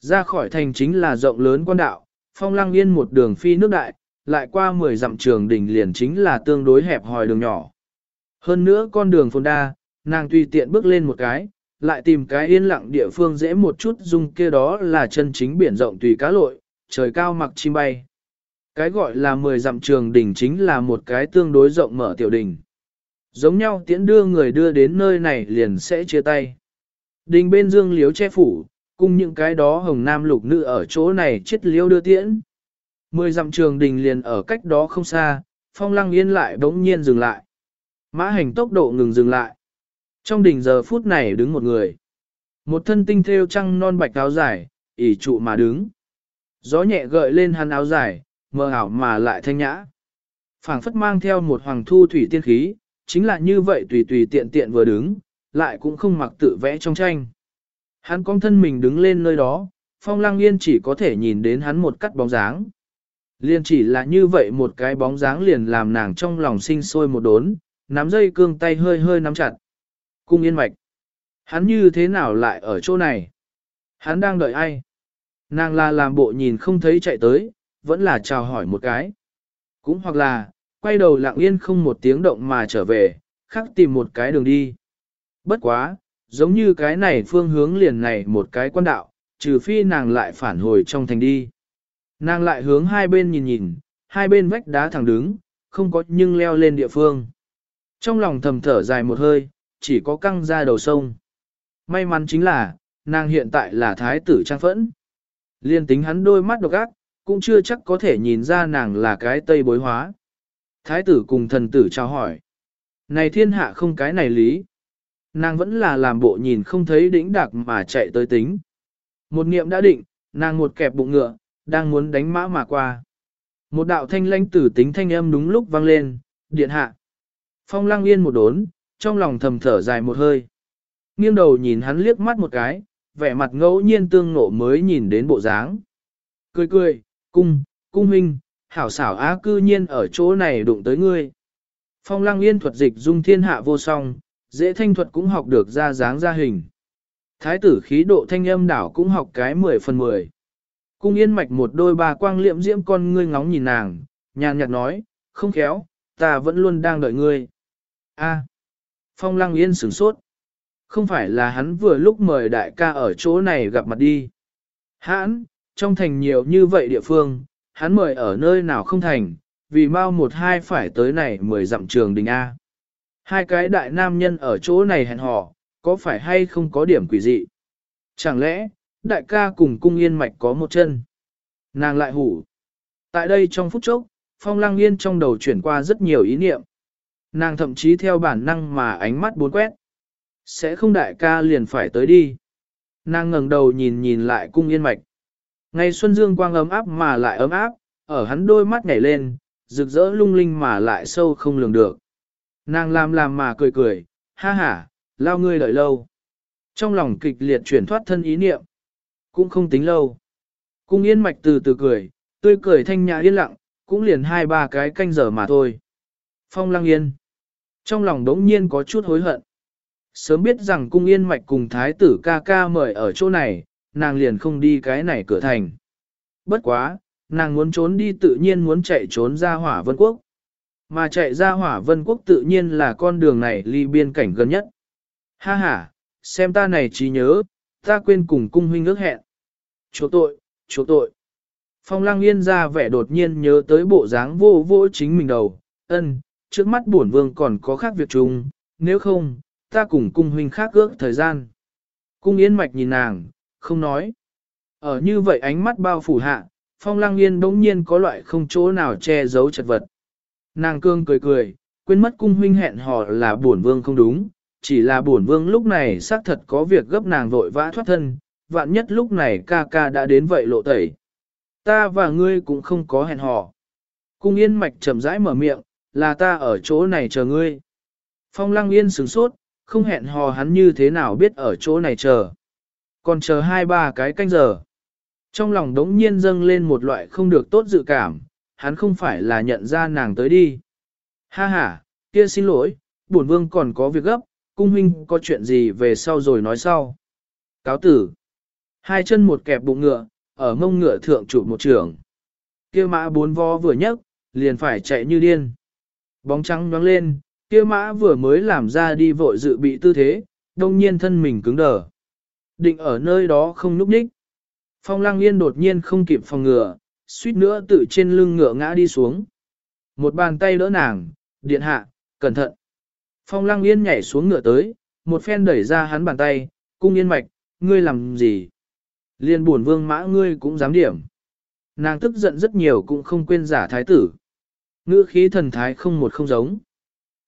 Ra khỏi thành chính là rộng lớn quan đạo, phong lăng yên một đường phi nước đại, lại qua 10 dặm trường đỉnh liền chính là tương đối hẹp hòi đường nhỏ. Hơn nữa con đường phồn đa, nàng tùy tiện bước lên một cái, lại tìm cái yên lặng địa phương dễ một chút dung kia đó là chân chính biển rộng tùy cá lội, trời cao mặc chim bay. Cái gọi là 10 dặm trường đỉnh chính là một cái tương đối rộng mở tiểu đỉnh. Giống nhau tiễn đưa người đưa đến nơi này liền sẽ chia tay. Đình bên dương liếu che phủ, cùng những cái đó hồng nam lục nữ ở chỗ này chết liêu đưa tiễn. Mười dặm trường đình liền ở cách đó không xa, phong lăng yên lại bỗng nhiên dừng lại. Mã hành tốc độ ngừng dừng lại. Trong đình giờ phút này đứng một người. Một thân tinh thêu trăng non bạch áo dài, ỉ trụ mà đứng. Gió nhẹ gợi lên hắn áo dài, mờ ảo mà lại thanh nhã. phảng phất mang theo một hoàng thu thủy tiên khí, chính là như vậy tùy tùy tiện tiện vừa đứng, lại cũng không mặc tự vẽ trong tranh. Hắn con thân mình đứng lên nơi đó, phong lăng yên chỉ có thể nhìn đến hắn một cắt bóng dáng. Liên chỉ là như vậy một cái bóng dáng liền làm nàng trong lòng sinh sôi một đốn, nắm dây cương tay hơi hơi nắm chặt. Cung yên mạch. Hắn như thế nào lại ở chỗ này? Hắn đang đợi ai? Nàng là làm bộ nhìn không thấy chạy tới, vẫn là chào hỏi một cái. Cũng hoặc là, quay đầu lặng yên không một tiếng động mà trở về, khắc tìm một cái đường đi. Bất quá, giống như cái này phương hướng liền này một cái quan đạo, trừ phi nàng lại phản hồi trong thành đi. Nàng lại hướng hai bên nhìn nhìn, hai bên vách đá thẳng đứng, không có nhưng leo lên địa phương. Trong lòng thầm thở dài một hơi, chỉ có căng ra đầu sông. May mắn chính là, nàng hiện tại là thái tử trang phẫn. Liên tính hắn đôi mắt độc ác, cũng chưa chắc có thể nhìn ra nàng là cái tây bối hóa. Thái tử cùng thần tử chào hỏi. Này thiên hạ không cái này lý. Nàng vẫn là làm bộ nhìn không thấy đĩnh đặc mà chạy tới tính. Một niệm đã định, nàng một kẹp bụng ngựa, đang muốn đánh mã mà qua. Một đạo thanh lãnh tử tính thanh âm đúng lúc vang lên, điện hạ. Phong lăng yên một đốn, trong lòng thầm thở dài một hơi. Nghiêng đầu nhìn hắn liếc mắt một cái, vẻ mặt ngẫu nhiên tương nộ mới nhìn đến bộ dáng. Cười cười, cung, cung huynh, hảo xảo á cư nhiên ở chỗ này đụng tới ngươi. Phong lăng yên thuật dịch dung thiên hạ vô song, dễ thanh thuật cũng học được ra dáng ra hình. Thái tử khí độ thanh âm đảo cũng học cái 10 phần 10. Cung yên mạch một đôi bà quang liệm diễm con ngươi ngóng nhìn nàng, nhàn nhạt nói, không khéo, ta vẫn luôn đang đợi ngươi. A. Phong lăng yên sửng sốt. Không phải là hắn vừa lúc mời đại ca ở chỗ này gặp mặt đi. Hãn, trong thành nhiều như vậy địa phương, hắn mời ở nơi nào không thành, vì mau một hai phải tới này mời dặm trường đình A. Hai cái đại nam nhân ở chỗ này hẹn hò, có phải hay không có điểm quỷ dị? Chẳng lẽ, đại ca cùng cung yên mạch có một chân? Nàng lại hủ. Tại đây trong phút chốc, phong lăng yên trong đầu chuyển qua rất nhiều ý niệm. Nàng thậm chí theo bản năng mà ánh mắt bốn quét. Sẽ không đại ca liền phải tới đi. Nàng ngẩng đầu nhìn nhìn lại cung yên mạch. Ngày xuân dương quang ấm áp mà lại ấm áp, ở hắn đôi mắt nhảy lên, rực rỡ lung linh mà lại sâu không lường được. Nàng làm làm mà cười cười, ha ha, lao ngươi đợi lâu. Trong lòng kịch liệt chuyển thoát thân ý niệm, cũng không tính lâu. Cung yên mạch từ từ cười, tươi cười thanh nhã yên lặng, cũng liền hai ba cái canh giờ mà thôi. Phong lăng yên. Trong lòng đống nhiên có chút hối hận. Sớm biết rằng cung yên mạch cùng thái tử ca ca mời ở chỗ này, nàng liền không đi cái này cửa thành. Bất quá, nàng muốn trốn đi tự nhiên muốn chạy trốn ra hỏa vân quốc. Mà chạy ra hỏa vân quốc tự nhiên là con đường này ly biên cảnh gần nhất. Ha ha, xem ta này trí nhớ, ta quên cùng cung huynh ước hẹn. Chỗ tội, chỗ tội. Phong lăng yên ra vẻ đột nhiên nhớ tới bộ dáng vô vô chính mình đầu, ân, trước mắt bổn vương còn có khác việc chung, nếu không, ta cùng cung huynh khác ước thời gian. Cung yên mạch nhìn nàng, không nói. Ở như vậy ánh mắt bao phủ hạ, phong lăng yên đống nhiên có loại không chỗ nào che giấu chật vật. Nàng cương cười cười, quên mất cung huynh hẹn hò là bổn vương không đúng, chỉ là bổn vương lúc này xác thật có việc gấp nàng vội vã thoát thân, vạn nhất lúc này ca ca đã đến vậy lộ tẩy. Ta và ngươi cũng không có hẹn hò. Cung yên mạch chậm rãi mở miệng, là ta ở chỗ này chờ ngươi. Phong lăng yên sửng sốt, không hẹn hò hắn như thế nào biết ở chỗ này chờ. Còn chờ hai ba cái canh giờ. Trong lòng đống nhiên dâng lên một loại không được tốt dự cảm, hắn không phải là nhận ra nàng tới đi. Ha ha, kia xin lỗi, bổn vương còn có việc gấp, cung huynh có chuyện gì về sau rồi nói sau. Cáo tử. Hai chân một kẹp bụng ngựa, ở mông ngựa thượng trụ một trường. Kia mã bốn vó vừa nhấc, liền phải chạy như điên. Bóng trắng nhoáng lên, kia mã vừa mới làm ra đi vội dự bị tư thế, đông nhiên thân mình cứng đờ. Định ở nơi đó không núp ních. Phong lang yên đột nhiên không kịp phòng ngựa, suýt nữa tự trên lưng ngựa ngã đi xuống. Một bàn tay đỡ nàng, điện hạ, cẩn thận. Phong lăng yên nhảy xuống ngựa tới, một phen đẩy ra hắn bàn tay, cung yên mạch, ngươi làm gì? Liên buồn vương mã ngươi cũng dám điểm. Nàng tức giận rất nhiều cũng không quên giả thái tử. Ngữ khí thần thái không một không giống.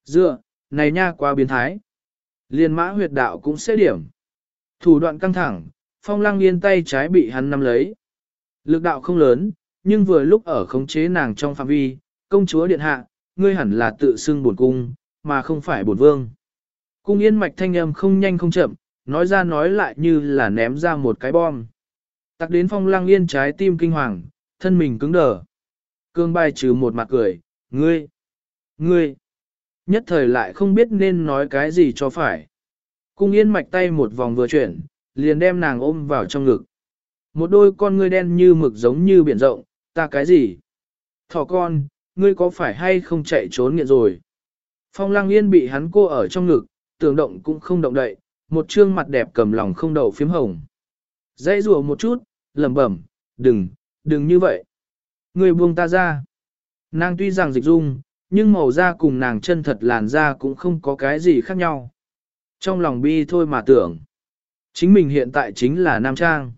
Dựa, này nha quá biến thái. Liên mã huyệt đạo cũng sẽ điểm. Thủ đoạn căng thẳng, phong lăng yên tay trái bị hắn nắm lấy. Lực đạo không lớn, nhưng vừa lúc ở khống chế nàng trong phạm vi, công chúa điện hạ, ngươi hẳn là tự xưng bổn cung, mà không phải bổn vương. Cung yên mạch thanh âm không nhanh không chậm, nói ra nói lại như là ném ra một cái bom. Tặc đến phong lăng yên trái tim kinh hoàng, thân mình cứng đờ. Cương bài trừ một mặt cười, ngươi, ngươi, nhất thời lại không biết nên nói cái gì cho phải. Cung yên mạch tay một vòng vừa chuyển, liền đem nàng ôm vào trong ngực. Một đôi con ngươi đen như mực giống như biển rộng, ta cái gì? Thỏ con, ngươi có phải hay không chạy trốn nghiện rồi? Phong lăng yên bị hắn cô ở trong ngực, tưởng động cũng không động đậy, một trương mặt đẹp cầm lòng không đầu phím hồng. Dãy rùa một chút, lẩm bẩm, đừng, đừng như vậy. Ngươi buông ta ra. Nàng tuy rằng dịch dung, nhưng màu da cùng nàng chân thật làn da cũng không có cái gì khác nhau. Trong lòng bi thôi mà tưởng. Chính mình hiện tại chính là nam trang.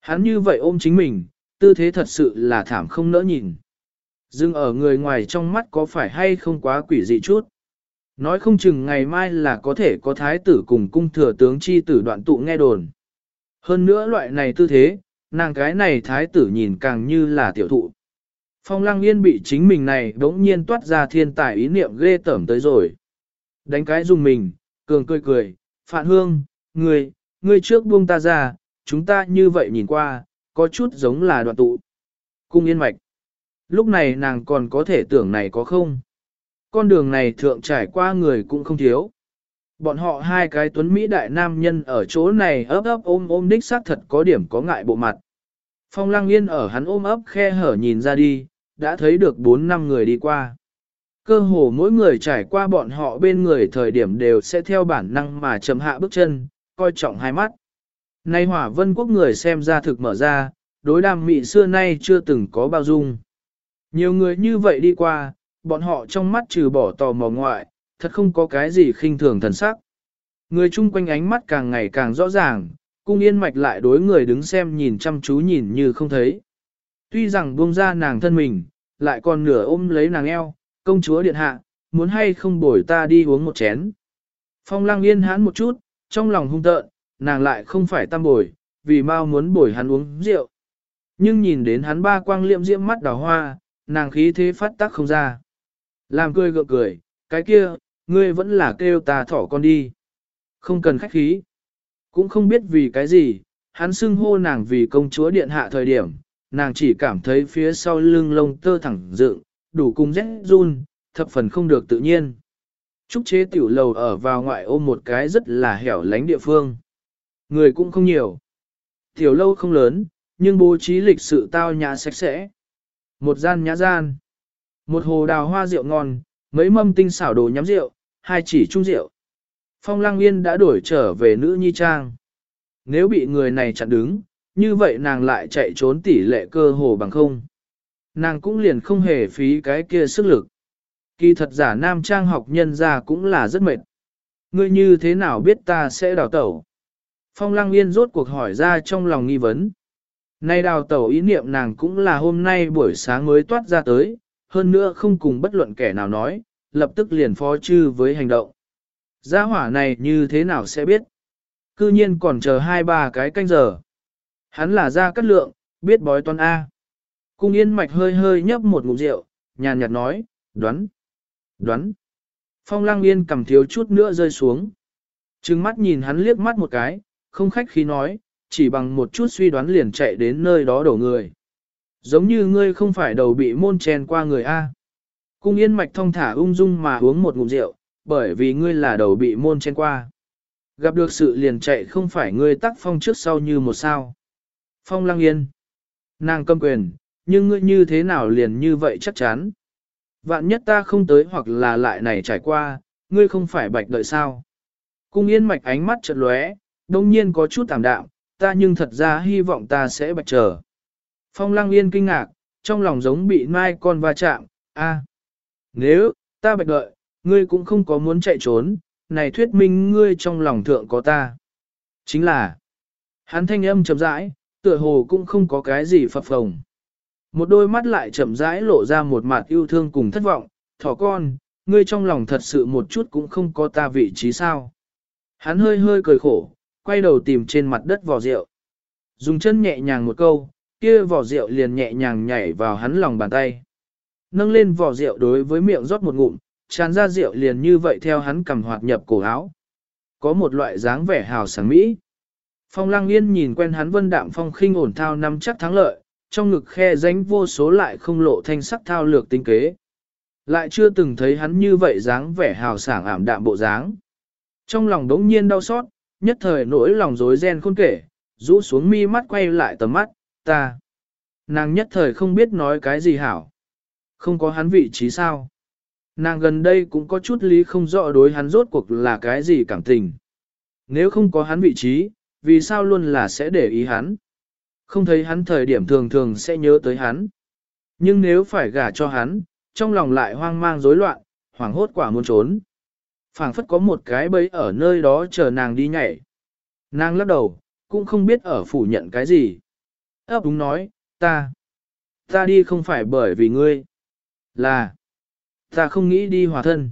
Hắn như vậy ôm chính mình, tư thế thật sự là thảm không nỡ nhìn. Dưng ở người ngoài trong mắt có phải hay không quá quỷ dị chút. Nói không chừng ngày mai là có thể có thái tử cùng cung thừa tướng chi tử đoạn tụ nghe đồn. Hơn nữa loại này tư thế, nàng cái này thái tử nhìn càng như là tiểu thụ. Phong lăng yên bị chính mình này đống nhiên toát ra thiên tài ý niệm ghê tởm tới rồi. Đánh cái dùng mình, cường cười cười, phản hương, người, ngươi trước buông ta ra, chúng ta như vậy nhìn qua, có chút giống là đoạn tụ. Cung yên mạch. Lúc này nàng còn có thể tưởng này có không? Con đường này thượng trải qua người cũng không thiếu. Bọn họ hai cái tuấn Mỹ đại nam nhân ở chỗ này ấp ấp ôm ôm đích xác thật có điểm có ngại bộ mặt. Phong lăng yên ở hắn ôm ấp khe hở nhìn ra đi, đã thấy được bốn năm người đi qua. Cơ hồ mỗi người trải qua bọn họ bên người thời điểm đều sẽ theo bản năng mà chậm hạ bước chân, coi trọng hai mắt. Nay hỏa vân quốc người xem ra thực mở ra, đối đam mị xưa nay chưa từng có bao dung. Nhiều người như vậy đi qua, bọn họ trong mắt trừ bỏ tò mò ngoại, thật không có cái gì khinh thường thần sắc. Người chung quanh ánh mắt càng ngày càng rõ ràng, cung yên mạch lại đối người đứng xem nhìn chăm chú nhìn như không thấy. Tuy rằng buông ra nàng thân mình, lại còn nửa ôm lấy nàng eo, công chúa điện hạ, muốn hay không bổi ta đi uống một chén. Phong lăng yên hãn một chút, trong lòng hung tợn, nàng lại không phải tam bồi, vì mau muốn bồi hắn uống rượu. Nhưng nhìn đến hắn ba quang liệm diễm mắt đào hoa, nàng khí thế phát tác không ra. Làm cười gượng cười, cái kia, ngươi vẫn là kêu ta thỏ con đi. Không cần khách khí. Cũng không biết vì cái gì, hắn xưng hô nàng vì công chúa điện hạ thời điểm, nàng chỉ cảm thấy phía sau lưng lông tơ thẳng dựng, đủ cung rét run, thập phần không được tự nhiên. Trúc chế tiểu lầu ở vào ngoại ô một cái rất là hẻo lánh địa phương. Người cũng không nhiều. Tiểu lâu không lớn, nhưng bố trí lịch sự tao nhã sạch sẽ. Một gian nhã gian. Một hồ đào hoa rượu ngon, mấy mâm tinh xảo đồ nhắm rượu, hai chỉ chung rượu. Phong Lang Yên đã đổi trở về nữ nhi trang. Nếu bị người này chặn đứng, như vậy nàng lại chạy trốn tỷ lệ cơ hồ bằng không. Nàng cũng liền không hề phí cái kia sức lực. Kỳ thật giả nam trang học nhân ra cũng là rất mệt. Ngươi như thế nào biết ta sẽ đào tẩu? Phong Lăng Yên rốt cuộc hỏi ra trong lòng nghi vấn. Nay đào tẩu ý niệm nàng cũng là hôm nay buổi sáng mới toát ra tới, hơn nữa không cùng bất luận kẻ nào nói, lập tức liền phó chư với hành động. Gia hỏa này như thế nào sẽ biết? Cư nhiên còn chờ hai ba cái canh giờ. Hắn là gia cắt lượng, biết bói toán A. Cung yên mạch hơi hơi nhấp một ngụm rượu, nhàn nhạt nói, đoán, đoán. Phong lăng yên cầm thiếu chút nữa rơi xuống. Trừng mắt nhìn hắn liếc mắt một cái, không khách khí nói, chỉ bằng một chút suy đoán liền chạy đến nơi đó đổ người. Giống như ngươi không phải đầu bị môn chèn qua người A. Cung yên mạch thong thả ung dung mà uống một ngụm rượu, bởi vì ngươi là đầu bị môn chèn qua. Gặp được sự liền chạy không phải ngươi tắc phong trước sau như một sao. Phong lăng yên. Nàng cầm quyền, nhưng ngươi như thế nào liền như vậy chắc chắn. Vạn nhất ta không tới hoặc là lại này trải qua, ngươi không phải bạch đợi sao. Cung yên mạch ánh mắt chợt lóe, đông nhiên có chút tạm đạm, ta nhưng thật ra hy vọng ta sẽ bạch trở. Phong lăng yên kinh ngạc, trong lòng giống bị mai con va chạm, a Nếu, ta bạch đợi, ngươi cũng không có muốn chạy trốn, này thuyết minh ngươi trong lòng thượng có ta. Chính là, hắn thanh âm chậm rãi, tựa hồ cũng không có cái gì phập phồng. Một đôi mắt lại chậm rãi lộ ra một mặt yêu thương cùng thất vọng, thỏ con, ngươi trong lòng thật sự một chút cũng không có ta vị trí sao. Hắn hơi hơi cười khổ, quay đầu tìm trên mặt đất vỏ rượu. Dùng chân nhẹ nhàng một câu, kia vỏ rượu liền nhẹ nhàng nhảy vào hắn lòng bàn tay. Nâng lên vỏ rượu đối với miệng rót một ngụm, tràn ra rượu liền như vậy theo hắn cầm hoạt nhập cổ áo. Có một loại dáng vẻ hào sảng mỹ. Phong lăng yên nhìn quen hắn vân đạm phong khinh ổn thao năm chắc thắng lợi, trong ngực khe ránh vô số lại không lộ thanh sắc thao lược tinh kế. Lại chưa từng thấy hắn như vậy dáng vẻ hào sảng ảm đạm bộ dáng. Trong lòng đống nhiên đau xót, nhất thời nỗi lòng rối ren khôn kể, rũ xuống mi mắt quay lại tầm mắt, ta. Nàng nhất thời không biết nói cái gì hảo. Không có hắn vị trí sao. Nàng gần đây cũng có chút lý không rõ đối hắn rốt cuộc là cái gì cảm tình. Nếu không có hắn vị trí, vì sao luôn là sẽ để ý hắn. Không thấy hắn thời điểm thường thường sẽ nhớ tới hắn. Nhưng nếu phải gả cho hắn, trong lòng lại hoang mang rối loạn, hoảng hốt quả muốn trốn phảng phất có một cái bẫy ở nơi đó chờ nàng đi nhảy. Nàng lắc đầu, cũng không biết ở phủ nhận cái gì. Ấp đúng nói, ta, ta đi không phải bởi vì ngươi, là, ta không nghĩ đi hòa thân.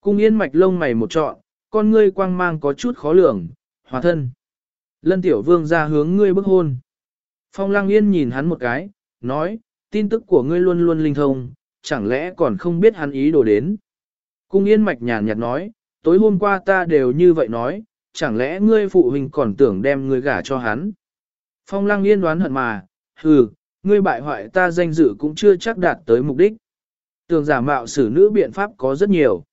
Cung yên mạch lông mày một trọn, con ngươi quang mang có chút khó lường, hòa thân. Lân tiểu vương ra hướng ngươi bức hôn. Phong lăng yên nhìn hắn một cái, nói, tin tức của ngươi luôn luôn linh thông, chẳng lẽ còn không biết hắn ý đồ đến. Cung yên mạch nhàn nhạt nói, tối hôm qua ta đều như vậy nói, chẳng lẽ ngươi phụ huynh còn tưởng đem ngươi gả cho hắn. Phong lăng yên đoán hận mà, hừ, ngươi bại hoại ta danh dự cũng chưa chắc đạt tới mục đích. Tường giả mạo xử nữ biện pháp có rất nhiều.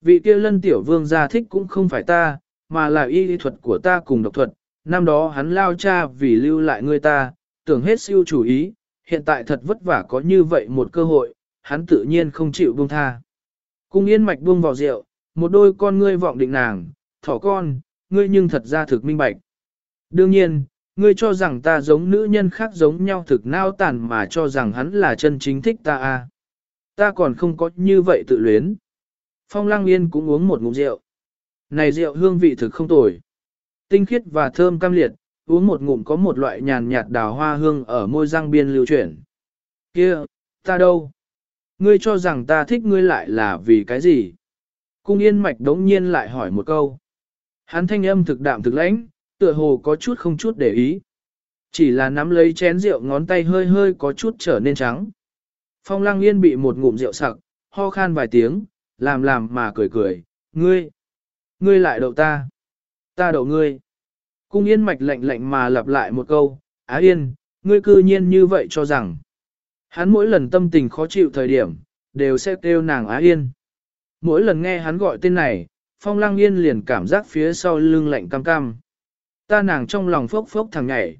Vị kia lân tiểu vương gia thích cũng không phải ta, mà là y lý thuật của ta cùng độc thuật, năm đó hắn lao cha vì lưu lại ngươi ta, tưởng hết siêu chủ ý, hiện tại thật vất vả có như vậy một cơ hội, hắn tự nhiên không chịu buông tha. Cung yên mạch buông vào rượu, một đôi con ngươi vọng định nàng, thỏ con, ngươi nhưng thật ra thực minh bạch. Đương nhiên, ngươi cho rằng ta giống nữ nhân khác giống nhau thực nao tàn mà cho rằng hắn là chân chính thích ta à. Ta còn không có như vậy tự luyến. Phong Lang Yên cũng uống một ngụm rượu. Này rượu hương vị thực không tồi. Tinh khiết và thơm cam liệt, uống một ngụm có một loại nhàn nhạt đào hoa hương ở môi răng biên lưu chuyển. Kia, ta đâu? Ngươi cho rằng ta thích ngươi lại là vì cái gì? Cung yên mạch đống nhiên lại hỏi một câu. Hắn thanh âm thực đạm thực lãnh, tựa hồ có chút không chút để ý. Chỉ là nắm lấy chén rượu ngón tay hơi hơi có chút trở nên trắng. Phong lăng yên bị một ngụm rượu sặc, ho khan vài tiếng, làm làm mà cười cười, ngươi, ngươi lại đậu ta, ta đậu ngươi. Cung yên mạch lạnh lạnh mà lặp lại một câu, Á Yên, ngươi cư nhiên như vậy cho rằng. Hắn mỗi lần tâm tình khó chịu thời điểm, đều sẽ kêu nàng Á Yên. Mỗi lần nghe hắn gọi tên này, Phong Lăng Yên liền cảm giác phía sau lưng lạnh cam cam. Ta nàng trong lòng phốc phốc thằng nhảy.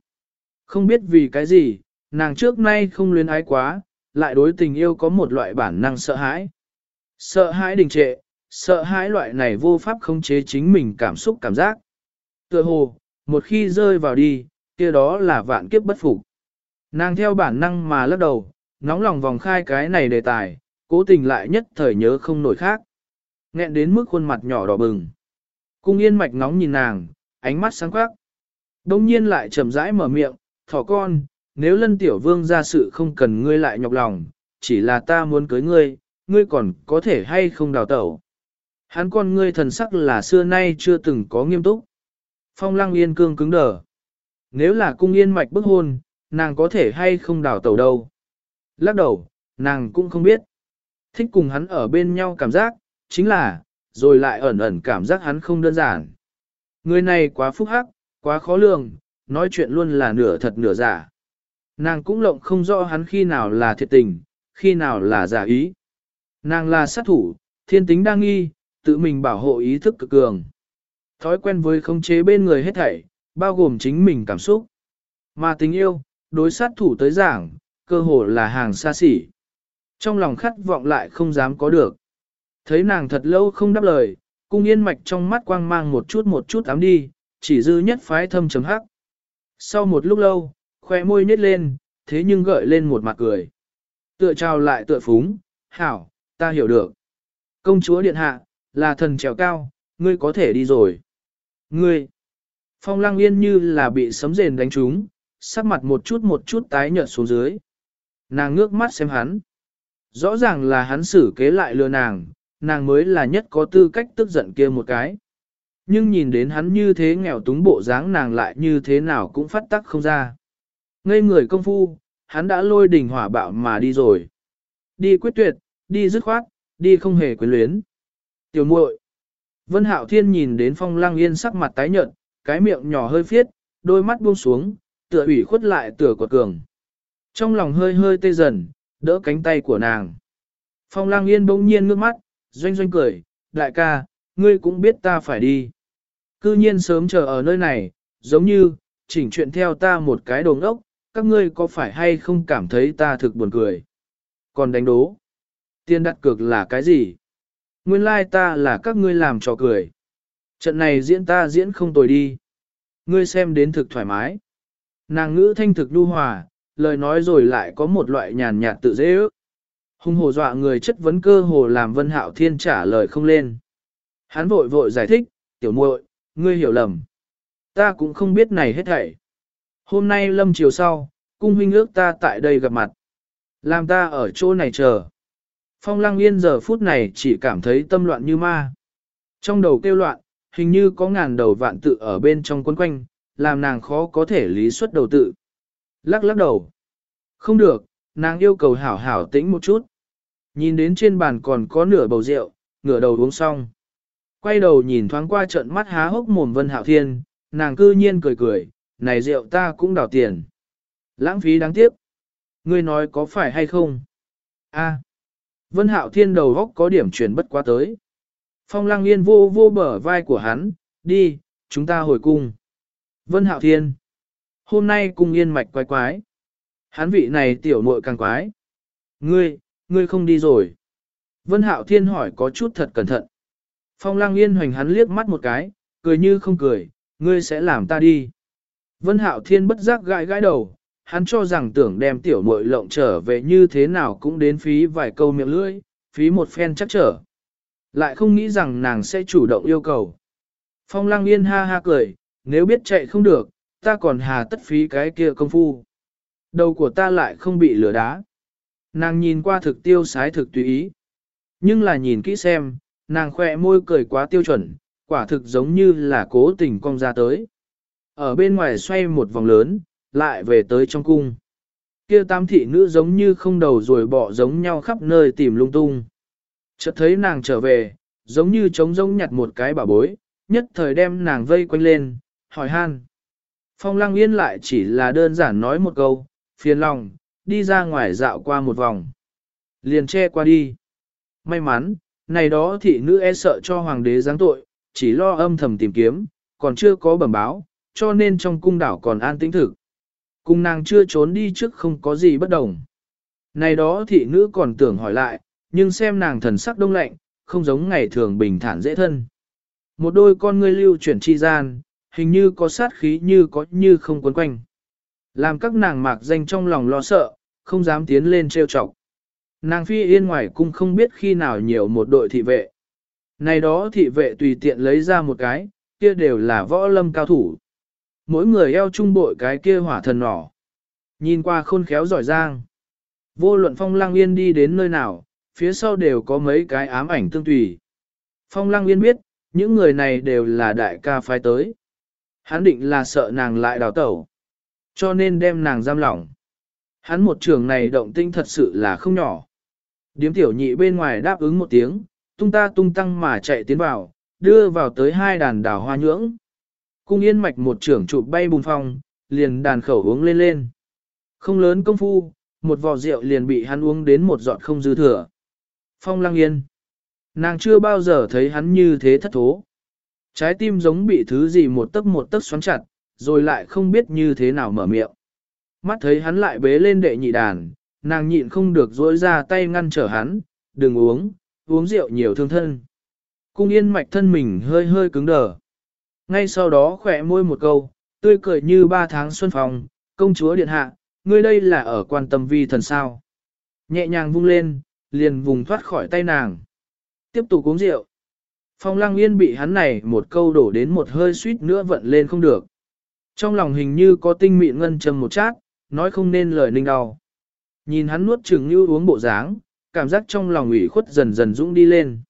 Không biết vì cái gì, nàng trước nay không luyến ái quá, lại đối tình yêu có một loại bản năng sợ hãi. Sợ hãi đình trệ, sợ hãi loại này vô pháp khống chế chính mình cảm xúc cảm giác. Tựa hồ, một khi rơi vào đi, kia đó là vạn kiếp bất phục. Nàng theo bản năng mà lắc đầu, nóng lòng vòng khai cái này đề tài, cố tình lại nhất thời nhớ không nổi khác. Nghẹn đến mức khuôn mặt nhỏ đỏ bừng. Cung yên mạch ngóng nhìn nàng, ánh mắt sáng quắc. Đông nhiên lại chậm rãi mở miệng, thỏ con, nếu lân tiểu vương ra sự không cần ngươi lại nhọc lòng, chỉ là ta muốn cưới ngươi, ngươi còn có thể hay không đào tẩu. Hắn con ngươi thần sắc là xưa nay chưa từng có nghiêm túc. Phong lăng yên cương cứng đờ. Nếu là cung yên mạch bức hôn, nàng có thể hay không đào tẩu đâu. Lắc đầu, nàng cũng không biết. Thích cùng hắn ở bên nhau cảm giác, chính là, rồi lại ẩn ẩn cảm giác hắn không đơn giản. Người này quá phúc hắc, quá khó lường, nói chuyện luôn là nửa thật nửa giả. Nàng cũng lộng không rõ hắn khi nào là thiệt tình, khi nào là giả ý. Nàng là sát thủ, thiên tính đa nghi, tự mình bảo hộ ý thức cực cường. Thói quen với khống chế bên người hết thảy, bao gồm chính mình cảm xúc. Mà tình yêu, đối sát thủ tới giảng, cơ hồ là hàng xa xỉ. Trong lòng khát vọng lại không dám có được. Thấy nàng thật lâu không đáp lời, cung yên mạch trong mắt quang mang một chút một chút ám đi, chỉ dư nhất phái thâm chấm hắc. Sau một lúc lâu, khoe môi nhếch lên, thế nhưng gợi lên một mặt cười. Tựa trao lại tựa phúng, hảo, ta hiểu được. Công chúa điện hạ, là thần trèo cao, ngươi có thể đi rồi. Ngươi, phong lăng yên như là bị sấm rền đánh trúng, sắc mặt một chút một chút tái nhợt xuống dưới. Nàng ngước mắt xem hắn. Rõ ràng là hắn xử kế lại lừa nàng, nàng mới là nhất có tư cách tức giận kia một cái. Nhưng nhìn đến hắn như thế nghèo túng bộ dáng nàng lại như thế nào cũng phát tắc không ra. Ngây người công phu, hắn đã lôi đỉnh hỏa bạo mà đi rồi. Đi quyết tuyệt, đi dứt khoát, đi không hề quyến luyến. Tiểu muội. Vân Hạo Thiên nhìn đến Phong Lăng Yên sắc mặt tái nhợt, cái miệng nhỏ hơi phiết, đôi mắt buông xuống, tựa ủy khuất lại tựa quật cường. Trong lòng hơi hơi tê dần, đỡ cánh tay của nàng. Phong lang Yên bỗng nhiên ngước mắt, doanh doanh cười, đại ca, ngươi cũng biết ta phải đi. Cư nhiên sớm chờ ở nơi này, giống như, chỉnh chuyện theo ta một cái đồ ngốc, các ngươi có phải hay không cảm thấy ta thực buồn cười. Còn đánh đố, tiền đặt cược là cái gì? Nguyên lai like ta là các ngươi làm trò cười. Trận này diễn ta diễn không tồi đi. Ngươi xem đến thực thoải mái. Nàng ngữ thanh thực đu hòa, lời nói rồi lại có một loại nhàn nhạt tự dễ ước. Hùng hồ dọa người chất vấn cơ hồ làm Vân Hạo Thiên trả lời không lên. Hắn vội vội giải thích, tiểu muội, ngươi hiểu lầm. Ta cũng không biết này hết thảy. Hôm nay lâm chiều sau, cung huynh ước ta tại đây gặp mặt. Làm ta ở chỗ này chờ. Phong lăng yên giờ phút này chỉ cảm thấy tâm loạn như ma. Trong đầu kêu loạn, hình như có ngàn đầu vạn tự ở bên trong quấn quanh, làm nàng khó có thể lý xuất đầu tự. Lắc lắc đầu. Không được, nàng yêu cầu hảo hảo tĩnh một chút. Nhìn đến trên bàn còn có nửa bầu rượu, ngửa đầu uống xong. Quay đầu nhìn thoáng qua trận mắt há hốc mồm Vân Hạo Thiên, nàng cư nhiên cười cười, này rượu ta cũng đào tiền. Lãng phí đáng tiếc. Ngươi nói có phải hay không? A. Vân Hạo Thiên đầu góc có điểm chuyển bất quá tới. Phong Lăng Yên vô vô bờ vai của hắn, đi, chúng ta hồi cung. Vân Hạo Thiên. Hôm nay cung yên mạch quái quái. Hắn vị này tiểu muội càng quái. Ngươi, ngươi không đi rồi. Vân Hạo Thiên hỏi có chút thật cẩn thận. Phong Lang Yên hoành hắn liếc mắt một cái, cười như không cười, ngươi sẽ làm ta đi. Vân Hạo Thiên bất giác gãi gãi đầu, hắn cho rằng tưởng đem tiểu muội lộng trở về như thế nào cũng đến phí vài câu miệng lưỡi, phí một phen chắc trở. Lại không nghĩ rằng nàng sẽ chủ động yêu cầu. Phong Lang Yên ha ha cười, nếu biết chạy không được, ta còn hà tất phí cái kia công phu. Đầu của ta lại không bị lửa đá. Nàng nhìn qua thực tiêu sái thực tùy ý. Nhưng là nhìn kỹ xem, nàng khỏe môi cười quá tiêu chuẩn, quả thực giống như là cố tình cong ra tới. Ở bên ngoài xoay một vòng lớn, lại về tới trong cung. Kia tam thị nữ giống như không đầu rồi bỏ giống nhau khắp nơi tìm lung tung. Chợt thấy nàng trở về, giống như trống rỗng nhặt một cái bảo bối, nhất thời đem nàng vây quanh lên, hỏi han. Phong lăng yên lại chỉ là đơn giản nói một câu, phiền lòng, đi ra ngoài dạo qua một vòng. Liền che qua đi. May mắn, này đó thị nữ e sợ cho hoàng đế giáng tội, chỉ lo âm thầm tìm kiếm, còn chưa có bẩm báo, cho nên trong cung đảo còn an tĩnh thực. Cung nàng chưa trốn đi trước không có gì bất đồng. Này đó thị nữ còn tưởng hỏi lại, nhưng xem nàng thần sắc đông lạnh, không giống ngày thường bình thản dễ thân. Một đôi con ngươi lưu chuyển chi gian, hình như có sát khí như có như không quấn quanh. Làm các nàng mạc danh trong lòng lo sợ, không dám tiến lên trêu chọc. Nàng phi yên ngoài cung không biết khi nào nhiều một đội thị vệ. Này đó thị vệ tùy tiện lấy ra một cái, kia đều là võ lâm cao thủ. Mỗi người eo trung bội cái kia hỏa thần nỏ. Nhìn qua khôn khéo giỏi giang. Vô luận phong lang yên đi đến nơi nào, phía sau đều có mấy cái ám ảnh tương tùy. Phong lang yên biết, những người này đều là đại ca phái tới. Hắn định là sợ nàng lại đào tẩu. Cho nên đem nàng giam lỏng. Hắn một trường này động tinh thật sự là không nhỏ. Điếm tiểu nhị bên ngoài đáp ứng một tiếng, tung ta tung tăng mà chạy tiến vào, đưa vào tới hai đàn đào hoa nhưỡng. Cung yên mạch một trưởng chụp bay bùng phong, liền đàn khẩu uống lên lên. Không lớn công phu, một vò rượu liền bị hắn uống đến một giọt không dư thừa. Phong lăng yên. Nàng chưa bao giờ thấy hắn như thế thất thố. Trái tim giống bị thứ gì một tấc một tấc xoắn chặt, rồi lại không biết như thế nào mở miệng. mắt thấy hắn lại bế lên đệ nhị đàn, nàng nhịn không được dối ra tay ngăn trở hắn, đừng uống, uống rượu nhiều thương thân. Cung yên mạch thân mình hơi hơi cứng đờ. Ngay sau đó khỏe môi một câu, tươi cười như ba tháng xuân phòng, công chúa điện hạ, ngươi đây là ở quan tâm vi thần sao. Nhẹ nhàng vung lên, liền vùng thoát khỏi tay nàng. Tiếp tục uống rượu. Phong lăng yên bị hắn này một câu đổ đến một hơi suýt nữa vận lên không được. Trong lòng hình như có tinh mịn ngân châm một chát, nói không nên lời ninh đau. Nhìn hắn nuốt chừng như uống bộ dáng, cảm giác trong lòng ủy khuất dần dần dũng đi lên.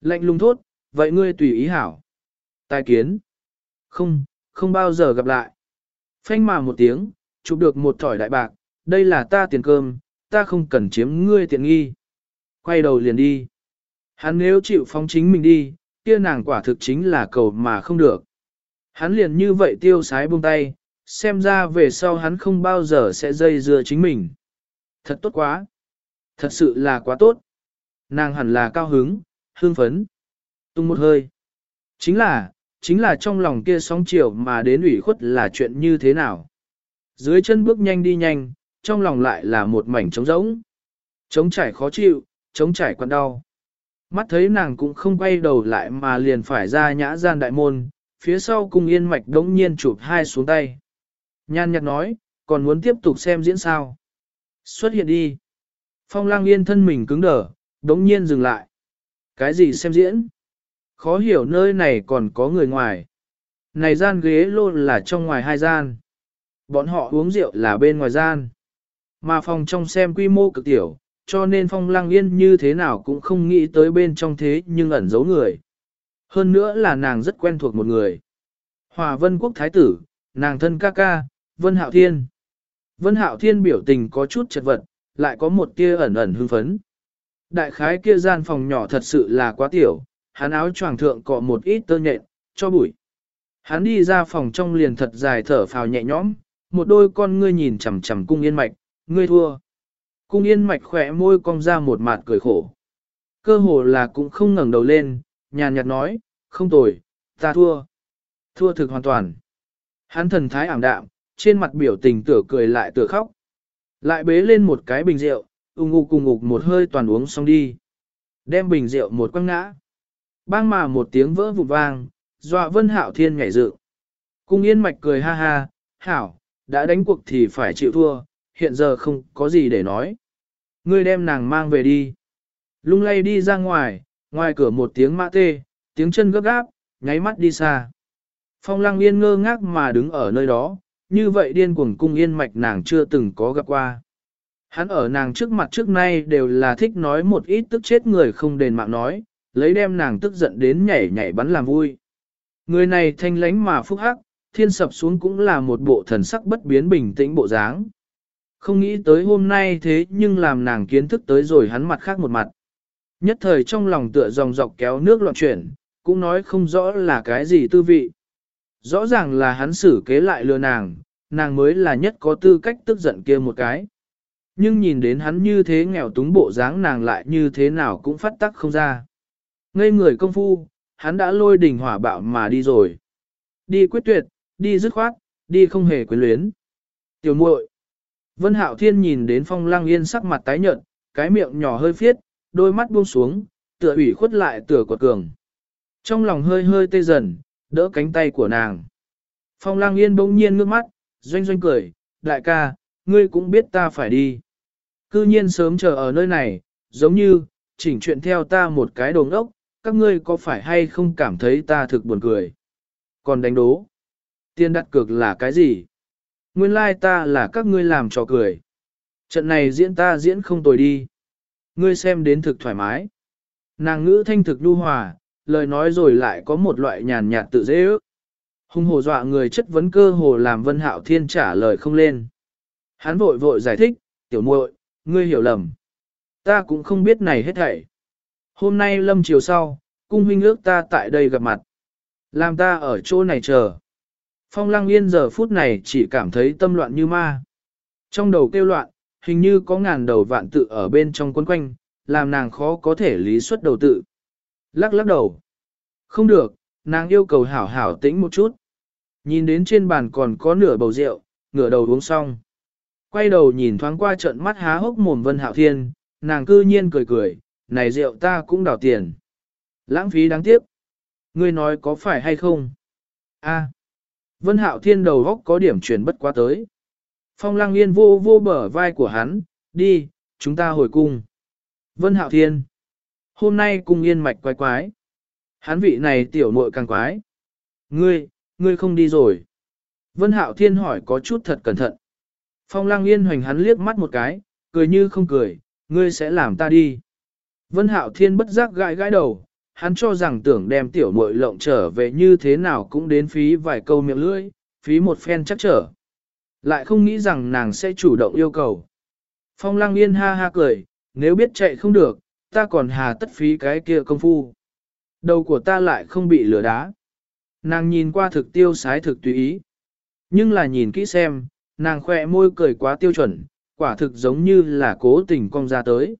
Lạnh lùng thốt, vậy ngươi tùy ý hảo. Tài kiến. Không, không bao giờ gặp lại. Phanh mà một tiếng, chụp được một thỏi đại bạc, đây là ta tiền cơm, ta không cần chiếm ngươi tiện nghi. Quay đầu liền đi. Hắn nếu chịu phóng chính mình đi, kia nàng quả thực chính là cầu mà không được. Hắn liền như vậy tiêu sái buông tay, xem ra về sau hắn không bao giờ sẽ dây dưa chính mình. Thật tốt quá. Thật sự là quá tốt. Nàng hẳn là cao hứng, hương phấn. Tung một hơi. Chính là, chính là trong lòng kia sóng chiều mà đến ủy khuất là chuyện như thế nào. Dưới chân bước nhanh đi nhanh, trong lòng lại là một mảnh trống rỗng. Trống trải khó chịu, trống trải quặn đau. Mắt thấy nàng cũng không quay đầu lại mà liền phải ra nhã gian đại môn, phía sau cung yên mạch đống nhiên chụp hai xuống tay. Nhan nhạt nói, còn muốn tiếp tục xem diễn sao. Xuất hiện đi. Phong lang yên thân mình cứng đờ, đống nhiên dừng lại. Cái gì xem diễn? Khó hiểu nơi này còn có người ngoài. Này gian ghế lô là trong ngoài hai gian. Bọn họ uống rượu là bên ngoài gian. Mà phòng trong xem quy mô cực tiểu, cho nên phong lăng yên như thế nào cũng không nghĩ tới bên trong thế nhưng ẩn giấu người. Hơn nữa là nàng rất quen thuộc một người. Hòa vân quốc thái tử, nàng thân ca ca, Vân Hạo Thiên. Vân Hạo Thiên biểu tình có chút chật vật, lại có một tia ẩn ẩn hưng phấn. Đại khái kia gian phòng nhỏ thật sự là quá tiểu, hắn áo choàng thượng cọ một ít tơ nhện, cho bụi. Hắn đi ra phòng trong liền thật dài thở phào nhẹ nhõm, một đôi con ngươi nhìn chằm chằm cung yên mạch, ngươi thua. Cung yên mạch khỏe môi cong ra một mặt cười khổ. Cơ hồ là cũng không ngẩng đầu lên, nhàn nhạt nói, không tồi, ta thua. Thua thực hoàn toàn. Hắn thần thái ảm đạm, trên mặt biểu tình tựa cười lại tựa khóc. Lại bế lên một cái bình rượu, ung ngục cùng ngục một hơi toàn uống xong đi. Đem bình rượu một quăng ngã. Bang mà một tiếng vỡ vụt vang, dọa vân hạo thiên nhảy dựng. Cung yên mạch cười ha ha, hảo, đã đánh cuộc thì phải chịu thua, hiện giờ không có gì để nói. Ngươi đem nàng mang về đi. Lung lay đi ra ngoài, ngoài cửa một tiếng mã tê, tiếng chân gấp gáp, nháy mắt đi xa. Phong lăng yên ngơ ngác mà đứng ở nơi đó, như vậy điên cuồng cung yên mạch nàng chưa từng có gặp qua. Hắn ở nàng trước mặt trước nay đều là thích nói một ít tức chết người không đền mạng nói, lấy đem nàng tức giận đến nhảy nhảy bắn làm vui. Người này thanh lánh mà phúc hắc, thiên sập xuống cũng là một bộ thần sắc bất biến bình tĩnh bộ dáng. Không nghĩ tới hôm nay thế nhưng làm nàng kiến thức tới rồi hắn mặt khác một mặt. Nhất thời trong lòng tựa dòng dọc kéo nước loạn chuyển, cũng nói không rõ là cái gì tư vị. Rõ ràng là hắn xử kế lại lừa nàng, nàng mới là nhất có tư cách tức giận kia một cái. Nhưng nhìn đến hắn như thế nghèo túng bộ dáng nàng lại như thế nào cũng phát tắc không ra. Ngây người công phu, hắn đã lôi đỉnh hỏa bạo mà đi rồi. Đi quyết tuyệt, đi dứt khoát, đi không hề quyến luyến. Tiểu muội. Vân Hạo Thiên nhìn đến Phong Lăng Yên sắc mặt tái nhợt, cái miệng nhỏ hơi phiết, đôi mắt buông xuống, tựa ủy khuất lại tựa quật cường. Trong lòng hơi hơi tê dần, đỡ cánh tay của nàng. Phong Lăng Yên bỗng nhiên ngước mắt, doanh doanh cười, đại ca, ngươi cũng biết ta phải đi. Cư nhiên sớm chờ ở nơi này, giống như, chỉnh chuyện theo ta một cái đồ ngốc, các ngươi có phải hay không cảm thấy ta thực buồn cười. Còn đánh đố, tiền đặt cược là cái gì? Nguyên lai ta là các ngươi làm trò cười. Trận này diễn ta diễn không tồi đi. Ngươi xem đến thực thoải mái. Nàng ngữ thanh thực đu hòa, lời nói rồi lại có một loại nhàn nhạt tự dễ ước. Hùng hồ dọa người chất vấn cơ hồ làm Vân Hạo Thiên trả lời không lên. Hắn vội vội giải thích, tiểu muội, ngươi hiểu lầm. Ta cũng không biết này hết thảy. Hôm nay lâm chiều sau, cung huynh ước ta tại đây gặp mặt. Làm ta ở chỗ này chờ. Phong lăng yên giờ phút này chỉ cảm thấy tâm loạn như ma. Trong đầu kêu loạn, hình như có ngàn đầu vạn tự ở bên trong quấn quanh, làm nàng khó có thể lý xuất đầu tự. Lắc lắc đầu. Không được, nàng yêu cầu hảo hảo tĩnh một chút. Nhìn đến trên bàn còn có nửa bầu rượu, ngửa đầu uống xong. Quay đầu nhìn thoáng qua trận mắt há hốc mồm Vân Hạo Thiên, nàng cư nhiên cười cười, này rượu ta cũng đào tiền. Lãng phí đáng tiếc. Ngươi nói có phải hay không? A. Vân Hạo Thiên đầu góc có điểm chuyển bất quá tới. Phong Lăng Yên vô vô bờ vai của hắn, đi, chúng ta hồi cung. Vân Hạo Thiên. Hôm nay cung yên mạch quái quái. Hắn vị này tiểu muội càng quái. Ngươi, ngươi không đi rồi. Vân Hạo Thiên hỏi có chút thật cẩn thận. Phong Lăng Yên hoành hắn liếc mắt một cái, cười như không cười, ngươi sẽ làm ta đi. Vân Hạo Thiên bất giác gãi gãi đầu, hắn cho rằng tưởng đem tiểu muội lộng trở về như thế nào cũng đến phí vài câu miệng lưỡi, phí một phen chắc trở. Lại không nghĩ rằng nàng sẽ chủ động yêu cầu. Phong Lăng Yên ha ha cười, nếu biết chạy không được, ta còn hà tất phí cái kia công phu. Đầu của ta lại không bị lửa đá. Nàng nhìn qua thực tiêu sái thực tùy ý. Nhưng là nhìn kỹ xem, nàng khỏe môi cười quá tiêu chuẩn, quả thực giống như là cố tình cong ra tới.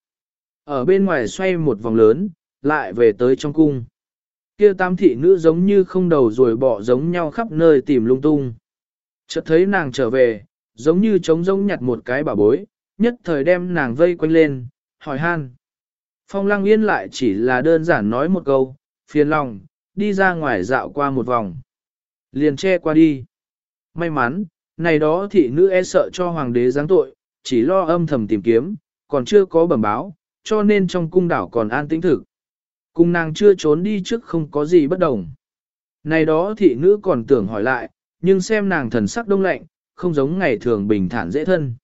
Ở bên ngoài xoay một vòng lớn, lại về tới trong cung. Kia tam thị nữ giống như không đầu rồi bỏ giống nhau khắp nơi tìm lung tung. Chợt thấy nàng trở về, giống như trống rỗng nhặt một cái bà bối, nhất thời đem nàng vây quanh lên, hỏi han. Phong lăng yên lại chỉ là đơn giản nói một câu, phiền lòng, đi ra ngoài dạo qua một vòng. Liền che qua đi. May mắn, này đó thị nữ e sợ cho hoàng đế giáng tội, chỉ lo âm thầm tìm kiếm, còn chưa có bẩm báo, cho nên trong cung đảo còn an tĩnh thực. Cung nàng chưa trốn đi trước không có gì bất đồng. Này đó thị nữ còn tưởng hỏi lại, nhưng xem nàng thần sắc đông lạnh, không giống ngày thường bình thản dễ thân.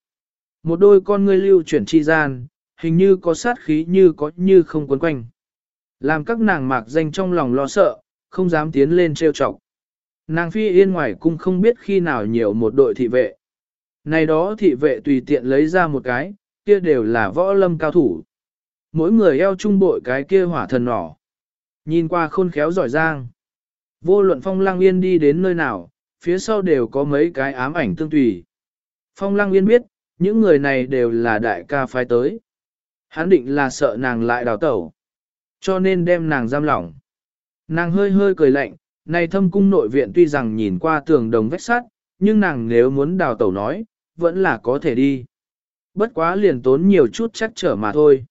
Một đôi con ngươi lưu chuyển chi gian, hình như có sát khí như có như không quấn quanh. Làm các nàng mạc danh trong lòng lo sợ, không dám tiến lên trêu chọc. Nàng phi yên ngoài cung không biết khi nào nhiều một đội thị vệ. Này đó thị vệ tùy tiện lấy ra một cái, kia đều là võ lâm cao thủ. Mỗi người eo trung bội cái kia hỏa thần nỏ. Nhìn qua khôn khéo giỏi giang. Vô luận phong lang yên đi đến nơi nào, phía sau đều có mấy cái ám ảnh tương tùy. Phong lang yên biết, những người này đều là đại ca phái tới. Hắn định là sợ nàng lại đào tẩu. Cho nên đem nàng giam lỏng. Nàng hơi hơi cười lạnh, này thâm cung nội viện tuy rằng nhìn qua tường đồng vách sắt, nhưng nàng nếu muốn đào tẩu nói, vẫn là có thể đi. Bất quá liền tốn nhiều chút chắc trở mà thôi.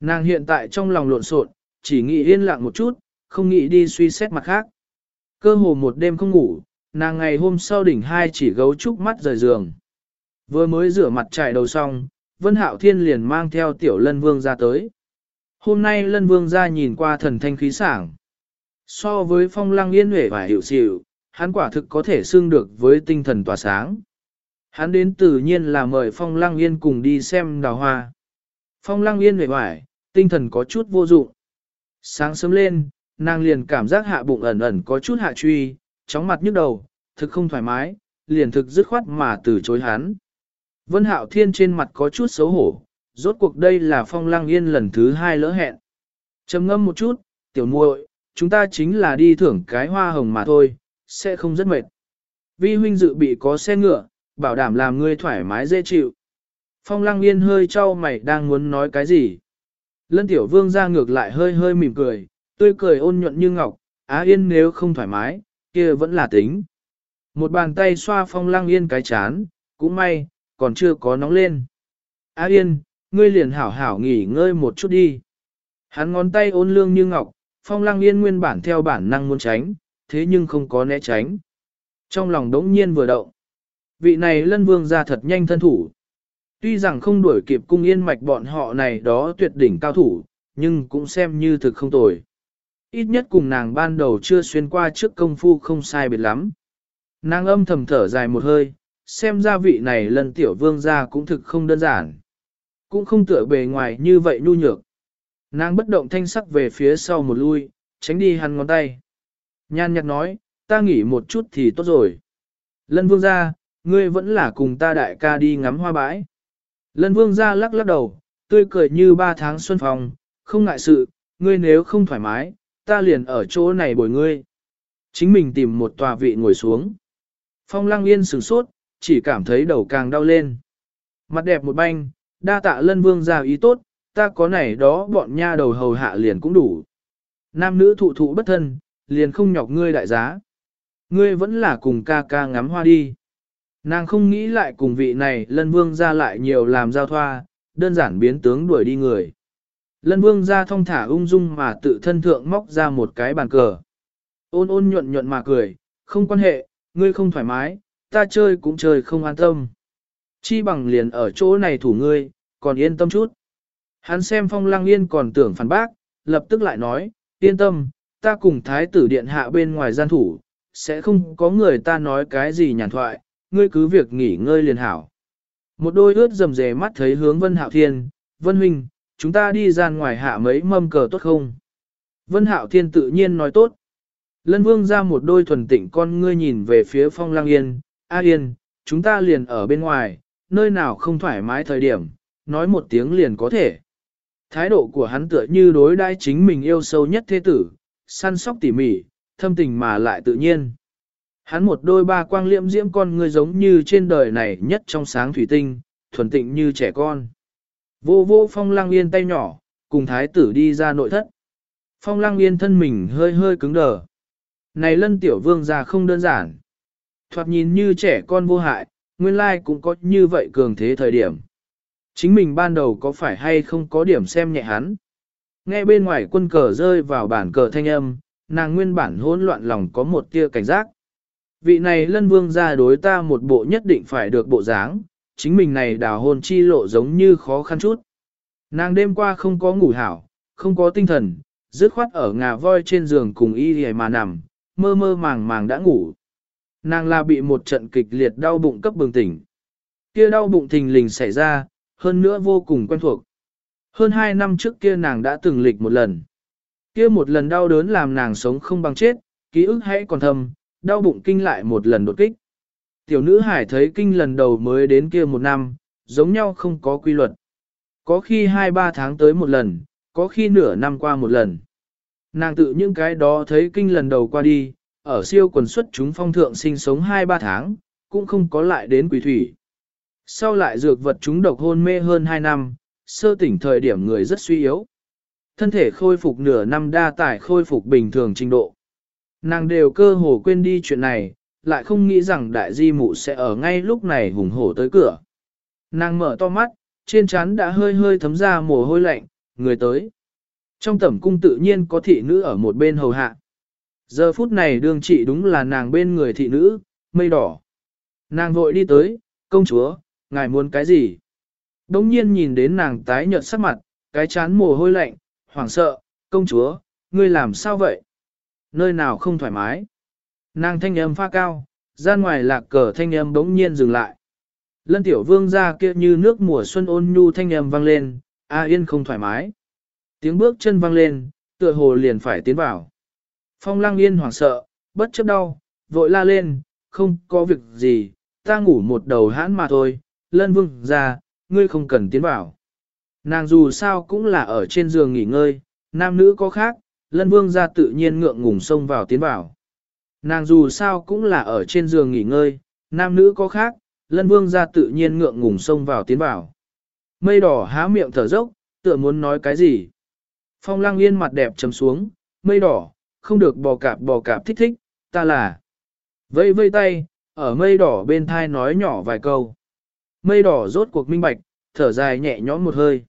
Nàng hiện tại trong lòng lộn xộn, chỉ nghĩ yên lặng một chút, không nghĩ đi suy xét mặt khác. Cơ hồ một đêm không ngủ, nàng ngày hôm sau đỉnh hai chỉ gấu trúc mắt rời giường. Vừa mới rửa mặt trải đầu xong, Vân Hạo Thiên liền mang theo tiểu lân vương ra tới. Hôm nay lân vương ra nhìn qua thần thanh khí sảng. So với phong lăng yên huệ và hiệu xịu, hắn quả thực có thể xưng được với tinh thần tỏa sáng. Hắn đến tự nhiên là mời phong lăng yên cùng đi xem đào hoa. Phong lăng yên huệ hoài, tinh thần có chút vô dụng. Sáng sớm lên, nàng liền cảm giác hạ bụng ẩn ẩn có chút hạ truy, chóng mặt nhức đầu, thực không thoải mái, liền thực dứt khoát mà từ chối hắn. Vân Hạo Thiên trên mặt có chút xấu hổ, rốt cuộc đây là phong lăng yên lần thứ hai lỡ hẹn. trầm ngâm một chút, tiểu muội, chúng ta chính là đi thưởng cái hoa hồng mà thôi, sẽ không rất mệt. Vi huynh dự bị có xe ngựa, bảo đảm làm ngươi thoải mái dễ chịu. Phong lăng yên hơi trao mày đang muốn nói cái gì. Lân tiểu vương ra ngược lại hơi hơi mỉm cười, tươi cười ôn nhuận như ngọc, á yên nếu không thoải mái, kia vẫn là tính. Một bàn tay xoa phong lăng yên cái chán, cũng may, còn chưa có nóng lên. Á yên, ngươi liền hảo hảo nghỉ ngơi một chút đi. Hắn ngón tay ôn lương như ngọc, phong lăng yên nguyên bản theo bản năng muốn tránh, thế nhưng không có né tránh. Trong lòng đống nhiên vừa động. Vị này lân vương ra thật nhanh thân thủ. Tuy rằng không đuổi kịp cung yên mạch bọn họ này đó tuyệt đỉnh cao thủ, nhưng cũng xem như thực không tồi. Ít nhất cùng nàng ban đầu chưa xuyên qua trước công phu không sai biệt lắm. Nàng âm thầm thở dài một hơi, xem ra vị này lần tiểu vương ra cũng thực không đơn giản. Cũng không tựa bề ngoài như vậy nhu nhược. Nàng bất động thanh sắc về phía sau một lui, tránh đi hắn ngón tay. Nhan nhạc nói, ta nghỉ một chút thì tốt rồi. Lân vương ra, ngươi vẫn là cùng ta đại ca đi ngắm hoa bãi. Lân vương ra lắc lắc đầu, tươi cười như ba tháng xuân phòng, không ngại sự, ngươi nếu không thoải mái, ta liền ở chỗ này bồi ngươi. Chính mình tìm một tòa vị ngồi xuống. Phong lăng yên sửng sốt, chỉ cảm thấy đầu càng đau lên. Mặt đẹp một banh, đa tạ lân vương ra ý tốt, ta có này đó bọn nha đầu hầu hạ liền cũng đủ. Nam nữ thụ thụ bất thân, liền không nhọc ngươi đại giá. Ngươi vẫn là cùng ca ca ngắm hoa đi. Nàng không nghĩ lại cùng vị này lân vương ra lại nhiều làm giao thoa, đơn giản biến tướng đuổi đi người. Lân vương ra thong thả ung dung mà tự thân thượng móc ra một cái bàn cờ. Ôn ôn nhuận nhuận mà cười, không quan hệ, ngươi không thoải mái, ta chơi cũng chơi không an tâm. Chi bằng liền ở chỗ này thủ ngươi, còn yên tâm chút. Hắn xem phong lăng yên còn tưởng phản bác, lập tức lại nói, yên tâm, ta cùng thái tử điện hạ bên ngoài gian thủ, sẽ không có người ta nói cái gì nhàn thoại, ngươi cứ việc nghỉ ngơi liền hảo. Một đôi ướt rầm rề mắt thấy hướng Vân Hạo Thiên, Vân Huynh, chúng ta đi ra ngoài hạ mấy mâm cờ tốt không? Vân Hạo Thiên tự nhiên nói tốt. Lân Vương ra một đôi thuần tịnh con ngươi nhìn về phía Phong Lang Yên, A Yên, chúng ta liền ở bên ngoài, nơi nào không thoải mái thời điểm, nói một tiếng liền có thể. Thái độ của hắn tựa như đối đãi chính mình yêu sâu nhất thế tử, săn sóc tỉ mỉ, thâm tình mà lại tự nhiên. Hắn một đôi ba quang liễm diễm con người giống như trên đời này nhất trong sáng thủy tinh, thuần tịnh như trẻ con. Vô vô phong lăng yên tay nhỏ, cùng thái tử đi ra nội thất. Phong lăng yên thân mình hơi hơi cứng đờ. Này lân tiểu vương già không đơn giản. Thoạt nhìn như trẻ con vô hại, nguyên lai cũng có như vậy cường thế thời điểm. Chính mình ban đầu có phải hay không có điểm xem nhẹ hắn. Nghe bên ngoài quân cờ rơi vào bản cờ thanh âm, nàng nguyên bản hỗn loạn lòng có một tia cảnh giác. Vị này lân vương ra đối ta một bộ nhất định phải được bộ dáng, chính mình này đào hôn chi lộ giống như khó khăn chút. Nàng đêm qua không có ngủ hảo, không có tinh thần, dứt khoát ở ngà voi trên giường cùng y hề mà nằm, mơ mơ màng màng đã ngủ. Nàng là bị một trận kịch liệt đau bụng cấp bừng tỉnh. Kia đau bụng thình lình xảy ra, hơn nữa vô cùng quen thuộc. Hơn hai năm trước kia nàng đã từng lịch một lần. Kia một lần đau đớn làm nàng sống không bằng chết, ký ức hãy còn thầm, đau bụng kinh lại một lần đột kích. Tiểu nữ hải thấy kinh lần đầu mới đến kia một năm, giống nhau không có quy luật. Có khi hai ba tháng tới một lần, có khi nửa năm qua một lần. Nàng tự những cái đó thấy kinh lần đầu qua đi, ở siêu quần xuất chúng phong thượng sinh sống hai ba tháng, cũng không có lại đến quỷ thủy. Sau lại dược vật chúng độc hôn mê hơn hai năm, sơ tỉnh thời điểm người rất suy yếu. Thân thể khôi phục nửa năm đa tải khôi phục bình thường trình độ. Nàng đều cơ hồ quên đi chuyện này, lại không nghĩ rằng đại di mụ sẽ ở ngay lúc này hùng hổ tới cửa. Nàng mở to mắt, trên trán đã hơi hơi thấm ra mồ hôi lạnh, người tới. Trong tẩm cung tự nhiên có thị nữ ở một bên hầu hạ. Giờ phút này đương trị đúng là nàng bên người thị nữ, mây đỏ. Nàng vội đi tới, công chúa, ngài muốn cái gì? Đông nhiên nhìn đến nàng tái nhợt sắc mặt, cái chán mồ hôi lạnh, hoảng sợ, công chúa, ngươi làm sao vậy? Nơi nào không thoải mái? Nàng thanh âm pha cao, ra ngoài lạc cờ thanh âm bỗng nhiên dừng lại. Lân tiểu vương ra kia như nước mùa xuân ôn nhu thanh âm vang lên, A à, yên không thoải mái. Tiếng bước chân vang lên, tựa hồ liền phải tiến vào. Phong lăng yên hoảng sợ, bất chấp đau, vội la lên, không có việc gì, ta ngủ một đầu hãn mà thôi, lân vương ra, ngươi không cần tiến vào. Nàng dù sao cũng là ở trên giường nghỉ ngơi, nam nữ có khác, lân vương ra tự nhiên ngượng ngùng xông vào tiến vào. Nàng dù sao cũng là ở trên giường nghỉ ngơi, nam nữ có khác, lân vương ra tự nhiên ngượng ngùng xông vào tiến vào. Mây đỏ há miệng thở dốc, tựa muốn nói cái gì. Phong lăng yên mặt đẹp chấm xuống, mây đỏ, không được bò cạp bò cạp thích thích, ta là. Vây vây tay, ở mây đỏ bên thai nói nhỏ vài câu. Mây đỏ rốt cuộc minh bạch, thở dài nhẹ nhõm một hơi.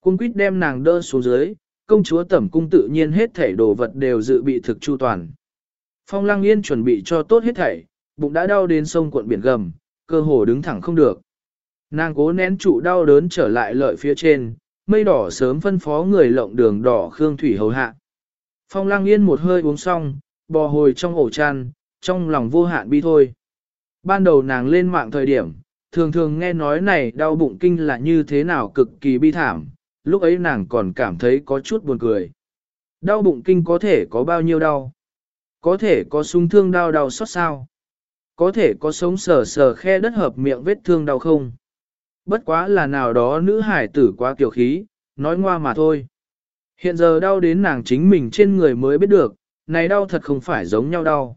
Cung quýt đem nàng đỡ xuống dưới, công chúa tẩm cung tự nhiên hết thảy đồ vật đều dự bị thực chu toàn. Phong lăng yên chuẩn bị cho tốt hết thảy, bụng đã đau đến sông cuộn biển gầm, cơ hồ đứng thẳng không được. Nàng cố nén trụ đau đớn trở lại lợi phía trên, mây đỏ sớm phân phó người lộng đường đỏ khương thủy hầu hạ. Phong lăng yên một hơi uống xong, bò hồi trong ổ chăn, trong lòng vô hạn bi thôi. Ban đầu nàng lên mạng thời điểm, thường thường nghe nói này đau bụng kinh là như thế nào cực kỳ bi thảm, lúc ấy nàng còn cảm thấy có chút buồn cười. Đau bụng kinh có thể có bao nhiêu đau? Có thể có sung thương đau đau xót sao? Có thể có sống sờ sờ khe đất hợp miệng vết thương đau không? Bất quá là nào đó nữ hải tử quá kiểu khí, nói ngoa mà thôi. Hiện giờ đau đến nàng chính mình trên người mới biết được, này đau thật không phải giống nhau đau.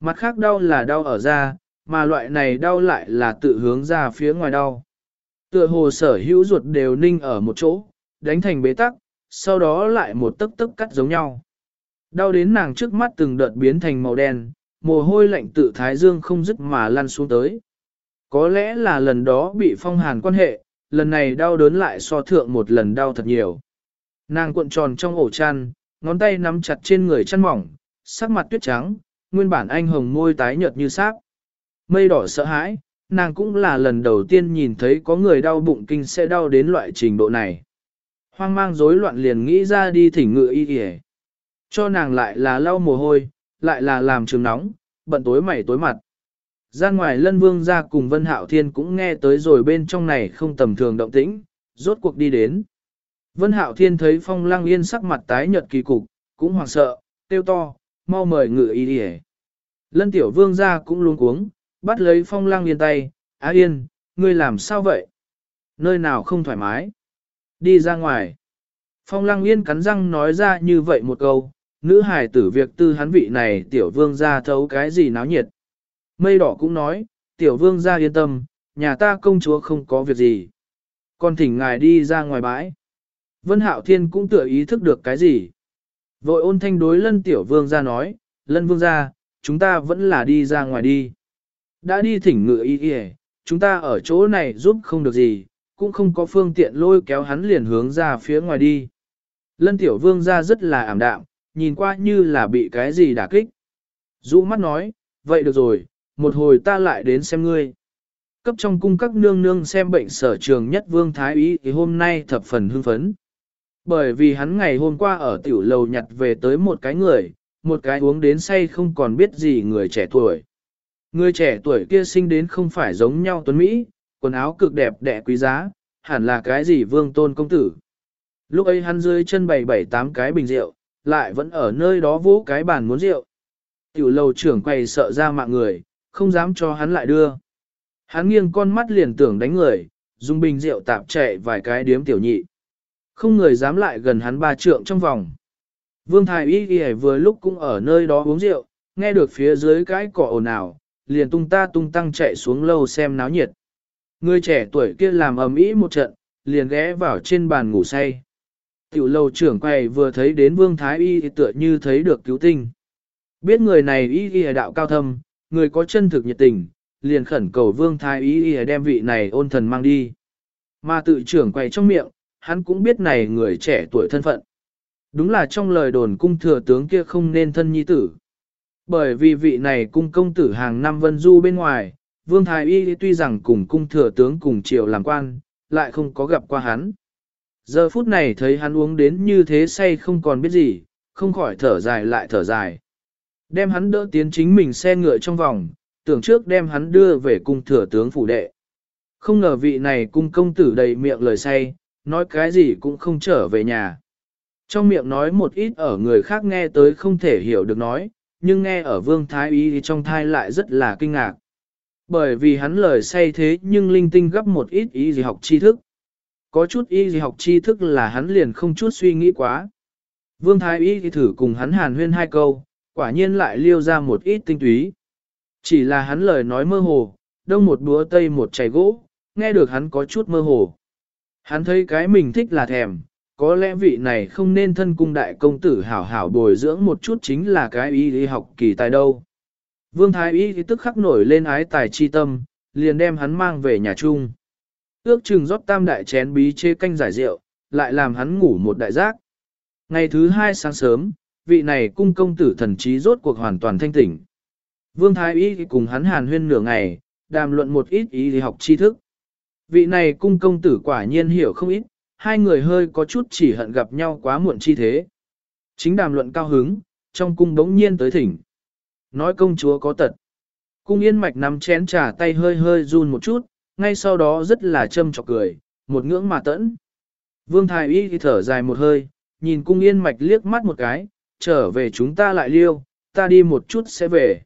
Mặt khác đau là đau ở da, mà loại này đau lại là tự hướng ra phía ngoài đau. Tựa hồ sở hữu ruột đều ninh ở một chỗ, đánh thành bế tắc, sau đó lại một tấc tấc cắt giống nhau. Đau đến nàng trước mắt từng đợt biến thành màu đen, mồ hôi lạnh tự thái dương không dứt mà lăn xuống tới. Có lẽ là lần đó bị phong hàn quan hệ, lần này đau đớn lại so thượng một lần đau thật nhiều. Nàng cuộn tròn trong ổ chăn, ngón tay nắm chặt trên người chăn mỏng, sắc mặt tuyết trắng, nguyên bản anh hồng môi tái nhợt như sáp. Mây đỏ sợ hãi, nàng cũng là lần đầu tiên nhìn thấy có người đau bụng kinh sẽ đau đến loại trình độ này. Hoang mang rối loạn liền nghĩ ra đi thỉnh ngựa y kìa. Cho nàng lại là lau mồ hôi, lại là làm trường nóng, bận tối mày tối mặt. Ra ngoài lân vương ra cùng Vân Hạo Thiên cũng nghe tới rồi bên trong này không tầm thường động tĩnh, rốt cuộc đi đến. Vân Hạo Thiên thấy phong lăng yên sắc mặt tái nhợt kỳ cục, cũng hoảng sợ, tiêu to, mau mời ngựa y đi Lân tiểu vương ra cũng luôn cuống, bắt lấy phong lăng yên tay, Á Yên, ngươi làm sao vậy? Nơi nào không thoải mái? Đi ra ngoài. Phong lăng yên cắn răng nói ra như vậy một câu, nữ hài tử việc tư hắn vị này tiểu vương ra thấu cái gì náo nhiệt. Mây đỏ cũng nói, tiểu vương ra yên tâm, nhà ta công chúa không có việc gì. Còn thỉnh ngài đi ra ngoài bãi. Vân Hạo Thiên cũng tựa ý thức được cái gì. Vội ôn thanh đối lân tiểu vương ra nói, lân vương ra, chúng ta vẫn là đi ra ngoài đi. Đã đi thỉnh ngựa y y, chúng ta ở chỗ này giúp không được gì, cũng không có phương tiện lôi kéo hắn liền hướng ra phía ngoài đi. Lân tiểu vương ra rất là ảm đạm, nhìn qua như là bị cái gì đả kích. Dũ mắt nói, vậy được rồi, một hồi ta lại đến xem ngươi. Cấp trong cung các nương nương xem bệnh sở trường nhất vương thái ý thì hôm nay thập phần hưng phấn. Bởi vì hắn ngày hôm qua ở tiểu lầu nhặt về tới một cái người, một cái uống đến say không còn biết gì người trẻ tuổi. Người trẻ tuổi kia sinh đến không phải giống nhau tuấn Mỹ, quần áo cực đẹp đẽ quý giá, hẳn là cái gì vương tôn công tử. Lúc ấy hắn dưới chân bảy bảy tám cái bình rượu, lại vẫn ở nơi đó vỗ cái bàn muốn rượu. Tiểu lầu trưởng quầy sợ ra mạng người, không dám cho hắn lại đưa. Hắn nghiêng con mắt liền tưởng đánh người, dùng bình rượu tạp chạy vài cái điếm tiểu nhị. Không người dám lại gần hắn ba trượng trong vòng. Vương Thái Y Y vừa lúc cũng ở nơi đó uống rượu, nghe được phía dưới cái cỏ ồn ào, liền tung ta tung tăng chạy xuống lâu xem náo nhiệt. Người trẻ tuổi kia làm ầm ĩ một trận, liền ghé vào trên bàn ngủ say. Tiểu lâu trưởng quầy vừa thấy đến Vương Thái Y thì tựa như thấy được cứu tinh. Biết người này y y đạo cao thâm, người có chân thực nhiệt tình, liền khẩn cầu Vương Thái Y y đem vị này ôn thần mang đi. Mà tự trưởng quầy trong miệng, hắn cũng biết này người trẻ tuổi thân phận. Đúng là trong lời đồn cung thừa tướng kia không nên thân nhi tử. Bởi vì vị này cung công tử hàng năm vân du bên ngoài, Vương Thái Y tuy rằng cùng cung thừa tướng cùng triều làm quan, lại không có gặp qua hắn. Giờ phút này thấy hắn uống đến như thế say không còn biết gì, không khỏi thở dài lại thở dài. Đem hắn đỡ tiến chính mình xe ngựa trong vòng, tưởng trước đem hắn đưa về cung thừa tướng phủ đệ. Không ngờ vị này cung công tử đầy miệng lời say, nói cái gì cũng không trở về nhà. Trong miệng nói một ít ở người khác nghe tới không thể hiểu được nói, nhưng nghe ở vương thái Y thì trong thai lại rất là kinh ngạc. Bởi vì hắn lời say thế nhưng linh tinh gấp một ít y gì học tri thức. Có chút y gì học tri thức là hắn liền không chút suy nghĩ quá. Vương thái y thì thử cùng hắn hàn huyên hai câu, quả nhiên lại liêu ra một ít tinh túy. Chỉ là hắn lời nói mơ hồ, đông một búa tây một chảy gỗ, nghe được hắn có chút mơ hồ. Hắn thấy cái mình thích là thèm, có lẽ vị này không nên thân cung đại công tử hảo hảo bồi dưỡng một chút chính là cái y đi học kỳ tài đâu. Vương Thái Y thì tức khắc nổi lên ái tài chi tâm, liền đem hắn mang về nhà chung. Ước chừng rót tam đại chén bí chê canh giải rượu, lại làm hắn ngủ một đại giác. Ngày thứ hai sáng sớm, vị này cung công tử thần trí rốt cuộc hoàn toàn thanh tỉnh. Vương Thái Y cùng hắn hàn huyên nửa ngày, đàm luận một ít ý học tri thức. Vị này cung công tử quả nhiên hiểu không ít, hai người hơi có chút chỉ hận gặp nhau quá muộn chi thế. Chính đàm luận cao hứng, trong cung đống nhiên tới thỉnh. Nói công chúa có tật. Cung yên mạch nắm chén trà tay hơi hơi run một chút, ngay sau đó rất là châm chọc cười, một ngưỡng mà tẫn. Vương Thái Y thì thở dài một hơi, nhìn cung yên mạch liếc mắt một cái, trở về chúng ta lại liêu, ta đi một chút sẽ về.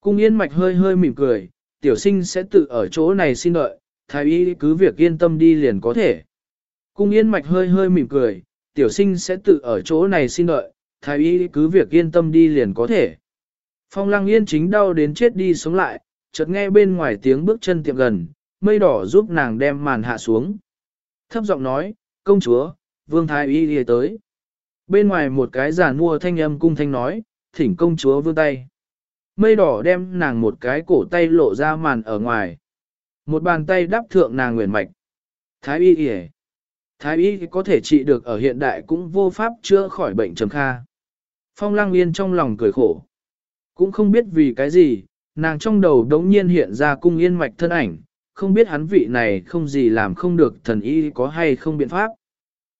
Cung yên mạch hơi hơi mỉm cười, tiểu sinh sẽ tự ở chỗ này xin đợi, thái y cứ việc yên tâm đi liền có thể. Cung yên mạch hơi hơi mỉm cười, tiểu sinh sẽ tự ở chỗ này xin đợi, thái y cứ việc yên tâm đi liền có thể. Phong lăng yên chính đau đến chết đi sống lại, chợt nghe bên ngoài tiếng bước chân tiệm gần, mây đỏ giúp nàng đem màn hạ xuống. Thấp giọng nói, công chúa, vương thái y đi tới. Bên ngoài một cái giả mua thanh âm cung thanh nói, thỉnh công chúa vương tay. Mây đỏ đem nàng một cái cổ tay lộ ra màn ở ngoài. Một bàn tay đáp thượng nàng nguyện mạch. Thái y y Thái y có thể trị được ở hiện đại cũng vô pháp chữa khỏi bệnh trầm kha. Phong lang yên trong lòng cười khổ. Cũng không biết vì cái gì, nàng trong đầu đống nhiên hiện ra cung yên mạch thân ảnh, không biết hắn vị này không gì làm không được thần y có hay không biện pháp.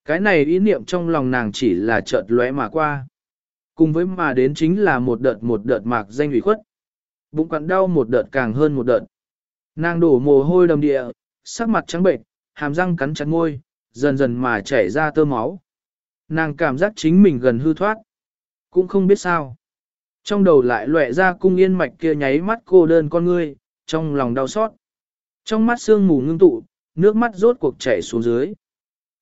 Cái này ý niệm trong lòng nàng chỉ là chợt lóe mà qua. Cùng với mà đến chính là một đợt một đợt mạc danh ủy khuất. Bụng quặn đau một đợt càng hơn một đợt. Nàng đổ mồ hôi đầm địa, sắc mặt trắng bệnh, hàm răng cắn chặt môi, dần dần mà chảy ra tơ máu. Nàng cảm giác chính mình gần hư thoát. Cũng không biết sao. Trong đầu lại lệ ra cung yên mạch kia nháy mắt cô đơn con ngươi, trong lòng đau xót. Trong mắt sương mù ngưng tụ, nước mắt rốt cuộc chảy xuống dưới.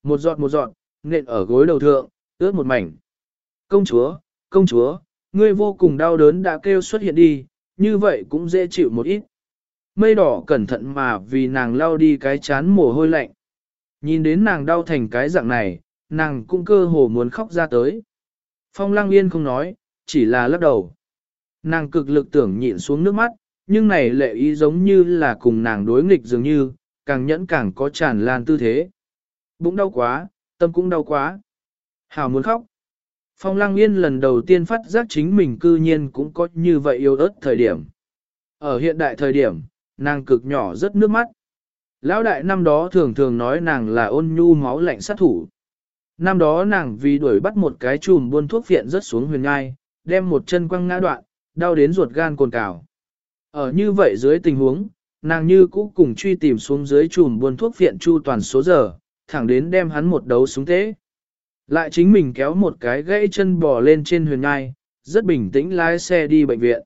Một giọt một giọt, nện ở gối đầu thượng, ướt một mảnh. Công chúa, công chúa, ngươi vô cùng đau đớn đã kêu xuất hiện đi, như vậy cũng dễ chịu một ít. Mây đỏ cẩn thận mà vì nàng lau đi cái chán mồ hôi lạnh. Nhìn đến nàng đau thành cái dạng này, nàng cũng cơ hồ muốn khóc ra tới. Phong lăng yên không nói, chỉ là lắc đầu. Nàng cực lực tưởng nhịn xuống nước mắt, nhưng này lệ ý giống như là cùng nàng đối nghịch dường như, càng nhẫn càng có tràn lan tư thế. Bụng đau quá, tâm cũng đau quá. Hào muốn khóc. Phong Lăng Yên lần đầu tiên phát giác chính mình cư nhiên cũng có như vậy yêu ớt thời điểm. Ở hiện đại thời điểm, nàng cực nhỏ rất nước mắt. Lão đại năm đó thường thường nói nàng là ôn nhu máu lạnh sát thủ. Năm đó nàng vì đuổi bắt một cái chùm buôn thuốc viện rất xuống huyền ngai, đem một chân quăng ngã đoạn, đau đến ruột gan cồn cào. Ở như vậy dưới tình huống, nàng như cũ cùng truy tìm xuống dưới chùm buôn thuốc viện chu toàn số giờ, thẳng đến đem hắn một đấu súng tế. Lại chính mình kéo một cái gãy chân bò lên trên huyền ngai, rất bình tĩnh lái xe đi bệnh viện.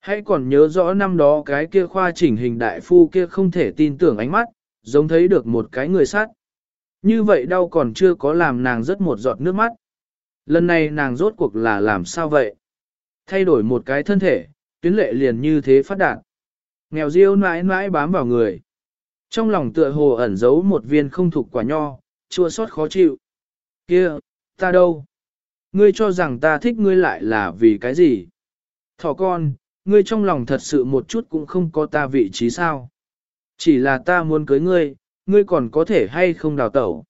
Hãy còn nhớ rõ năm đó cái kia khoa chỉnh hình đại phu kia không thể tin tưởng ánh mắt, giống thấy được một cái người sát. Như vậy đau còn chưa có làm nàng rất một giọt nước mắt. Lần này nàng rốt cuộc là làm sao vậy? Thay đổi một cái thân thể, tuyến lệ liền như thế phát đạt. Nghèo riêu mãi mãi bám vào người. Trong lòng tựa hồ ẩn giấu một viên không thuộc quả nho, chua xót khó chịu. Kia, ta đâu? Ngươi cho rằng ta thích ngươi lại là vì cái gì? Thỏ con, ngươi trong lòng thật sự một chút cũng không có ta vị trí sao? Chỉ là ta muốn cưới ngươi, ngươi còn có thể hay không đào tẩu.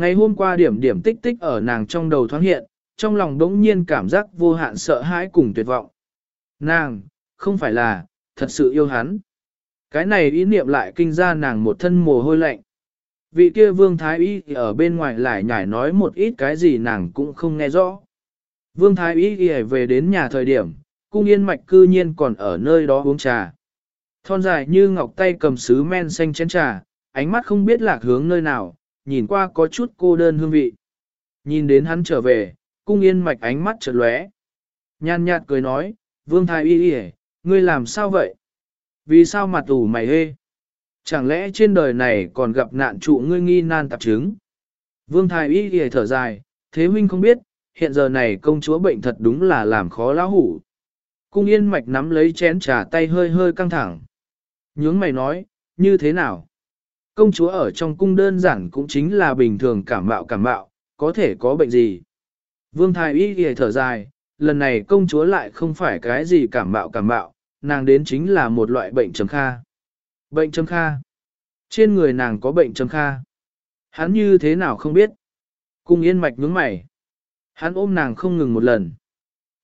Ngày hôm qua điểm điểm tích tích ở nàng trong đầu thoáng hiện, trong lòng đống nhiên cảm giác vô hạn sợ hãi cùng tuyệt vọng. Nàng, không phải là, thật sự yêu hắn. Cái này ý niệm lại kinh ra nàng một thân mồ hôi lạnh. Vị kia vương thái y ở bên ngoài lại nhảy nói một ít cái gì nàng cũng không nghe rõ. Vương thái y về đến nhà thời điểm, cung yên mạch cư nhiên còn ở nơi đó uống trà. Thon dài như ngọc tay cầm sứ men xanh chén trà, ánh mắt không biết lạc hướng nơi nào, nhìn qua có chút cô đơn hương vị. Nhìn đến hắn trở về, cung yên mạch ánh mắt chợt lóe. nhan nhạt cười nói, vương thái y y ngươi làm sao vậy? Vì sao mặt ủ mày hê? Chẳng lẽ trên đời này còn gặp nạn trụ ngươi nghi nan tạp chứng? Vương thái y y thở dài, thế huynh không biết, hiện giờ này công chúa bệnh thật đúng là làm khó lão hủ. Cung yên mạch nắm lấy chén trà tay hơi hơi căng thẳng. Nhướng mày nói, như thế nào? Công chúa ở trong cung đơn giản cũng chính là bình thường cảm mạo cảm mạo, có thể có bệnh gì? Vương thái y y thở dài, lần này công chúa lại không phải cái gì cảm mạo cảm mạo, nàng đến chính là một loại bệnh trầm kha. Bệnh trầm kha. Trên người nàng có bệnh trầm kha. Hắn như thế nào không biết. Cung yên mạch nhướng mày. Hắn ôm nàng không ngừng một lần.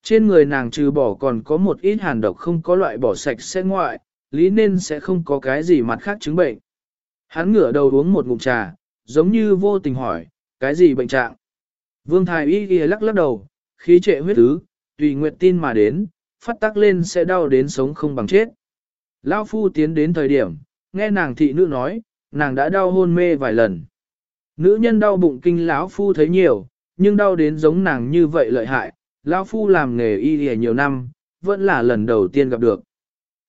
Trên người nàng trừ bỏ còn có một ít hàn độc không có loại bỏ sạch sẽ ngoại, lý nên sẽ không có cái gì mặt khác chứng bệnh. Hắn ngửa đầu uống một ngụm trà, giống như vô tình hỏi, cái gì bệnh trạng? Vương Thái Y ghi lắc lắc đầu, khí trệ huyết tứ, tùy nguyện tin mà đến, phát tác lên sẽ đau đến sống không bằng chết. Lão Phu tiến đến thời điểm, nghe nàng thị nữ nói, nàng đã đau hôn mê vài lần. Nữ nhân đau bụng kinh lão Phu thấy nhiều, nhưng đau đến giống nàng như vậy lợi hại, lão Phu làm nghề y lìa nhiều năm, vẫn là lần đầu tiên gặp được.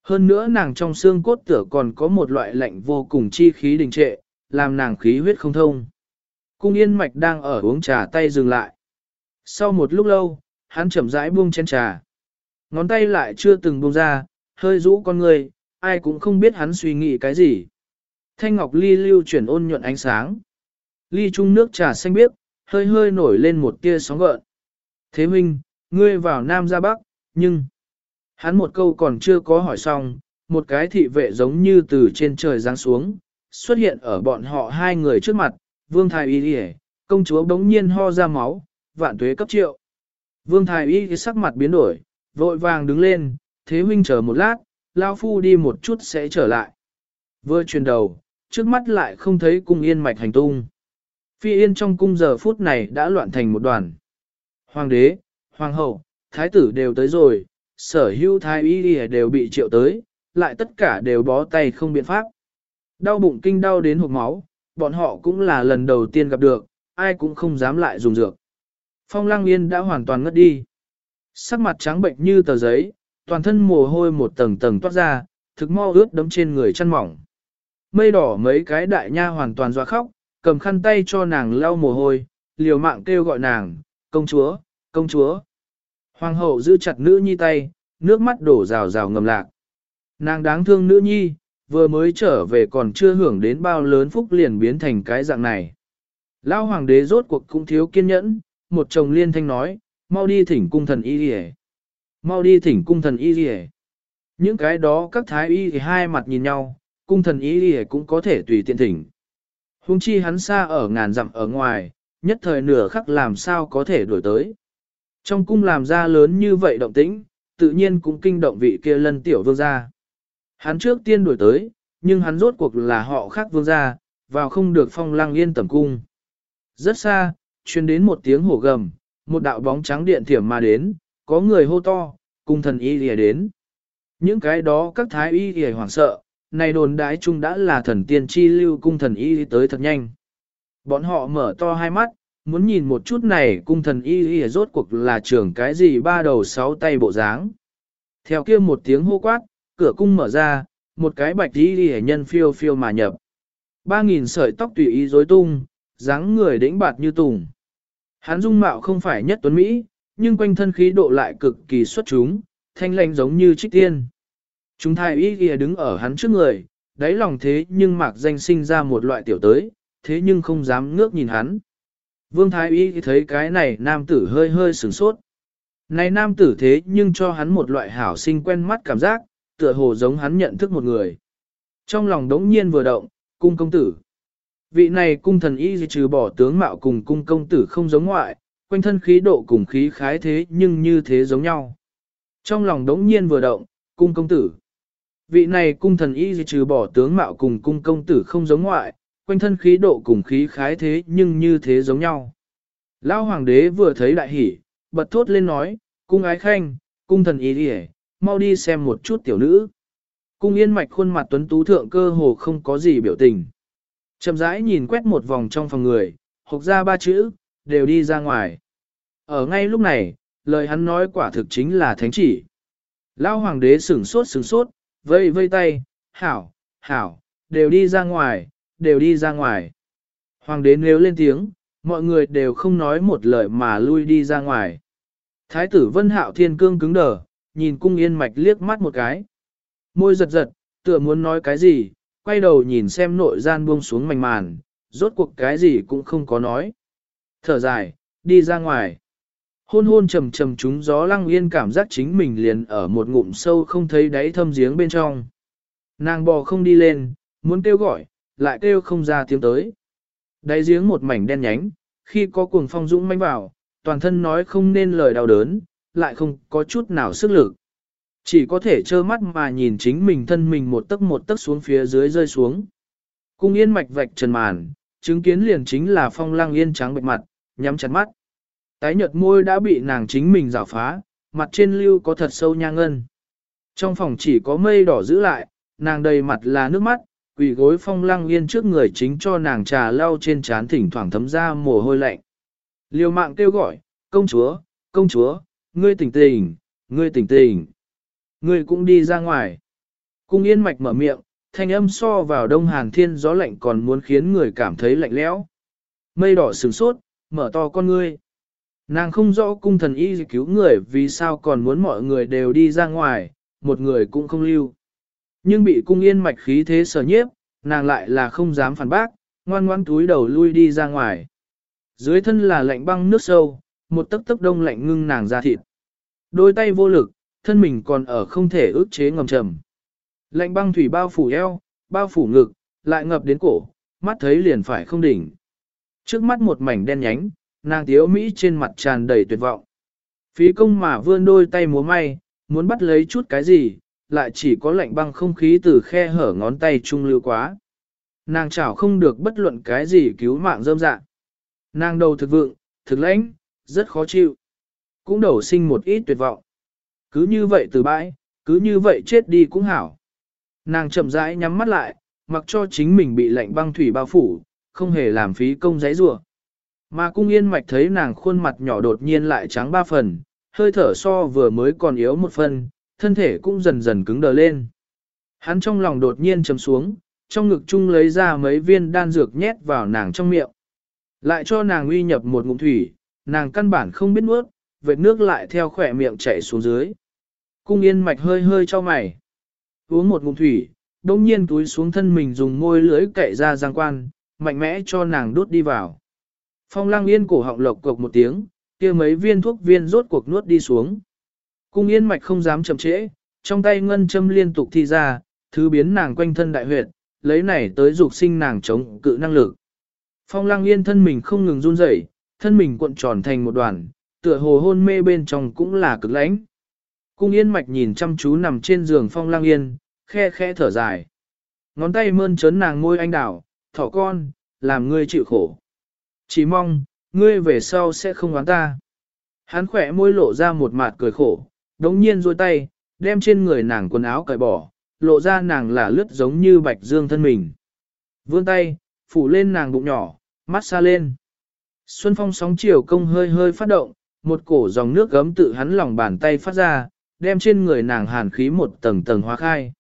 Hơn nữa nàng trong xương cốt tửa còn có một loại lạnh vô cùng chi khí đình trệ, làm nàng khí huyết không thông. Cung yên mạch đang ở uống trà tay dừng lại. Sau một lúc lâu, hắn chậm rãi buông chén trà. Ngón tay lại chưa từng buông ra, hơi rũ con người, ai cũng không biết hắn suy nghĩ cái gì. Thanh ngọc ly lưu chuyển ôn nhuận ánh sáng. Ly chung nước trà xanh biếc, hơi hơi nổi lên một tia sóng gợn. Thế huynh, ngươi vào Nam ra Bắc, nhưng... Hắn một câu còn chưa có hỏi xong, một cái thị vệ giống như từ trên trời giáng xuống, xuất hiện ở bọn họ hai người trước mặt, vương thái y đi công chúa bỗng nhiên ho ra máu, vạn tuế cấp triệu. Vương thái y sắc mặt biến đổi, vội vàng đứng lên, thế huynh chờ một lát, lao phu đi một chút sẽ trở lại. Vừa chuyển đầu, trước mắt lại không thấy cung yên mạch hành tung. Phi yên trong cung giờ phút này đã loạn thành một đoàn. Hoàng đế, hoàng hậu, thái tử đều tới rồi, sở hữu thái y đều bị triệu tới, lại tất cả đều bó tay không biện pháp. Đau bụng kinh đau đến hộp máu, bọn họ cũng là lần đầu tiên gặp được, ai cũng không dám lại dùng dược. Phong Lăng Yên đã hoàn toàn ngất đi. Sắc mặt trắng bệnh như tờ giấy, toàn thân mồ hôi một tầng tầng toát ra, thực mau ướt đấm trên người chăn mỏng. Mây đỏ mấy cái đại nha hoàn toàn doa khóc, cầm khăn tay cho nàng lau mồ hôi, liều mạng kêu gọi nàng, công chúa, công chúa. Hoàng hậu giữ chặt nữ nhi tay, nước mắt đổ rào rào ngầm lạc. Nàng đáng thương nữ nhi, vừa mới trở về còn chưa hưởng đến bao lớn phúc liền biến thành cái dạng này. Lão hoàng đế rốt cuộc cũng thiếu kiên nhẫn, một chồng liên thanh nói, mau đi thỉnh cung thần y đi Mau đi thỉnh cung thần y đi Những cái đó các thái y thì hai mặt nhìn nhau, cung thần y đi cũng có thể tùy tiện thỉnh. Hùng chi hắn xa ở ngàn dặm ở ngoài, nhất thời nửa khắc làm sao có thể đổi tới. Trong cung làm ra lớn như vậy động tĩnh, tự nhiên cũng kinh động vị kia lân tiểu vương gia. Hắn trước tiên đuổi tới, nhưng hắn rốt cuộc là họ khác vương gia, vào không được phong lang yên tầm cung. Rất xa, truyền đến một tiếng hổ gầm, một đạo bóng trắng điện thiểm mà đến, có người hô to, cung thần y lìa đến. Những cái đó các thái y lìa hoảng sợ, này đồn đái chung đã là thần tiên chi lưu cung thần y tới thật nhanh. Bọn họ mở to hai mắt, muốn nhìn một chút này cung thần y y rốt cuộc là trưởng cái gì ba đầu sáu tay bộ dáng. Theo kia một tiếng hô quát, cửa cung mở ra, một cái bạch y y nhân phiêu phiêu mà nhập. Ba nghìn sợi tóc tùy ý rối tung, dáng người đĩnh bạt như tùng. Hắn dung mạo không phải nhất tuấn Mỹ, nhưng quanh thân khí độ lại cực kỳ xuất chúng, thanh lãnh giống như trích tiên. Chúng thái y ghi đứng ở hắn trước người, đáy lòng thế nhưng mạc danh sinh ra một loại tiểu tới, thế nhưng không dám ngước nhìn hắn. Vương thái y thấy cái này nam tử hơi hơi sửng sốt. Này nam tử thế nhưng cho hắn một loại hảo sinh quen mắt cảm giác, tựa hồ giống hắn nhận thức một người. Trong lòng đống nhiên vừa động, cung công tử. Vị này cung thần y trừ bỏ tướng mạo cùng cung công tử không giống ngoại, quanh thân khí độ cùng khí khái thế nhưng như thế giống nhau. Trong lòng đống nhiên vừa động, cung công tử. Vị này cung thần y trừ bỏ tướng mạo cùng cung công tử không giống ngoại, quanh thân khí độ cùng khí khái thế nhưng như thế giống nhau. Lão hoàng đế vừa thấy đại hỉ, bật thốt lên nói, cung ái khanh, cung thần ý đi mau đi xem một chút tiểu nữ. Cung yên mạch khuôn mặt tuấn tú thượng cơ hồ không có gì biểu tình. Chậm rãi nhìn quét một vòng trong phòng người, hộc ra ba chữ, đều đi ra ngoài. Ở ngay lúc này, lời hắn nói quả thực chính là thánh chỉ. Lão hoàng đế sửng sốt sửng sốt, vây vây tay, hảo, hảo, đều đi ra ngoài, đều đi ra ngoài. Hoàng đế nếu lên tiếng, mọi người đều không nói một lời mà lui đi ra ngoài. Thái tử Vân Hạo Thiên Cương cứng đờ, nhìn cung yên mạch liếc mắt một cái. Môi giật giật, tựa muốn nói cái gì, quay đầu nhìn xem nội gian buông xuống mảnh màn, rốt cuộc cái gì cũng không có nói. Thở dài, đi ra ngoài. Hôn hôn trầm trầm chúng gió lăng yên cảm giác chính mình liền ở một ngụm sâu không thấy đáy thâm giếng bên trong. Nàng bò không đi lên, muốn kêu gọi, lại kêu không ra tiếng tới. Đáy giếng một mảnh đen nhánh, khi có cuồng phong dũng manh vào, toàn thân nói không nên lời đau đớn, lại không có chút nào sức lực. Chỉ có thể trơ mắt mà nhìn chính mình thân mình một tấc một tấc xuống phía dưới rơi xuống. Cung yên mạch vạch trần màn, chứng kiến liền chính là phong lang yên trắng bệch mặt, nhắm chặt mắt. Tái nhợt môi đã bị nàng chính mình rào phá, mặt trên lưu có thật sâu nha ngân. Trong phòng chỉ có mây đỏ giữ lại, nàng đầy mặt là nước mắt, quỳ gối phong lăng yên trước người chính cho nàng trà lau trên trán thỉnh thoảng thấm ra mồ hôi lạnh. Liều mạng kêu gọi, công chúa, công chúa, ngươi tỉnh tỉnh, ngươi tỉnh tỉnh. Ngươi cũng đi ra ngoài. Cung yên mạch mở miệng, thanh âm so vào đông hàn thiên gió lạnh còn muốn khiến người cảm thấy lạnh lẽo. Mây đỏ sừng sốt, mở to con ngươi. Nàng không rõ cung thần y cứu người vì sao còn muốn mọi người đều đi ra ngoài, một người cũng không lưu. Nhưng bị cung yên mạch khí thế sở nhiếp, nàng lại là không dám phản bác, ngoan ngoan túi đầu lui đi ra ngoài. Dưới thân là lạnh băng nước sâu, một tấc tấc đông lạnh ngưng nàng ra thịt. Đôi tay vô lực, thân mình còn ở không thể ước chế ngầm trầm. Lạnh băng thủy bao phủ eo, bao phủ ngực, lại ngập đến cổ, mắt thấy liền phải không đỉnh. Trước mắt một mảnh đen nhánh, nàng tiếu Mỹ trên mặt tràn đầy tuyệt vọng. Phí công mà vươn đôi tay múa may, muốn bắt lấy chút cái gì, lại chỉ có lạnh băng không khí từ khe hở ngón tay trung lưu quá. Nàng chảo không được bất luận cái gì cứu mạng dâm dạ. Nàng đầu thực vượng, thực lãnh, rất khó chịu. Cũng đầu sinh một ít tuyệt vọng. Cứ như vậy từ bãi, cứ như vậy chết đi cũng hảo. Nàng chậm rãi nhắm mắt lại, mặc cho chính mình bị lạnh băng thủy bao phủ, không hề làm phí công giấy rủa. Mà cung yên mạch thấy nàng khuôn mặt nhỏ đột nhiên lại trắng ba phần, hơi thở so vừa mới còn yếu một phần, thân thể cũng dần dần cứng đờ lên. Hắn trong lòng đột nhiên chấm xuống, trong ngực chung lấy ra mấy viên đan dược nhét vào nàng trong miệng. Lại cho nàng uy nhập một ngụm thủy, nàng căn bản không biết nuốt, vệt nước lại theo khỏe miệng chảy xuống dưới. Cung yên mạch hơi hơi cho mày. Uống một ngụm thủy, đông nhiên túi xuống thân mình dùng môi lưỡi cậy ra giang quan, mạnh mẽ cho nàng đốt đi vào. Phong lang yên cổ họng lộc cộc một tiếng, kia mấy viên thuốc viên rốt cuộc nuốt đi xuống. Cung yên mạch không dám chậm trễ, trong tay ngân châm liên tục thi ra, thứ biến nàng quanh thân đại huyệt, lấy này tới dục sinh nàng chống cự năng lực. Phong lăng yên thân mình không ngừng run rẩy, thân mình cuộn tròn thành một đoàn, tựa hồ hôn mê bên trong cũng là cực lãnh. Cung yên mạch nhìn chăm chú nằm trên giường phong lăng yên, khe khe thở dài. Ngón tay mơn trớn nàng môi anh đảo, thỏ con, làm ngươi chịu khổ. Chỉ mong, ngươi về sau sẽ không oán ta. Hắn khỏe môi lộ ra một mặt cười khổ, đống nhiên duỗi tay, đem trên người nàng quần áo cởi bỏ, lộ ra nàng là lướt giống như bạch dương thân mình. Vươn tay, phủ lên nàng bụng nhỏ, mắt xa lên. Xuân phong sóng chiều công hơi hơi phát động, một cổ dòng nước gấm tự hắn lòng bàn tay phát ra, đem trên người nàng hàn khí một tầng tầng hóa khai.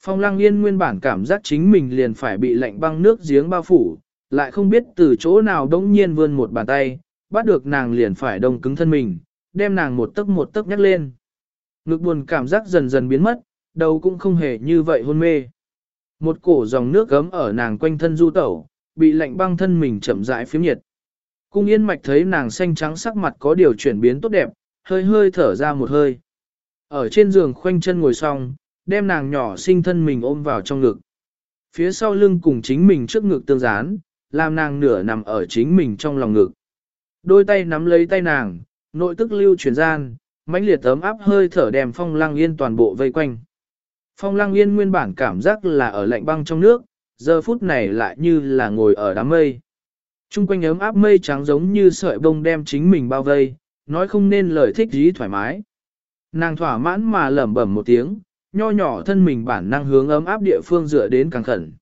Phong lăng yên nguyên bản cảm giác chính mình liền phải bị lạnh băng nước giếng bao phủ, lại không biết từ chỗ nào đống nhiên vươn một bàn tay, bắt được nàng liền phải đông cứng thân mình, đem nàng một tấc một tấc nhắc lên. Ngực buồn cảm giác dần dần biến mất, đầu cũng không hề như vậy hôn mê. Một cổ dòng nước gấm ở nàng quanh thân du tẩu, bị lạnh băng thân mình chậm rãi phiếm nhiệt. Cung yên mạch thấy nàng xanh trắng sắc mặt có điều chuyển biến tốt đẹp, hơi hơi thở ra một hơi. Ở trên giường khoanh chân ngồi xong, đem nàng nhỏ sinh thân mình ôm vào trong ngực. Phía sau lưng cùng chính mình trước ngực tương dán, làm nàng nửa nằm ở chính mình trong lòng ngực. Đôi tay nắm lấy tay nàng, nội tức lưu chuyển gian, mãnh liệt ấm áp hơi thở đem phong lăng yên toàn bộ vây quanh. Phong lăng yên nguyên bản cảm giác là ở lạnh băng trong nước, giờ phút này lại như là ngồi ở đám mây. Trung quanh ấm áp mây trắng giống như sợi bông đem chính mình bao vây, nói không nên lời thích dí thoải mái. Nàng thỏa mãn mà lẩm bẩm một tiếng, nho nhỏ thân mình bản năng hướng ấm áp địa phương dựa đến càng khẩn.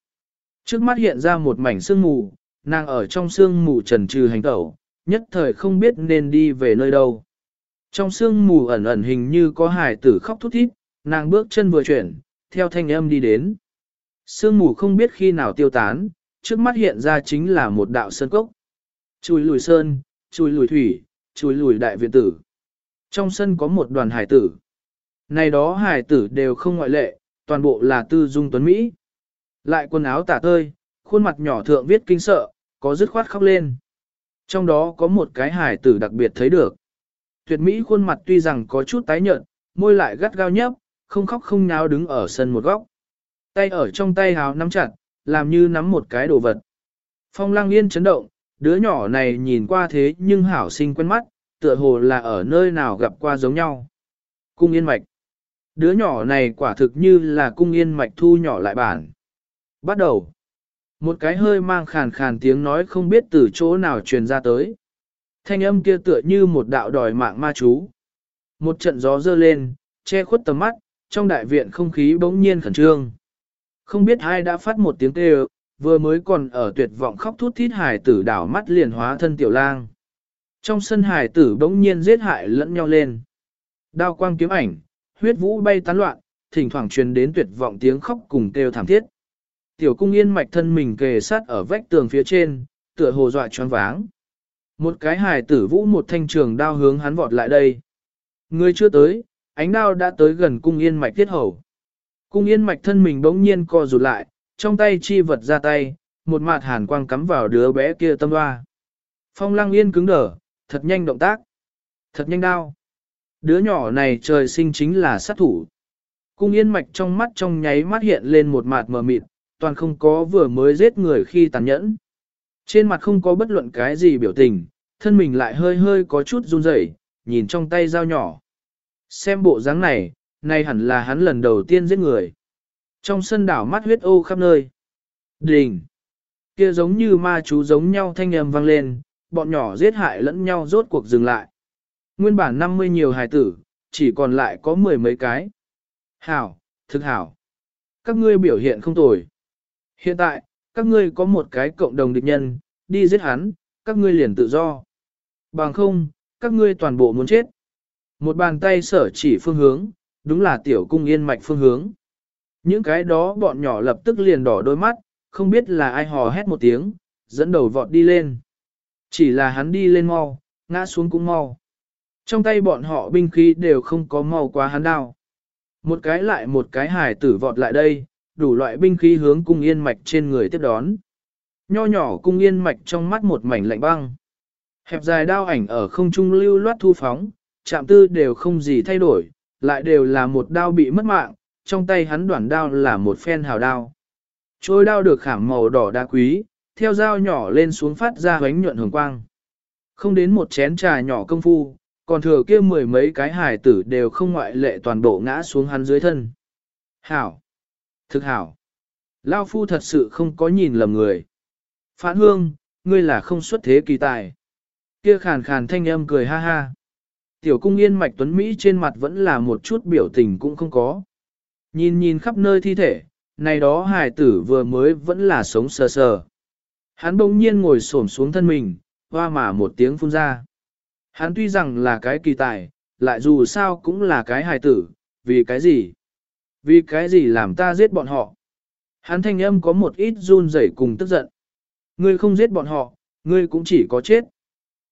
Trước mắt hiện ra một mảnh sương mù, nàng ở trong sương mù trần trừ hành tẩu, nhất thời không biết nên đi về nơi đâu. Trong sương mù ẩn ẩn hình như có hải tử khóc thút thít, nàng bước chân vừa chuyển, theo thanh âm đi đến. Sương mù không biết khi nào tiêu tán, trước mắt hiện ra chính là một đạo sơn cốc. Chùi lùi sơn, chùi lùi thủy, chùi lùi đại viện tử. Trong sân có một đoàn hải tử. Này đó hải tử đều không ngoại lệ, toàn bộ là tư dung tuấn Mỹ. Lại quần áo tả tơi, khuôn mặt nhỏ thượng viết kinh sợ, có dứt khoát khóc lên. Trong đó có một cái hải tử đặc biệt thấy được. Tuyệt Mỹ khuôn mặt tuy rằng có chút tái nhợt, môi lại gắt gao nhấp, không khóc không nháo đứng ở sân một góc. Tay ở trong tay hào nắm chặt, làm như nắm một cái đồ vật. Phong lăng yên chấn động, đứa nhỏ này nhìn qua thế nhưng hảo sinh quen mắt, tựa hồ là ở nơi nào gặp qua giống nhau. Cung yên mạch. Đứa nhỏ này quả thực như là cung yên mạch thu nhỏ lại bản. Bắt đầu. Một cái hơi mang khàn khàn tiếng nói không biết từ chỗ nào truyền ra tới. Thanh âm kia tựa như một đạo đòi mạng ma chú. Một trận gió dơ lên, che khuất tầm mắt, trong đại viện không khí bỗng nhiên khẩn trương. Không biết ai đã phát một tiếng kêu, vừa mới còn ở tuyệt vọng khóc thút thít hải tử đảo mắt liền hóa thân tiểu lang. Trong sân hải tử bỗng nhiên giết hại lẫn nhau lên. Đao quang kiếm ảnh, huyết vũ bay tán loạn, thỉnh thoảng truyền đến tuyệt vọng tiếng khóc cùng kêu thảm thiết. Tiểu cung yên mạch thân mình kề sát ở vách tường phía trên, tựa hồ dọa choáng váng. Một cái hài tử vũ một thanh trường đao hướng hắn vọt lại đây. Người chưa tới, ánh đao đã tới gần cung yên mạch tiết hầu. Cung yên mạch thân mình bỗng nhiên co rụt lại, trong tay chi vật ra tay, một mạt hàn quang cắm vào đứa bé kia tâm hoa. Phong lăng yên cứng đờ, thật nhanh động tác. Thật nhanh đao. Đứa nhỏ này trời sinh chính là sát thủ. Cung yên mạch trong mắt trong nháy mắt hiện lên một mặt mờ mịt, toàn không có vừa mới giết người khi tàn nhẫn. Trên mặt không có bất luận cái gì biểu tình, thân mình lại hơi hơi có chút run rẩy, nhìn trong tay dao nhỏ. Xem bộ dáng này, này hẳn là hắn lần đầu tiên giết người. Trong sân đảo mắt huyết ô khắp nơi. Đình! Kia giống như ma chú giống nhau thanh âm vang lên, bọn nhỏ giết hại lẫn nhau rốt cuộc dừng lại. Nguyên bản 50 nhiều hài tử, chỉ còn lại có mười mấy cái. Hảo, thực hảo. Các ngươi biểu hiện không tồi. Hiện tại, các ngươi có một cái cộng đồng địch nhân, đi giết hắn, các ngươi liền tự do. Bằng không, các ngươi toàn bộ muốn chết. Một bàn tay sở chỉ phương hướng, đúng là tiểu cung yên mạch phương hướng. Những cái đó bọn nhỏ lập tức liền đỏ đôi mắt, không biết là ai hò hét một tiếng, dẫn đầu vọt đi lên. Chỉ là hắn đi lên mau, ngã xuống cũng mau. Trong tay bọn họ binh khí đều không có mau quá hắn đao. Một cái lại một cái hải tử vọt lại đây, đủ loại binh khí hướng cung yên mạch trên người tiếp đón. Nho nhỏ cung yên mạch trong mắt một mảnh lạnh băng. Hẹp dài đao ảnh ở không trung lưu loát thu phóng, chạm tư đều không gì thay đổi, lại đều là một đao bị mất mạng, trong tay hắn đoạn đao là một phen hào đao. Trôi đao được khảm màu đỏ đá quý, theo dao nhỏ lên xuống phát ra hoánh nhuận hồng quang. Không đến một chén trà nhỏ công phu, còn thừa kia mười mấy cái hài tử đều không ngoại lệ toàn bộ ngã xuống hắn dưới thân. Hảo! Thực hảo! Lao phu thật sự không có nhìn lầm người. Phản hương, ngươi là không xuất thế kỳ tài. Kia khàn khàn thanh âm cười ha ha. Tiểu cung yên mạch tuấn Mỹ trên mặt vẫn là một chút biểu tình cũng không có. Nhìn nhìn khắp nơi thi thể, này đó hài tử vừa mới vẫn là sống sờ sờ. Hắn bỗng nhiên ngồi xổm xuống thân mình, hoa mà một tiếng phun ra. Hắn tuy rằng là cái kỳ tài, lại dù sao cũng là cái hài tử, vì cái gì? Vì cái gì làm ta giết bọn họ? Hắn thanh âm có một ít run rẩy cùng tức giận. Ngươi không giết bọn họ, ngươi cũng chỉ có chết.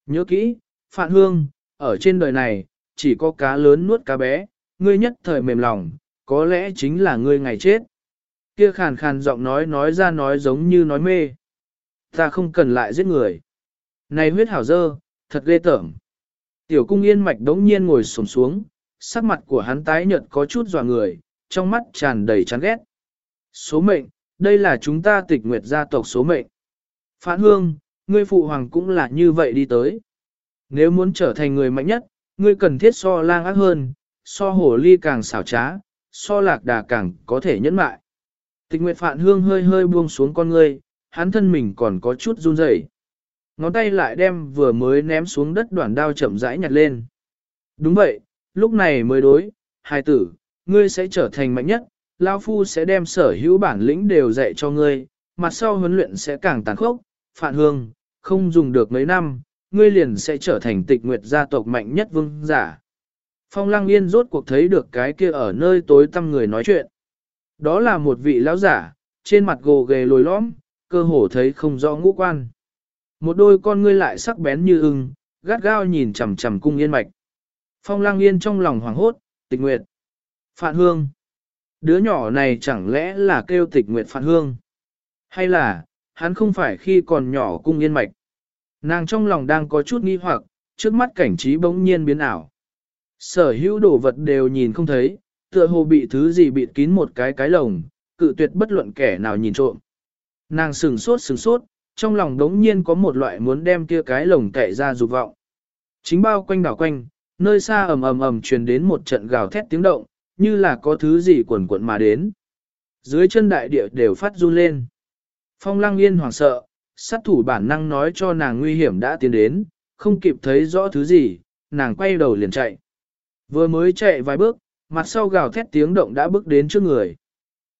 Nhớ kỹ, Phạn Hương, ở trên đời này, chỉ có cá lớn nuốt cá bé, ngươi nhất thời mềm lòng, có lẽ chính là ngươi ngày chết. Kia khàn khàn giọng nói nói ra nói giống như nói mê. Ta không cần lại giết người. Này huyết hảo dơ, thật ghê tởm. Tiểu cung yên mạch đống nhiên ngồi sổm xuống, sắc mặt của hắn tái nhợt có chút dò người, trong mắt tràn đầy chán ghét. Số mệnh, đây là chúng ta tịch nguyệt gia tộc số mệnh. Phản hương, ngươi phụ hoàng cũng là như vậy đi tới. Nếu muốn trở thành người mạnh nhất, ngươi cần thiết so lang ác hơn, so hổ ly càng xảo trá, so lạc đà càng có thể nhẫn mại. Tịch nguyệt phản hương hơi hơi buông xuống con ngươi, hắn thân mình còn có chút run rẩy. Ngón tay lại đem vừa mới ném xuống đất đoạn đao chậm rãi nhặt lên. Đúng vậy, lúc này mới đối, hai tử, ngươi sẽ trở thành mạnh nhất, Lao Phu sẽ đem sở hữu bản lĩnh đều dạy cho ngươi, mặt sau huấn luyện sẽ càng tàn khốc, phản hương, không dùng được mấy năm, ngươi liền sẽ trở thành tịch nguyệt gia tộc mạnh nhất vương giả. Phong Lăng Yên rốt cuộc thấy được cái kia ở nơi tối tăm người nói chuyện. Đó là một vị lão giả, trên mặt gồ ghề lồi lõm, cơ hồ thấy không rõ ngũ quan. Một đôi con ngươi lại sắc bén như ưng, gắt gao nhìn chằm chằm cung yên mạch. Phong Lăng Yên trong lòng hoảng hốt, tịch nguyệt. Phạn Hương. Đứa nhỏ này chẳng lẽ là kêu tịch nguyệt Phạn Hương? Hay là, hắn không phải khi còn nhỏ cung yên mạch? Nàng trong lòng đang có chút nghi hoặc, trước mắt cảnh trí bỗng nhiên biến ảo. Sở hữu đồ vật đều nhìn không thấy, tựa hồ bị thứ gì bịt kín một cái cái lồng, cự tuyệt bất luận kẻ nào nhìn trộm. Nàng sừng sốt sừng sốt, trong lòng đống nhiên có một loại muốn đem kia cái lồng cậy ra dục vọng. Chính bao quanh đảo quanh, nơi xa ầm ầm ầm truyền đến một trận gào thét tiếng động, như là có thứ gì quần quận mà đến. Dưới chân đại địa đều phát run lên. Phong lăng yên hoảng sợ, sát thủ bản năng nói cho nàng nguy hiểm đã tiến đến, không kịp thấy rõ thứ gì, nàng quay đầu liền chạy. Vừa mới chạy vài bước, mặt sau gào thét tiếng động đã bước đến trước người.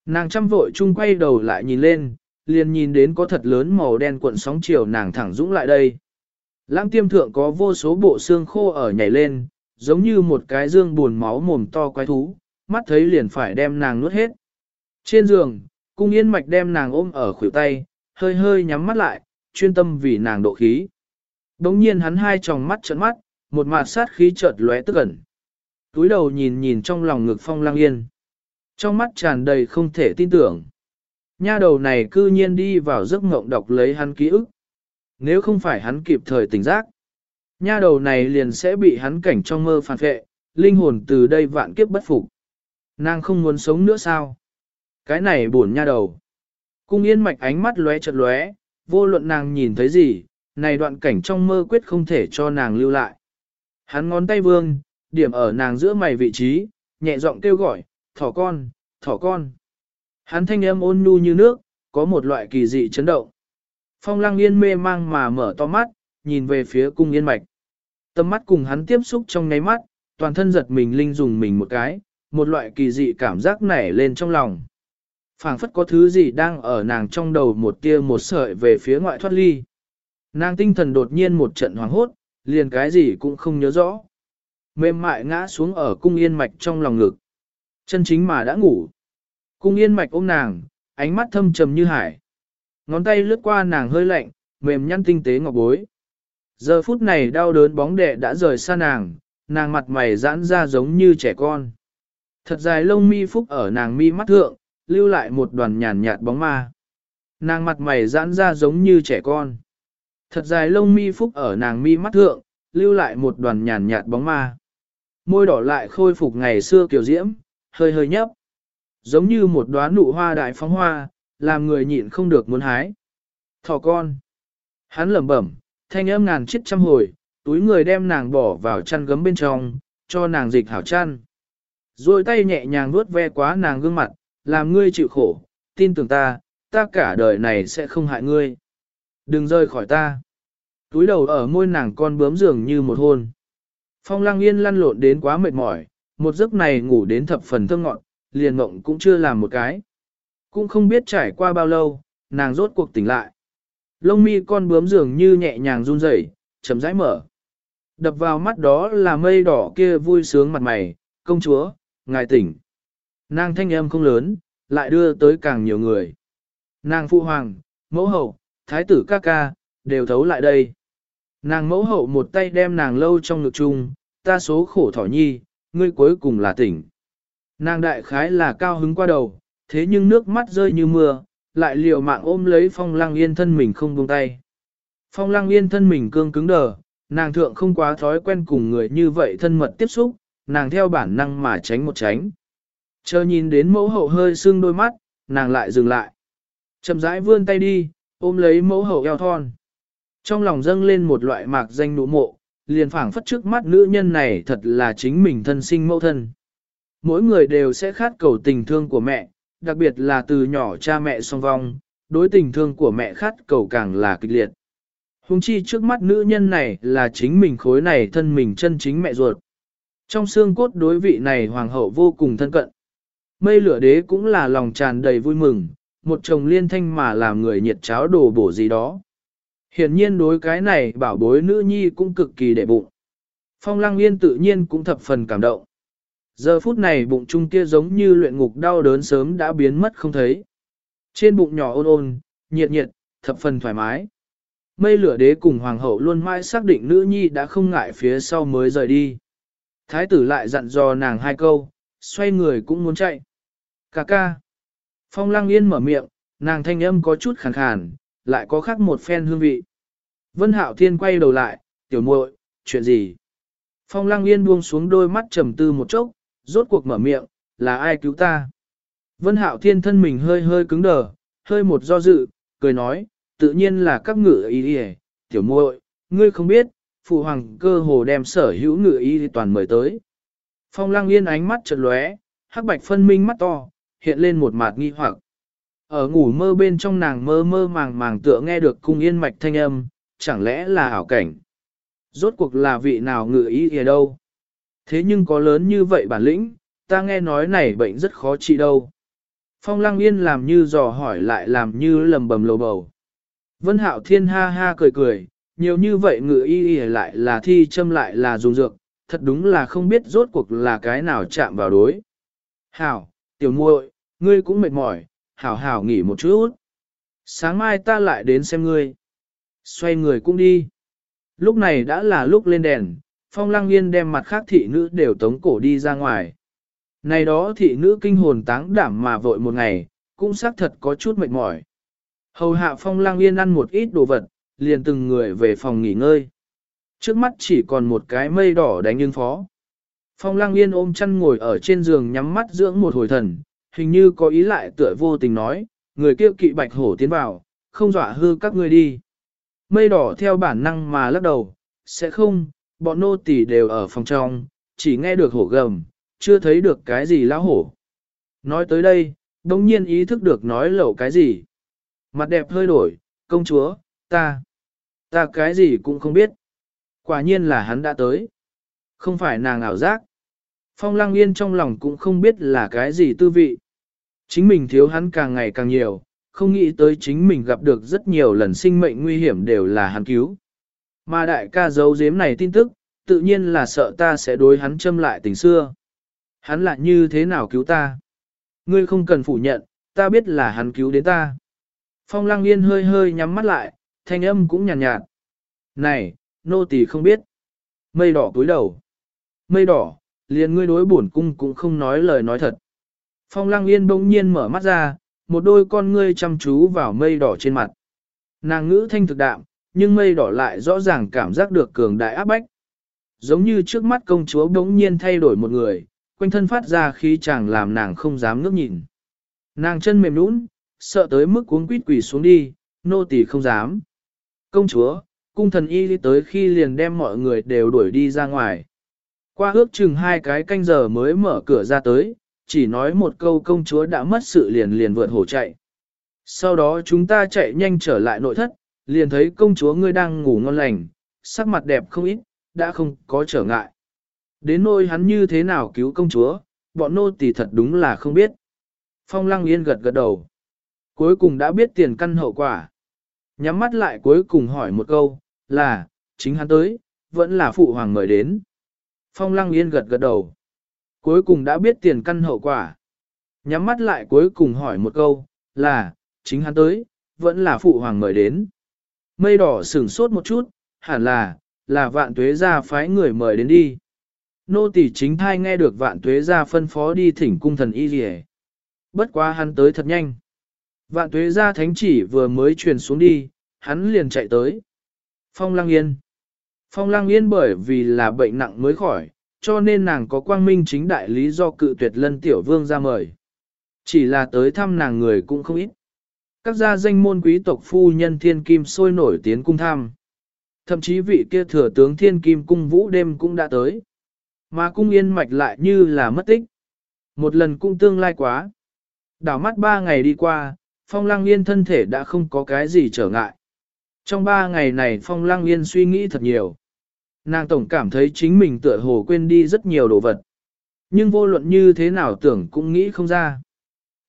Nàng chăm vội chung quay đầu lại nhìn lên, liền nhìn đến có thật lớn màu đen cuộn sóng chiều nàng thẳng dũng lại đây. Lãng tiêm thượng có vô số bộ xương khô ở nhảy lên, giống như một cái dương buồn máu mồm to quái thú, mắt thấy liền phải đem nàng nuốt hết. Trên giường, cung yên mạch đem nàng ôm ở khuỷu tay, hơi hơi nhắm mắt lại, chuyên tâm vì nàng độ khí. Đống nhiên hắn hai tròng mắt trợn mắt, một mạt sát khí chợt lóe tức ẩn. Túi đầu nhìn nhìn trong lòng ngực phong lang yên. Trong mắt tràn đầy không thể tin tưởng. Nha đầu này cư nhiên đi vào giấc ngộng đọc lấy hắn ký ức. Nếu không phải hắn kịp thời tỉnh giác, nha đầu này liền sẽ bị hắn cảnh trong mơ phản vệ, linh hồn từ đây vạn kiếp bất phục. Nàng không muốn sống nữa sao? Cái này buồn nha đầu. Cung yên mạch ánh mắt lóe chật lóe, vô luận nàng nhìn thấy gì, này đoạn cảnh trong mơ quyết không thể cho nàng lưu lại. Hắn ngón tay vương, điểm ở nàng giữa mày vị trí, nhẹ giọng kêu gọi, thỏ con, thỏ con. Hắn thanh âm ôn nhu như nước, có một loại kỳ dị chấn động. Phong lăng yên mê mang mà mở to mắt, nhìn về phía cung yên mạch. Tâm mắt cùng hắn tiếp xúc trong ngáy mắt, toàn thân giật mình linh dùng mình một cái, một loại kỳ dị cảm giác nảy lên trong lòng. phảng phất có thứ gì đang ở nàng trong đầu một tia một sợi về phía ngoại thoát ly. Nàng tinh thần đột nhiên một trận hoảng hốt, liền cái gì cũng không nhớ rõ. Mềm mại ngã xuống ở cung yên mạch trong lòng ngực. Chân chính mà đã ngủ. Cung yên mạch ôm nàng, ánh mắt thâm trầm như hải. Ngón tay lướt qua nàng hơi lạnh, mềm nhăn tinh tế ngọc bối. Giờ phút này đau đớn bóng đệ đã rời xa nàng, nàng mặt mày giãn ra giống như trẻ con. Thật dài lông mi phúc ở nàng mi mắt thượng, lưu lại một đoàn nhàn nhạt bóng ma. Nàng mặt mày giãn ra giống như trẻ con. Thật dài lông mi phúc ở nàng mi mắt thượng, lưu lại một đoàn nhàn nhạt bóng ma. Môi đỏ lại khôi phục ngày xưa kiểu diễm, hơi hơi nhấp. Giống như một đóa nụ hoa đại phóng hoa, làm người nhịn không được muốn hái. Thỏ con. Hắn lẩm bẩm, thanh âm ngàn chiết trăm hồi, túi người đem nàng bỏ vào chăn gấm bên trong, cho nàng dịch hảo chăn. Rồi tay nhẹ nhàng vuốt ve quá nàng gương mặt, làm ngươi chịu khổ, tin tưởng ta, ta cả đời này sẽ không hại ngươi. Đừng rơi khỏi ta. Túi đầu ở môi nàng con bướm dường như một hôn. Phong lăng yên lăn lộn đến quá mệt mỏi, một giấc này ngủ đến thập phần thơ ngọn, liền mộng cũng chưa làm một cái. Cũng không biết trải qua bao lâu, nàng rốt cuộc tỉnh lại. Lông mi con bướm dường như nhẹ nhàng run rẩy, chấm rãi mở. Đập vào mắt đó là mây đỏ kia vui sướng mặt mày, công chúa, ngài tỉnh. Nàng thanh âm không lớn, lại đưa tới càng nhiều người. Nàng phụ hoàng, mẫu hậu, thái tử ca ca, đều thấu lại đây. Nàng mẫu hậu một tay đem nàng lâu trong ngực chung, ta số khổ thỏ nhi, ngươi cuối cùng là tỉnh. Nàng đại khái là cao hứng qua đầu, thế nhưng nước mắt rơi như mưa, lại liều mạng ôm lấy phong lăng yên thân mình không buông tay. Phong lăng yên thân mình cương cứng đờ, nàng thượng không quá thói quen cùng người như vậy thân mật tiếp xúc, nàng theo bản năng mà tránh một tránh. Chờ nhìn đến mẫu hậu hơi sưng đôi mắt, nàng lại dừng lại. Chậm rãi vươn tay đi, ôm lấy mẫu hậu eo thon. Trong lòng dâng lên một loại mạc danh nụ mộ, liền phảng phất trước mắt nữ nhân này thật là chính mình thân sinh mẫu thân. Mỗi người đều sẽ khát cầu tình thương của mẹ, đặc biệt là từ nhỏ cha mẹ song vong, đối tình thương của mẹ khát cầu càng là kịch liệt. Hùng chi trước mắt nữ nhân này là chính mình khối này thân mình chân chính mẹ ruột. Trong xương cốt đối vị này hoàng hậu vô cùng thân cận. Mây lửa đế cũng là lòng tràn đầy vui mừng, một chồng liên thanh mà làm người nhiệt cháo đồ bổ gì đó. Hiển nhiên đối cái này bảo bối nữ nhi cũng cực kỳ đệ bụng. Phong lăng yên tự nhiên cũng thập phần cảm động. Giờ phút này bụng trung kia giống như luyện ngục đau đớn sớm đã biến mất không thấy. Trên bụng nhỏ ôn ôn, nhiệt nhiệt, thập phần thoải mái. Mây lửa đế cùng hoàng hậu luôn mãi xác định nữ nhi đã không ngại phía sau mới rời đi. Thái tử lại dặn dò nàng hai câu, xoay người cũng muốn chạy. Cà ca. Phong lăng yên mở miệng, nàng thanh âm có chút khàn khàn, lại có khác một phen hương vị. Vân hạo thiên quay đầu lại, tiểu muội, chuyện gì? Phong lăng yên buông xuống đôi mắt trầm tư một chốc, rốt cuộc mở miệng, là ai cứu ta? Vân hạo thiên thân mình hơi hơi cứng đờ, hơi một do dự, cười nói, tự nhiên là các ngự ý đi tiểu muội, ngươi không biết, phụ hoàng cơ hồ đem sở hữu ngự ý toàn mời tới. Phong lăng yên ánh mắt chợt lóe, hắc bạch phân minh mắt to, hiện lên một mặt nghi hoặc. Ở ngủ mơ bên trong nàng mơ mơ màng màng tựa nghe được cung yên mạch thanh âm, chẳng lẽ là ảo cảnh. Rốt cuộc là vị nào ngự ý ở đâu? Thế nhưng có lớn như vậy bản lĩnh, ta nghe nói này bệnh rất khó trị đâu. Phong lăng yên làm như dò hỏi lại làm như lầm bầm lầu bầu. Vân hạo thiên ha ha cười cười, nhiều như vậy ngự y y lại là thi châm lại là dùng dược, thật đúng là không biết rốt cuộc là cái nào chạm vào đối. Hảo, tiểu muội, ngươi cũng mệt mỏi, hảo hảo nghỉ một chút. Sáng mai ta lại đến xem ngươi. Xoay người cũng đi. Lúc này đã là lúc lên đèn, phong lăng yên đem mặt khác thị nữ đều tống cổ đi ra ngoài. Này đó thị nữ kinh hồn táng đảm mà vội một ngày, cũng xác thật có chút mệt mỏi. Hầu hạ phong lăng yên ăn một ít đồ vật, liền từng người về phòng nghỉ ngơi. Trước mắt chỉ còn một cái mây đỏ đánh ứng phó. Phong Lang Yên ôm chăn ngồi ở trên giường nhắm mắt dưỡng một hồi thần, hình như có ý lại tựa vô tình nói, người kia kỵ bạch hổ tiến vào, không dọa hư các ngươi đi. Mây đỏ theo bản năng mà lắc đầu, sẽ không, bọn nô tỳ đều ở phòng trong, chỉ nghe được hổ gầm, chưa thấy được cái gì lão hổ. Nói tới đây, đồng nhiên ý thức được nói lẩu cái gì. Mặt đẹp hơi đổi, công chúa, ta, ta cái gì cũng không biết. Quả nhiên là hắn đã tới. Không phải nàng ảo giác. Phong Lang Yên trong lòng cũng không biết là cái gì tư vị. Chính mình thiếu hắn càng ngày càng nhiều, không nghĩ tới chính mình gặp được rất nhiều lần sinh mệnh nguy hiểm đều là hắn cứu. Mà đại ca giấu giếm này tin tức, tự nhiên là sợ ta sẽ đối hắn châm lại tình xưa. Hắn lại như thế nào cứu ta? Ngươi không cần phủ nhận, ta biết là hắn cứu đến ta. Phong Lang Yên hơi hơi nhắm mắt lại, thanh âm cũng nhàn nhạt, nhạt. Này, nô tỳ không biết. Mây đỏ cúi đầu. Mây đỏ, liền ngươi đối bổn cung cũng không nói lời nói thật. Phong Lăng Yên bỗng nhiên mở mắt ra, một đôi con ngươi chăm chú vào mây đỏ trên mặt. Nàng ngữ thanh thực đạm, nhưng mây đỏ lại rõ ràng cảm giác được cường đại áp bách. Giống như trước mắt công chúa bỗng nhiên thay đổi một người, quanh thân phát ra khí chàng làm nàng không dám ngước nhìn. Nàng chân mềm nũng, sợ tới mức cuống quýt quỳ xuống đi, nô tỳ không dám. Công chúa, cung thần y đi tới khi liền đem mọi người đều đuổi đi ra ngoài. Qua ước chừng hai cái canh giờ mới mở cửa ra tới, chỉ nói một câu công chúa đã mất sự liền liền vượt hổ chạy. Sau đó chúng ta chạy nhanh trở lại nội thất, liền thấy công chúa ngươi đang ngủ ngon lành, sắc mặt đẹp không ít, đã không có trở ngại. Đến nôi hắn như thế nào cứu công chúa, bọn nô tỳ thật đúng là không biết. Phong lăng yên gật gật đầu. Cuối cùng đã biết tiền căn hậu quả. Nhắm mắt lại cuối cùng hỏi một câu, là, chính hắn tới, vẫn là phụ hoàng mời đến. Phong lăng yên gật gật đầu. Cuối cùng đã biết tiền căn hậu quả. Nhắm mắt lại cuối cùng hỏi một câu, là, chính hắn tới, vẫn là phụ hoàng mời đến. Mây đỏ sửng sốt một chút, hẳn là, là vạn tuế gia phái người mời đến đi. Nô tỳ chính thai nghe được vạn tuế gia phân phó đi thỉnh cung thần y rìa. Bất quá hắn tới thật nhanh. Vạn tuế ra thánh chỉ vừa mới truyền xuống đi, hắn liền chạy tới. Phong lăng yên. Phong lăng yên bởi vì là bệnh nặng mới khỏi, cho nên nàng có quang minh chính đại lý do cự tuyệt lân tiểu vương ra mời. Chỉ là tới thăm nàng người cũng không ít. Các gia danh môn quý tộc phu nhân thiên kim sôi nổi tiến cung thăm. Thậm chí vị kia thừa tướng thiên kim cung vũ đêm cũng đã tới. Mà cung yên mạch lại như là mất tích. Một lần cung tương lai quá. Đảo mắt ba ngày đi qua, phong lăng yên thân thể đã không có cái gì trở ngại. Trong ba ngày này phong lăng yên suy nghĩ thật nhiều. Nàng tổng cảm thấy chính mình tựa hồ quên đi rất nhiều đồ vật. Nhưng vô luận như thế nào tưởng cũng nghĩ không ra.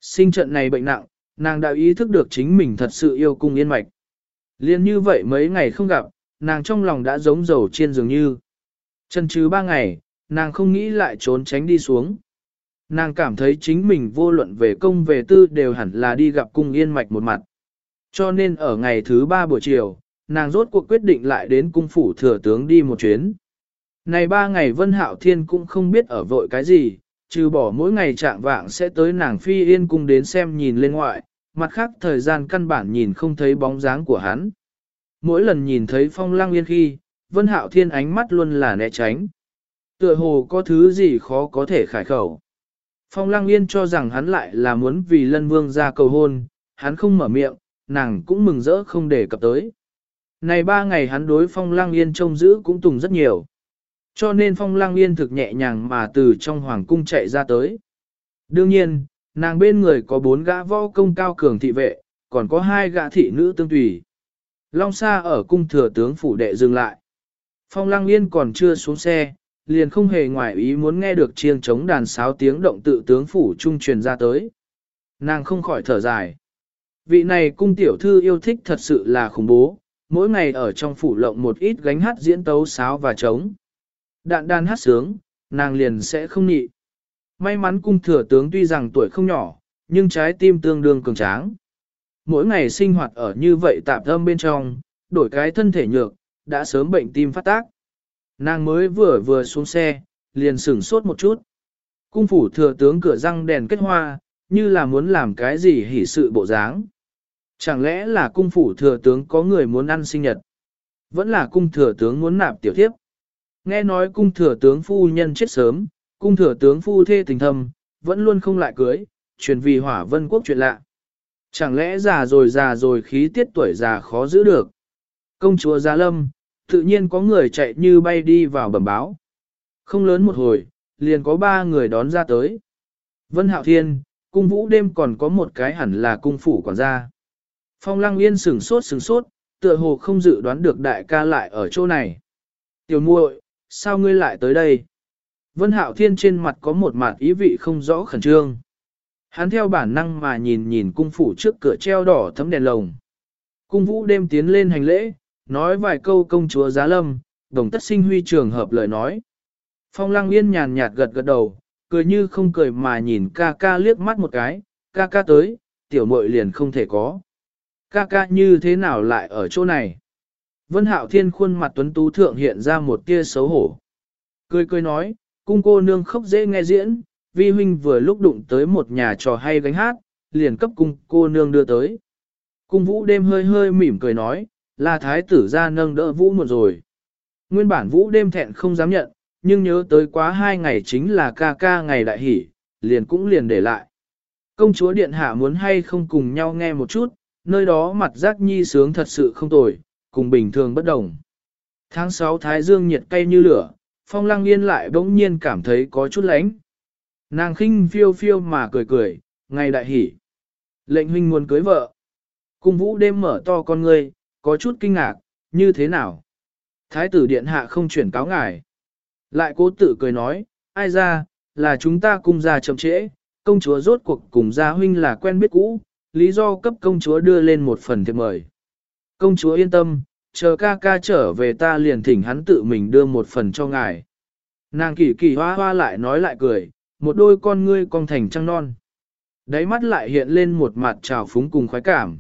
Sinh trận này bệnh nặng, nàng đã ý thức được chính mình thật sự yêu cung yên mạch. Liên như vậy mấy ngày không gặp, nàng trong lòng đã giống dầu trên dường như. Chân chứ ba ngày, nàng không nghĩ lại trốn tránh đi xuống. Nàng cảm thấy chính mình vô luận về công về tư đều hẳn là đi gặp cung yên mạch một mặt. Cho nên ở ngày thứ ba buổi chiều, nàng rốt cuộc quyết định lại đến cung phủ thừa tướng đi một chuyến. Này ba ngày Vân Hạo Thiên cũng không biết ở vội cái gì, trừ bỏ mỗi ngày trạng vạng sẽ tới nàng phi yên cung đến xem nhìn lên ngoại, mặt khác thời gian căn bản nhìn không thấy bóng dáng của hắn. Mỗi lần nhìn thấy phong lăng yên khi, Vân Hạo Thiên ánh mắt luôn là né tránh. Tựa hồ có thứ gì khó có thể khải khẩu. Phong lăng yên cho rằng hắn lại là muốn vì lân vương ra cầu hôn, hắn không mở miệng, nàng cũng mừng rỡ không để cập tới. Này ba ngày hắn đối phong lang yên trông giữ cũng tùng rất nhiều. Cho nên phong lang yên thực nhẹ nhàng mà từ trong hoàng cung chạy ra tới. Đương nhiên, nàng bên người có bốn gã võ công cao cường thị vệ, còn có hai gã thị nữ tương tùy. Long Sa ở cung thừa tướng phủ đệ dừng lại. Phong Lang Yên còn chưa xuống xe, liền không hề ngoại ý muốn nghe được chiêng chống đàn sáo tiếng động tự tướng phủ trung truyền ra tới. Nàng không khỏi thở dài. Vị này cung tiểu thư yêu thích thật sự là khủng bố, mỗi ngày ở trong phủ lộng một ít gánh hát diễn tấu sáo và trống. Đạn đàn hát sướng, nàng liền sẽ không nhị. May mắn cung thừa tướng tuy rằng tuổi không nhỏ, nhưng trái tim tương đương cường tráng. Mỗi ngày sinh hoạt ở như vậy tạm thâm bên trong, đổi cái thân thể nhược, đã sớm bệnh tim phát tác. Nàng mới vừa vừa xuống xe, liền sửng sốt một chút. Cung phủ thừa tướng cửa răng đèn kết hoa, như là muốn làm cái gì hỉ sự bộ dáng. Chẳng lẽ là cung phủ thừa tướng có người muốn ăn sinh nhật? Vẫn là cung thừa tướng muốn nạp tiểu thiếp? Nghe nói cung thừa tướng phu nhân chết sớm, cung thừa tướng phu thê tình thâm, vẫn luôn không lại cưới, truyền vì hỏa vân quốc chuyện lạ. Chẳng lẽ già rồi già rồi khí tiết tuổi già khó giữ được. Công chúa Gia Lâm, tự nhiên có người chạy như bay đi vào bẩm báo. Không lớn một hồi, liền có ba người đón ra tới. Vân Hạo Thiên, cung vũ đêm còn có một cái hẳn là cung phủ quản gia. Phong Lăng Yên sửng sốt sửng sốt, tựa hồ không dự đoán được đại ca lại ở chỗ này. Tiểu muội, sao ngươi lại tới đây? Vân Hạo Thiên trên mặt có một mặt ý vị không rõ khẩn trương. Hắn theo bản năng mà nhìn nhìn cung phủ trước cửa treo đỏ thấm đèn lồng. Cung vũ đêm tiến lên hành lễ, nói vài câu công chúa giá lâm, đồng tất sinh huy trường hợp lời nói. Phong lăng yên nhàn nhạt gật gật đầu, cười như không cười mà nhìn ca ca liếc mắt một cái, ca ca tới, tiểu muội liền không thể có. Ca ca như thế nào lại ở chỗ này? Vân hạo thiên khuôn mặt tuấn tú thượng hiện ra một tia xấu hổ. Cười cười nói, cung cô nương khóc dễ nghe diễn, vi huynh vừa lúc đụng tới một nhà trò hay gánh hát, liền cấp cung cô nương đưa tới. Cung vũ đêm hơi hơi mỉm cười nói, là thái tử ra nâng đỡ vũ một rồi. Nguyên bản vũ đêm thẹn không dám nhận, nhưng nhớ tới quá hai ngày chính là ca ca ngày đại hỷ, liền cũng liền để lại. Công chúa điện hạ muốn hay không cùng nhau nghe một chút, nơi đó mặt giác nhi sướng thật sự không tồi, cùng bình thường bất đồng. Tháng 6 Thái Dương nhiệt cay như lửa, phong lăng yên lại bỗng nhiên cảm thấy có chút lánh. Nàng khinh phiêu phiêu mà cười cười, ngày đại hỷ. Lệnh huynh muốn cưới vợ. Cung vũ đêm mở to con ngươi, có chút kinh ngạc, như thế nào? Thái tử điện hạ không chuyển cáo ngài. Lại cố tự cười nói, ai ra, là chúng ta cùng ra chậm trễ, công chúa rốt cuộc cùng gia huynh là quen biết cũ, lý do cấp công chúa đưa lên một phần thiệp mời. Công chúa yên tâm, chờ ca ca trở về ta liền thỉnh hắn tự mình đưa một phần cho ngài. Nàng kỳ kỳ hoa hoa lại nói lại cười, một đôi con ngươi cong thành trăng non. Đáy mắt lại hiện lên một mặt trào phúng cùng khoái cảm.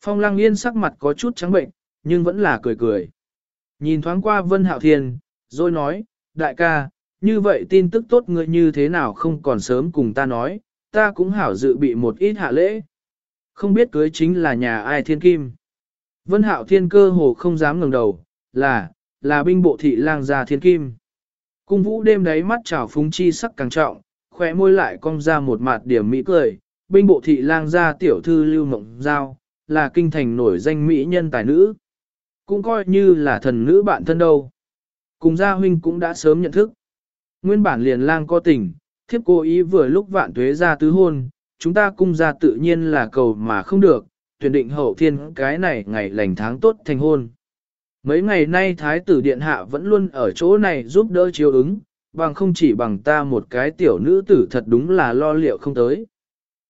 Phong lăng yên sắc mặt có chút trắng bệnh, nhưng vẫn là cười cười. Nhìn thoáng qua Vân Hạo Thiên, rồi nói, đại ca, như vậy tin tức tốt ngươi như thế nào không còn sớm cùng ta nói, ta cũng hảo dự bị một ít hạ lễ. Không biết cưới chính là nhà ai thiên kim. Vân Hạo Thiên cơ hồ không dám ngẩng đầu, là, là binh bộ thị lang gia thiên kim. Cung vũ đêm đấy mắt trào phúng chi sắc càng trọng, khóe môi lại cong ra một mặt điểm mỹ cười, binh bộ thị lang gia tiểu thư lưu mộng giao, là kinh thành nổi danh mỹ nhân tài nữ. Cũng coi như là thần nữ bạn thân đâu. Cùng gia huynh cũng đã sớm nhận thức. Nguyên bản liền lang có tình, thiếp cố ý vừa lúc vạn tuế ra tứ hôn, chúng ta cung gia tự nhiên là cầu mà không được, tuyển định hậu thiên cái này ngày lành tháng tốt thành hôn. Mấy ngày nay Thái tử Điện Hạ vẫn luôn ở chỗ này giúp đỡ chiếu ứng, bằng không chỉ bằng ta một cái tiểu nữ tử thật đúng là lo liệu không tới.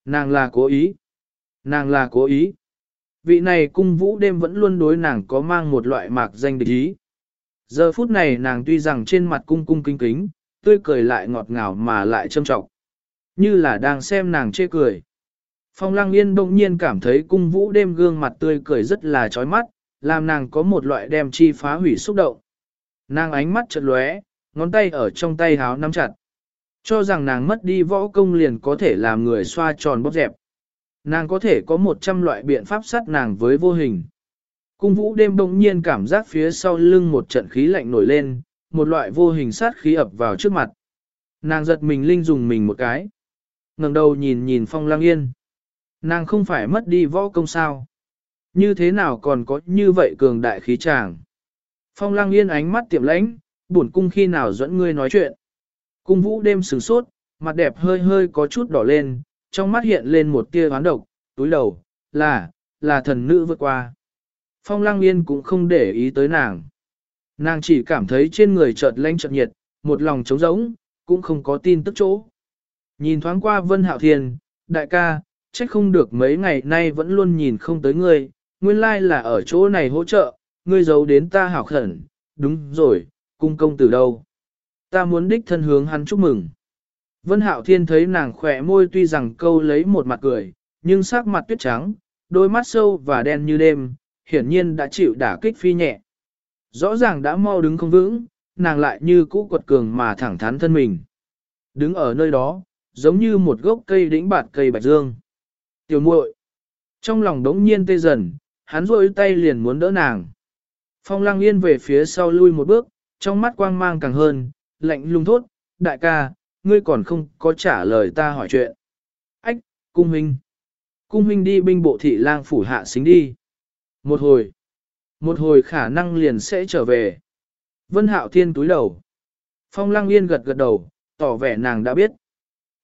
Nàng là cố ý. Nàng là cố ý. Vị này cung vũ đêm vẫn luôn đối nàng có mang một loại mạc danh địch ý. Giờ phút này nàng tuy rằng trên mặt cung cung kính kính, tươi cười lại ngọt ngào mà lại châm trọng. Như là đang xem nàng chê cười. Phong lăng yên đông nhiên cảm thấy cung vũ đêm gương mặt tươi cười rất là chói mắt, làm nàng có một loại đem chi phá hủy xúc động. Nàng ánh mắt chợt lóe, ngón tay ở trong tay háo nắm chặt. Cho rằng nàng mất đi võ công liền có thể làm người xoa tròn bóp dẹp. Nàng có thể có một trăm loại biện pháp sát nàng với vô hình. Cung vũ đêm đông nhiên cảm giác phía sau lưng một trận khí lạnh nổi lên, một loại vô hình sát khí ập vào trước mặt. Nàng giật mình linh dùng mình một cái. ngẩng đầu nhìn nhìn phong lang yên. Nàng không phải mất đi võ công sao. Như thế nào còn có như vậy cường đại khí tràng. Phong lang yên ánh mắt tiệm lãnh, buồn cung khi nào dẫn ngươi nói chuyện. Cung vũ đêm sửng sốt, mặt đẹp hơi hơi có chút đỏ lên, trong mắt hiện lên một tia oán độc, túi đầu, là, là thần nữ vượt qua. Phong lang yên cũng không để ý tới nàng. Nàng chỉ cảm thấy trên người chợt lanh chợt nhiệt, một lòng trống rỗng, cũng không có tin tức chỗ. Nhìn thoáng qua Vân Hạo Thiên, đại ca, trách không được mấy ngày nay vẫn luôn nhìn không tới ngươi, nguyên lai là ở chỗ này hỗ trợ, ngươi giấu đến ta hảo khẩn, đúng rồi, cung công từ đâu. Ta muốn đích thân hướng hắn chúc mừng. Vân Hạo Thiên thấy nàng khỏe môi tuy rằng câu lấy một mặt cười, nhưng sắc mặt tuyết trắng, đôi mắt sâu và đen như đêm, hiển nhiên đã chịu đả kích phi nhẹ. Rõ ràng đã mau đứng không vững, nàng lại như cũ quật cường mà thẳng thắn thân mình. Đứng ở nơi đó, giống như một gốc cây đĩnh bạt cây bạch dương. Tiểu muội, trong lòng đống nhiên tê dần, hắn rôi tay liền muốn đỡ nàng. Phong lăng yên về phía sau lui một bước, trong mắt quang mang càng hơn, lạnh lùng thốt, đại ca, ngươi còn không có trả lời ta hỏi chuyện. Ách, cung huynh. Cung huynh đi binh bộ thị lang phủ hạ xính đi. Một hồi. Một hồi khả năng liền sẽ trở về. Vân hạo thiên túi đầu. Phong lăng yên gật gật đầu, tỏ vẻ nàng đã biết.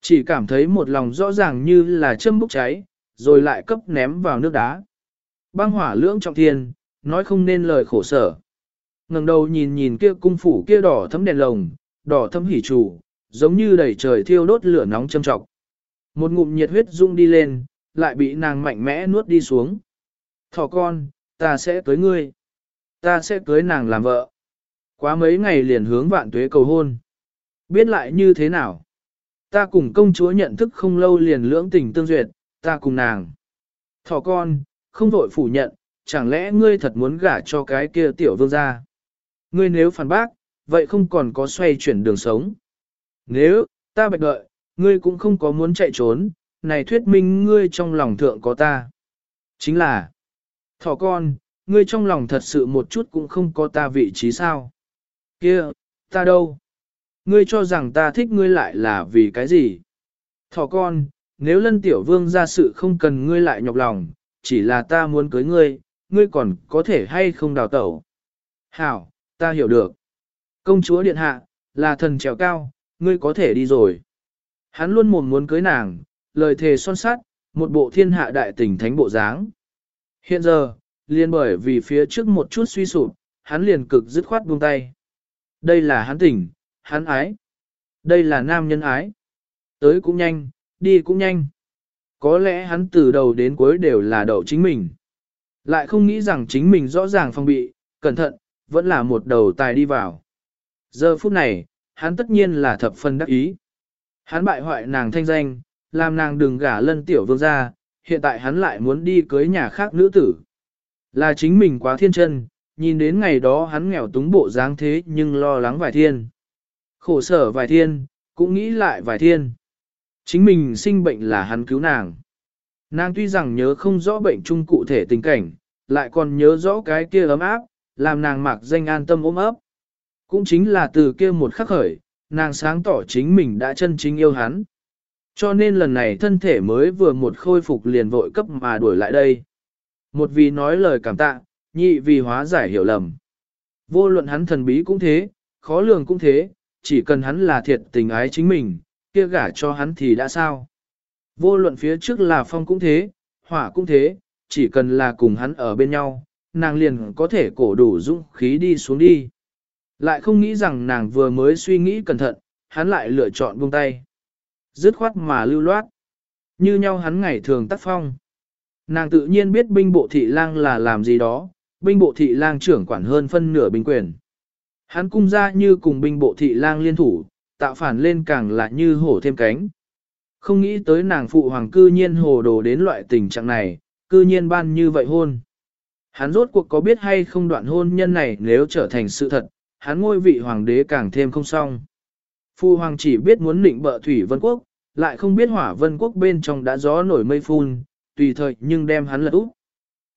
Chỉ cảm thấy một lòng rõ ràng như là châm bốc cháy, rồi lại cấp ném vào nước đá. Băng hỏa lưỡng trọng thiên, nói không nên lời khổ sở. ngẩng đầu nhìn nhìn kia cung phủ kia đỏ thấm đèn lồng, đỏ thấm hỉ chủ, giống như đầy trời thiêu đốt lửa nóng châm trọc. Một ngụm nhiệt huyết rung đi lên, lại bị nàng mạnh mẽ nuốt đi xuống. Thỏ con, ta sẽ cưới ngươi. Ta sẽ cưới nàng làm vợ. Quá mấy ngày liền hướng vạn tuế cầu hôn. Biết lại như thế nào? Ta cùng công chúa nhận thức không lâu liền lưỡng tình tương duyệt, ta cùng nàng. Thỏ con, không vội phủ nhận, chẳng lẽ ngươi thật muốn gả cho cái kia tiểu vương gia? Ngươi nếu phản bác, vậy không còn có xoay chuyển đường sống. Nếu, ta bạch đợi, ngươi cũng không có muốn chạy trốn, này thuyết minh ngươi trong lòng thượng có ta. Chính là, thỏ con, ngươi trong lòng thật sự một chút cũng không có ta vị trí sao. Kia, ta đâu? Ngươi cho rằng ta thích ngươi lại là vì cái gì? Thỏ con, nếu lân tiểu vương ra sự không cần ngươi lại nhọc lòng, chỉ là ta muốn cưới ngươi, ngươi còn có thể hay không đào tẩu. Hảo, ta hiểu được. Công chúa điện hạ, là thần trèo cao, ngươi có thể đi rồi. Hắn luôn mồm muốn cưới nàng, lời thề son sát, một bộ thiên hạ đại tình thánh bộ dáng. Hiện giờ, liền bởi vì phía trước một chút suy sụp, hắn liền cực dứt khoát buông tay. Đây là hắn tỉnh, hắn ái. Đây là nam nhân ái. Tới cũng nhanh, đi cũng nhanh. Có lẽ hắn từ đầu đến cuối đều là đậu chính mình. Lại không nghĩ rằng chính mình rõ ràng phong bị, cẩn thận, vẫn là một đầu tài đi vào. Giờ phút này, hắn tất nhiên là thập phân đắc ý. Hắn bại hoại nàng thanh danh, làm nàng đừng gả lân tiểu vương ra, hiện tại hắn lại muốn đi cưới nhà khác nữ tử. Là chính mình quá thiên chân, nhìn đến ngày đó hắn nghèo túng bộ dáng thế nhưng lo lắng vài thiên. Khổ sở vài thiên, cũng nghĩ lại vài thiên. Chính mình sinh bệnh là hắn cứu nàng. Nàng tuy rằng nhớ không rõ bệnh chung cụ thể tình cảnh, lại còn nhớ rõ cái kia ấm áp, làm nàng mặc danh an tâm ôm ấp. Cũng chính là từ kia một khắc khởi, nàng sáng tỏ chính mình đã chân chính yêu hắn. Cho nên lần này thân thể mới vừa một khôi phục liền vội cấp mà đuổi lại đây. Một vì nói lời cảm tạ, nhị vì hóa giải hiểu lầm. Vô luận hắn thần bí cũng thế, khó lường cũng thế, chỉ cần hắn là thiệt tình ái chính mình, kia gả cho hắn thì đã sao. Vô luận phía trước là phong cũng thế, hỏa cũng thế, chỉ cần là cùng hắn ở bên nhau, nàng liền có thể cổ đủ dũng khí đi xuống đi. Lại không nghĩ rằng nàng vừa mới suy nghĩ cẩn thận, hắn lại lựa chọn buông tay. Dứt khoát mà lưu loát. Như nhau hắn ngày thường tác phong. Nàng tự nhiên biết binh bộ thị lang là làm gì đó, binh bộ thị lang trưởng quản hơn phân nửa binh quyền. Hắn cung ra như cùng binh bộ thị lang liên thủ, tạo phản lên càng lại như hổ thêm cánh. Không nghĩ tới nàng phụ hoàng cư nhiên hồ đồ đến loại tình trạng này, cư nhiên ban như vậy hôn. Hắn rốt cuộc có biết hay không đoạn hôn nhân này nếu trở thành sự thật, hắn ngôi vị hoàng đế càng thêm không xong. Phu hoàng chỉ biết muốn định bợ thủy vân quốc, lại không biết hỏa vân quốc bên trong đã gió nổi mây phun, tùy thời nhưng đem hắn lật úp.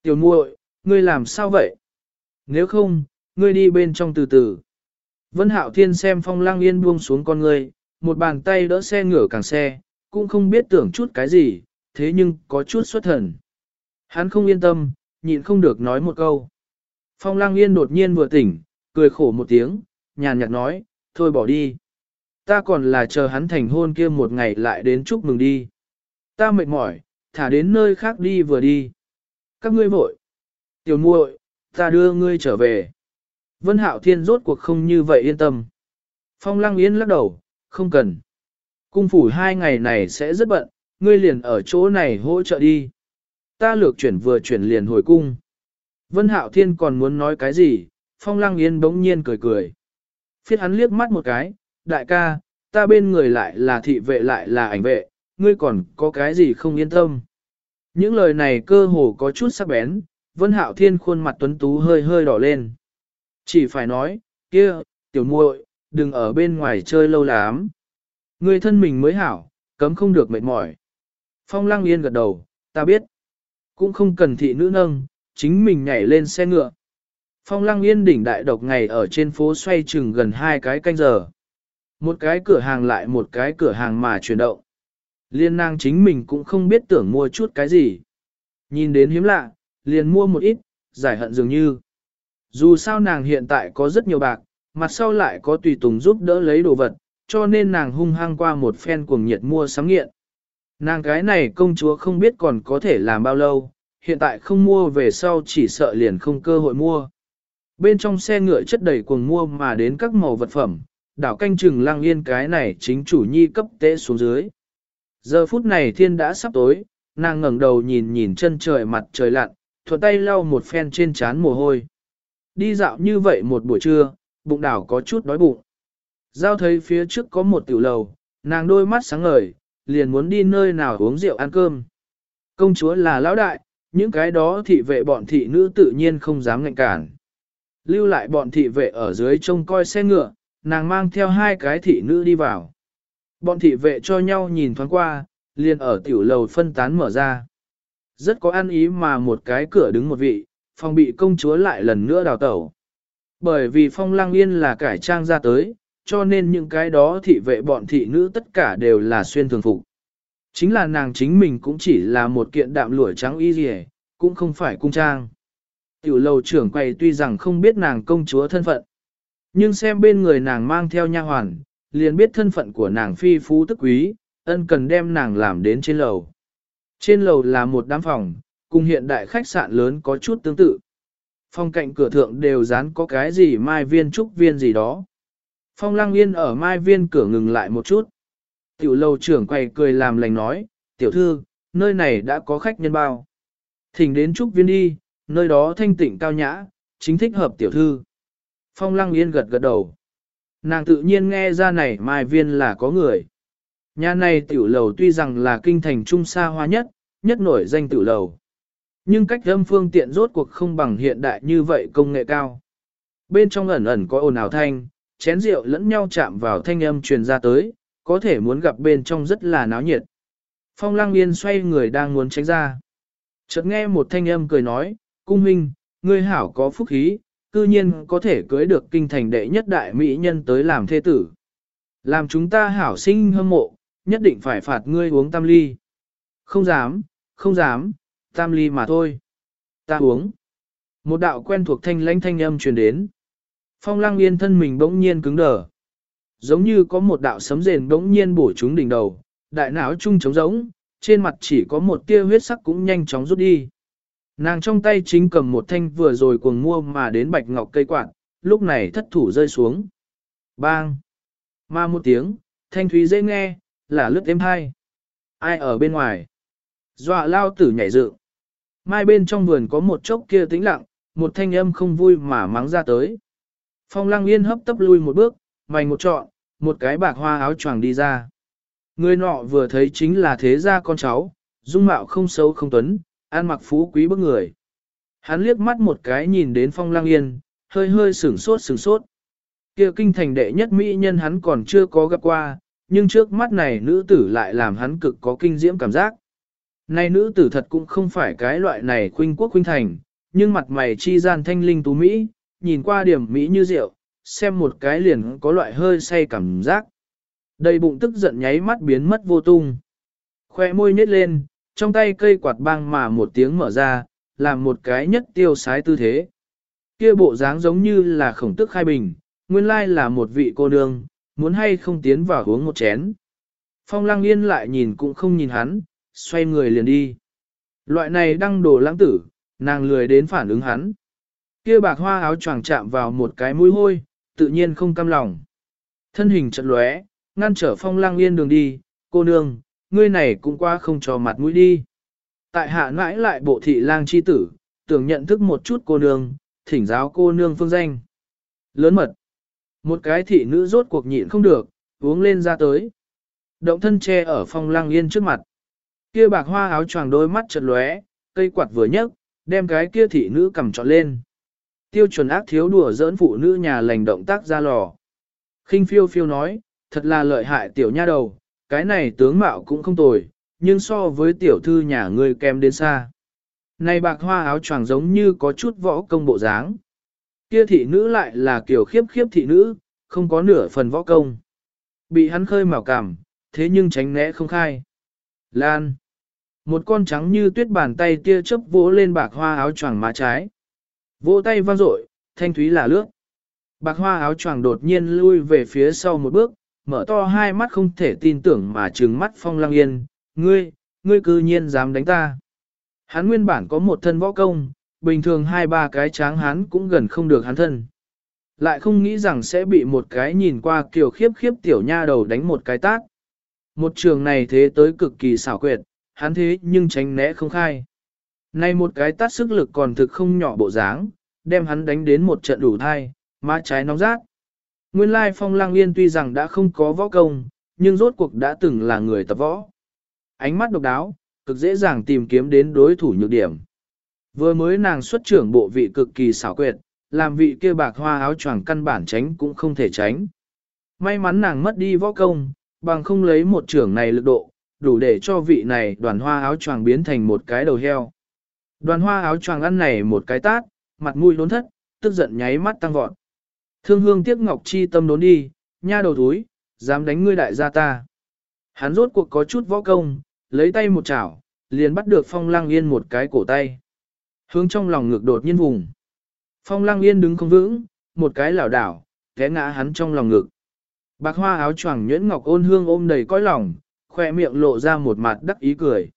Tiểu muội, ngươi làm sao vậy? Nếu không, ngươi đi bên trong từ từ. Vân Hạo Thiên xem phong lang yên buông xuống con ngươi, một bàn tay đỡ xe ngửa càng xe, cũng không biết tưởng chút cái gì, thế nhưng có chút xuất thần. Hắn không yên tâm, nhịn không được nói một câu. Phong lang yên đột nhiên vừa tỉnh, cười khổ một tiếng, nhàn nhạt nói, thôi bỏ đi. Ta còn là chờ hắn thành hôn kia một ngày lại đến chúc mừng đi. Ta mệt mỏi, thả đến nơi khác đi vừa đi. Các ngươi vội. Tiểu muội, ta đưa ngươi trở về. Vân Hạo Thiên rốt cuộc không như vậy yên tâm. Phong Lăng Yên lắc đầu, không cần. Cung phủ hai ngày này sẽ rất bận, ngươi liền ở chỗ này hỗ trợ đi. Ta lược chuyển vừa chuyển liền hồi cung. Vân Hạo Thiên còn muốn nói cái gì, Phong Lăng Yên bỗng nhiên cười cười. Phiết hắn liếc mắt một cái, đại ca, ta bên người lại là thị vệ lại là ảnh vệ, ngươi còn có cái gì không yên tâm. Những lời này cơ hồ có chút sắc bén, Vân Hạo Thiên khuôn mặt tuấn tú hơi hơi đỏ lên. Chỉ phải nói, kia, tiểu muội, đừng ở bên ngoài chơi lâu lắm. Người thân mình mới hảo, cấm không được mệt mỏi. Phong Lăng Yên gật đầu, ta biết. Cũng không cần thị nữ nâng, chính mình nhảy lên xe ngựa. Phong Lăng Yên đỉnh đại độc ngày ở trên phố xoay chừng gần hai cái canh giờ. Một cái cửa hàng lại một cái cửa hàng mà chuyển động. Liên nàng chính mình cũng không biết tưởng mua chút cái gì. Nhìn đến hiếm lạ, liền mua một ít, giải hận dường như. Dù sao nàng hiện tại có rất nhiều bạc, mặt sau lại có tùy tùng giúp đỡ lấy đồ vật, cho nên nàng hung hăng qua một phen cuồng nhiệt mua sắm nghiện. Nàng cái này công chúa không biết còn có thể làm bao lâu, hiện tại không mua về sau chỉ sợ liền không cơ hội mua. Bên trong xe ngựa chất đầy cuồng mua mà đến các màu vật phẩm, đảo canh chừng lang yên cái này chính chủ nhi cấp tế xuống dưới. Giờ phút này thiên đã sắp tối, nàng ngẩng đầu nhìn nhìn chân trời mặt trời lặn, thuận tay lau một phen trên trán mồ hôi. Đi dạo như vậy một buổi trưa, bụng đảo có chút đói bụng. Giao thấy phía trước có một tiểu lầu, nàng đôi mắt sáng ngời, liền muốn đi nơi nào uống rượu ăn cơm. Công chúa là lão đại, những cái đó thị vệ bọn thị nữ tự nhiên không dám ngạnh cản. Lưu lại bọn thị vệ ở dưới trông coi xe ngựa, nàng mang theo hai cái thị nữ đi vào. Bọn thị vệ cho nhau nhìn thoáng qua, liền ở tiểu lầu phân tán mở ra. Rất có ăn ý mà một cái cửa đứng một vị, phòng bị công chúa lại lần nữa đào tẩu. Bởi vì phong lang yên là cải trang ra tới, cho nên những cái đó thị vệ bọn thị nữ tất cả đều là xuyên thường phục. Chính là nàng chính mình cũng chỉ là một kiện đạm lụa trắng y gì, cũng không phải cung trang. Tiểu lầu trưởng quầy tuy rằng không biết nàng công chúa thân phận, nhưng xem bên người nàng mang theo nha hoàn, liền biết thân phận của nàng phi phú tức quý, ân cần đem nàng làm đến trên lầu. Trên lầu là một đám phòng, cùng hiện đại khách sạn lớn có chút tương tự. Phong cạnh cửa thượng đều dán có cái gì mai viên trúc viên gì đó. Phong lăng yên ở mai viên cửa ngừng lại một chút. Tiểu lầu trưởng quầy cười làm lành nói, tiểu thư, nơi này đã có khách nhân bao. Thỉnh đến trúc viên đi, nơi đó thanh tịnh cao nhã, chính thích hợp tiểu thư. Phong lăng yên gật gật đầu. Nàng tự nhiên nghe ra này mai viên là có người. Nhà này tiểu lầu tuy rằng là kinh thành trung xa hoa nhất, nhất nổi danh tiểu lầu. Nhưng cách âm phương tiện rốt cuộc không bằng hiện đại như vậy công nghệ cao. Bên trong ẩn ẩn có ồn ào thanh, chén rượu lẫn nhau chạm vào thanh âm truyền ra tới, có thể muốn gặp bên trong rất là náo nhiệt. Phong lang yên xoay người đang muốn tránh ra. Chợt nghe một thanh âm cười nói, cung huynh, ngươi hảo có phúc khí, cư nhiên có thể cưới được kinh thành đệ nhất đại mỹ nhân tới làm thê tử. Làm chúng ta hảo sinh hâm mộ, nhất định phải phạt ngươi uống tam ly. Không dám, không dám, tam ly mà thôi. Ta uống. Một đạo quen thuộc thanh lãnh thanh âm truyền đến. Phong lăng yên thân mình bỗng nhiên cứng đờ. Giống như có một đạo sấm rền bỗng nhiên bổ trúng đỉnh đầu, đại não trung trống rỗng, trên mặt chỉ có một tia huyết sắc cũng nhanh chóng rút đi. Nàng trong tay chính cầm một thanh vừa rồi cuồng mua mà đến bạch ngọc cây quạt, lúc này thất thủ rơi xuống. Bang! Ma một tiếng, thanh thúy dễ nghe, là lướt êm hai. Ai ở bên ngoài? Dọa lao tử nhảy dựng. Mai bên trong vườn có một chốc kia tĩnh lặng, một thanh âm không vui mà mắng ra tới. Phong lăng yên hấp tấp lui một bước, mày một trọn, một cái bạc hoa áo choàng đi ra. Người nọ vừa thấy chính là thế gia con cháu, dung mạo không xấu không tuấn, ăn mặc phú quý bức người. Hắn liếc mắt một cái nhìn đến phong Lang yên, hơi hơi sửng sốt sửng sốt. Kia kinh thành đệ nhất mỹ nhân hắn còn chưa có gặp qua, nhưng trước mắt này nữ tử lại làm hắn cực có kinh diễm cảm giác. Này nữ tử thật cũng không phải cái loại này khuynh quốc khuynh thành, nhưng mặt mày chi gian thanh linh tú Mỹ, nhìn qua điểm Mỹ như rượu, xem một cái liền có loại hơi say cảm giác. Đầy bụng tức giận nháy mắt biến mất vô tung. Khoe môi nhếch lên, trong tay cây quạt băng mà một tiếng mở ra, làm một cái nhất tiêu sái tư thế. Kia bộ dáng giống như là khổng tức khai bình, nguyên lai là một vị cô nương, muốn hay không tiến vào uống một chén. Phong lăng yên lại nhìn cũng không nhìn hắn, xoay người liền đi. Loại này đăng đồ lãng tử, nàng lười đến phản ứng hắn. Kia bạc hoa áo choàng chạm vào một cái mũi hôi, tự nhiên không cam lòng. Thân hình chật lóe, ngăn trở phong lăng yên đường đi, cô nương, ngươi này cũng qua không cho mặt mũi đi. Tại hạ ngãi lại bộ thị lang chi tử, tưởng nhận thức một chút cô nương, thỉnh giáo cô nương phương danh. Lớn mật. Một cái thị nữ rốt cuộc nhịn không được, uống lên ra tới. Động thân che ở phong lang yên trước mặt. Kia bạc hoa áo choàng đôi mắt chật lóe, cây quạt vừa nhấc, đem cái kia thị nữ cầm trọn lên. Tiêu chuẩn ác thiếu đùa giỡn phụ nữ nhà lành động tác ra lò. khinh phiêu phiêu nói, thật là lợi hại tiểu nha đầu, cái này tướng mạo cũng không tồi, nhưng so với tiểu thư nhà ngươi kém đến xa. Này bạc hoa áo choàng giống như có chút võ công bộ dáng. Kia thị nữ lại là kiểu khiếp khiếp thị nữ, không có nửa phần võ công. Bị hắn khơi mào cảm, thế nhưng tránh né không khai. Lan. Một con trắng như tuyết bàn tay tia chớp vỗ lên bạc hoa áo choàng má trái. Vỗ tay vang dội, thanh thúy là lướt. Bạc hoa áo choàng đột nhiên lui về phía sau một bước, mở to hai mắt không thể tin tưởng mà trừng mắt phong lăng yên. Ngươi, ngươi cư nhiên dám đánh ta. Hắn nguyên bản có một thân võ công, bình thường hai ba cái tráng hắn cũng gần không được hắn thân. Lại không nghĩ rằng sẽ bị một cái nhìn qua kiều khiếp khiếp tiểu nha đầu đánh một cái tát. Một trường này thế tới cực kỳ xảo quyệt, hắn thế nhưng tránh né không khai. Nay một cái tát sức lực còn thực không nhỏ bộ dáng, đem hắn đánh đến một trận đủ thai, má trái nóng rát. Nguyên lai phong lang yên tuy rằng đã không có võ công, nhưng rốt cuộc đã từng là người tập võ. Ánh mắt độc đáo, cực dễ dàng tìm kiếm đến đối thủ nhược điểm. Vừa mới nàng xuất trưởng bộ vị cực kỳ xảo quyệt, làm vị kia bạc hoa áo choàng căn bản tránh cũng không thể tránh. May mắn nàng mất đi võ công, bằng không lấy một trưởng này lực độ, đủ để cho vị này đoàn hoa áo choàng biến thành một cái đầu heo. Đoàn hoa áo choàng ăn này một cái tát, mặt mũi đốn thất, tức giận nháy mắt tăng vọt. Thương hương tiếc ngọc chi tâm đốn đi, nha đầu túi, dám đánh ngươi đại gia ta. Hắn rốt cuộc có chút võ công, lấy tay một chảo, liền bắt được phong lăng yên một cái cổ tay. Hướng trong lòng ngực đột nhiên vùng. Phong lăng yên đứng không vững, một cái lảo đảo, té ngã hắn trong lòng ngực. Bạc hoa áo choàng nhuyễn ngọc ôn hương ôm đầy cõi lòng, khoe miệng lộ ra một mặt đắc ý cười.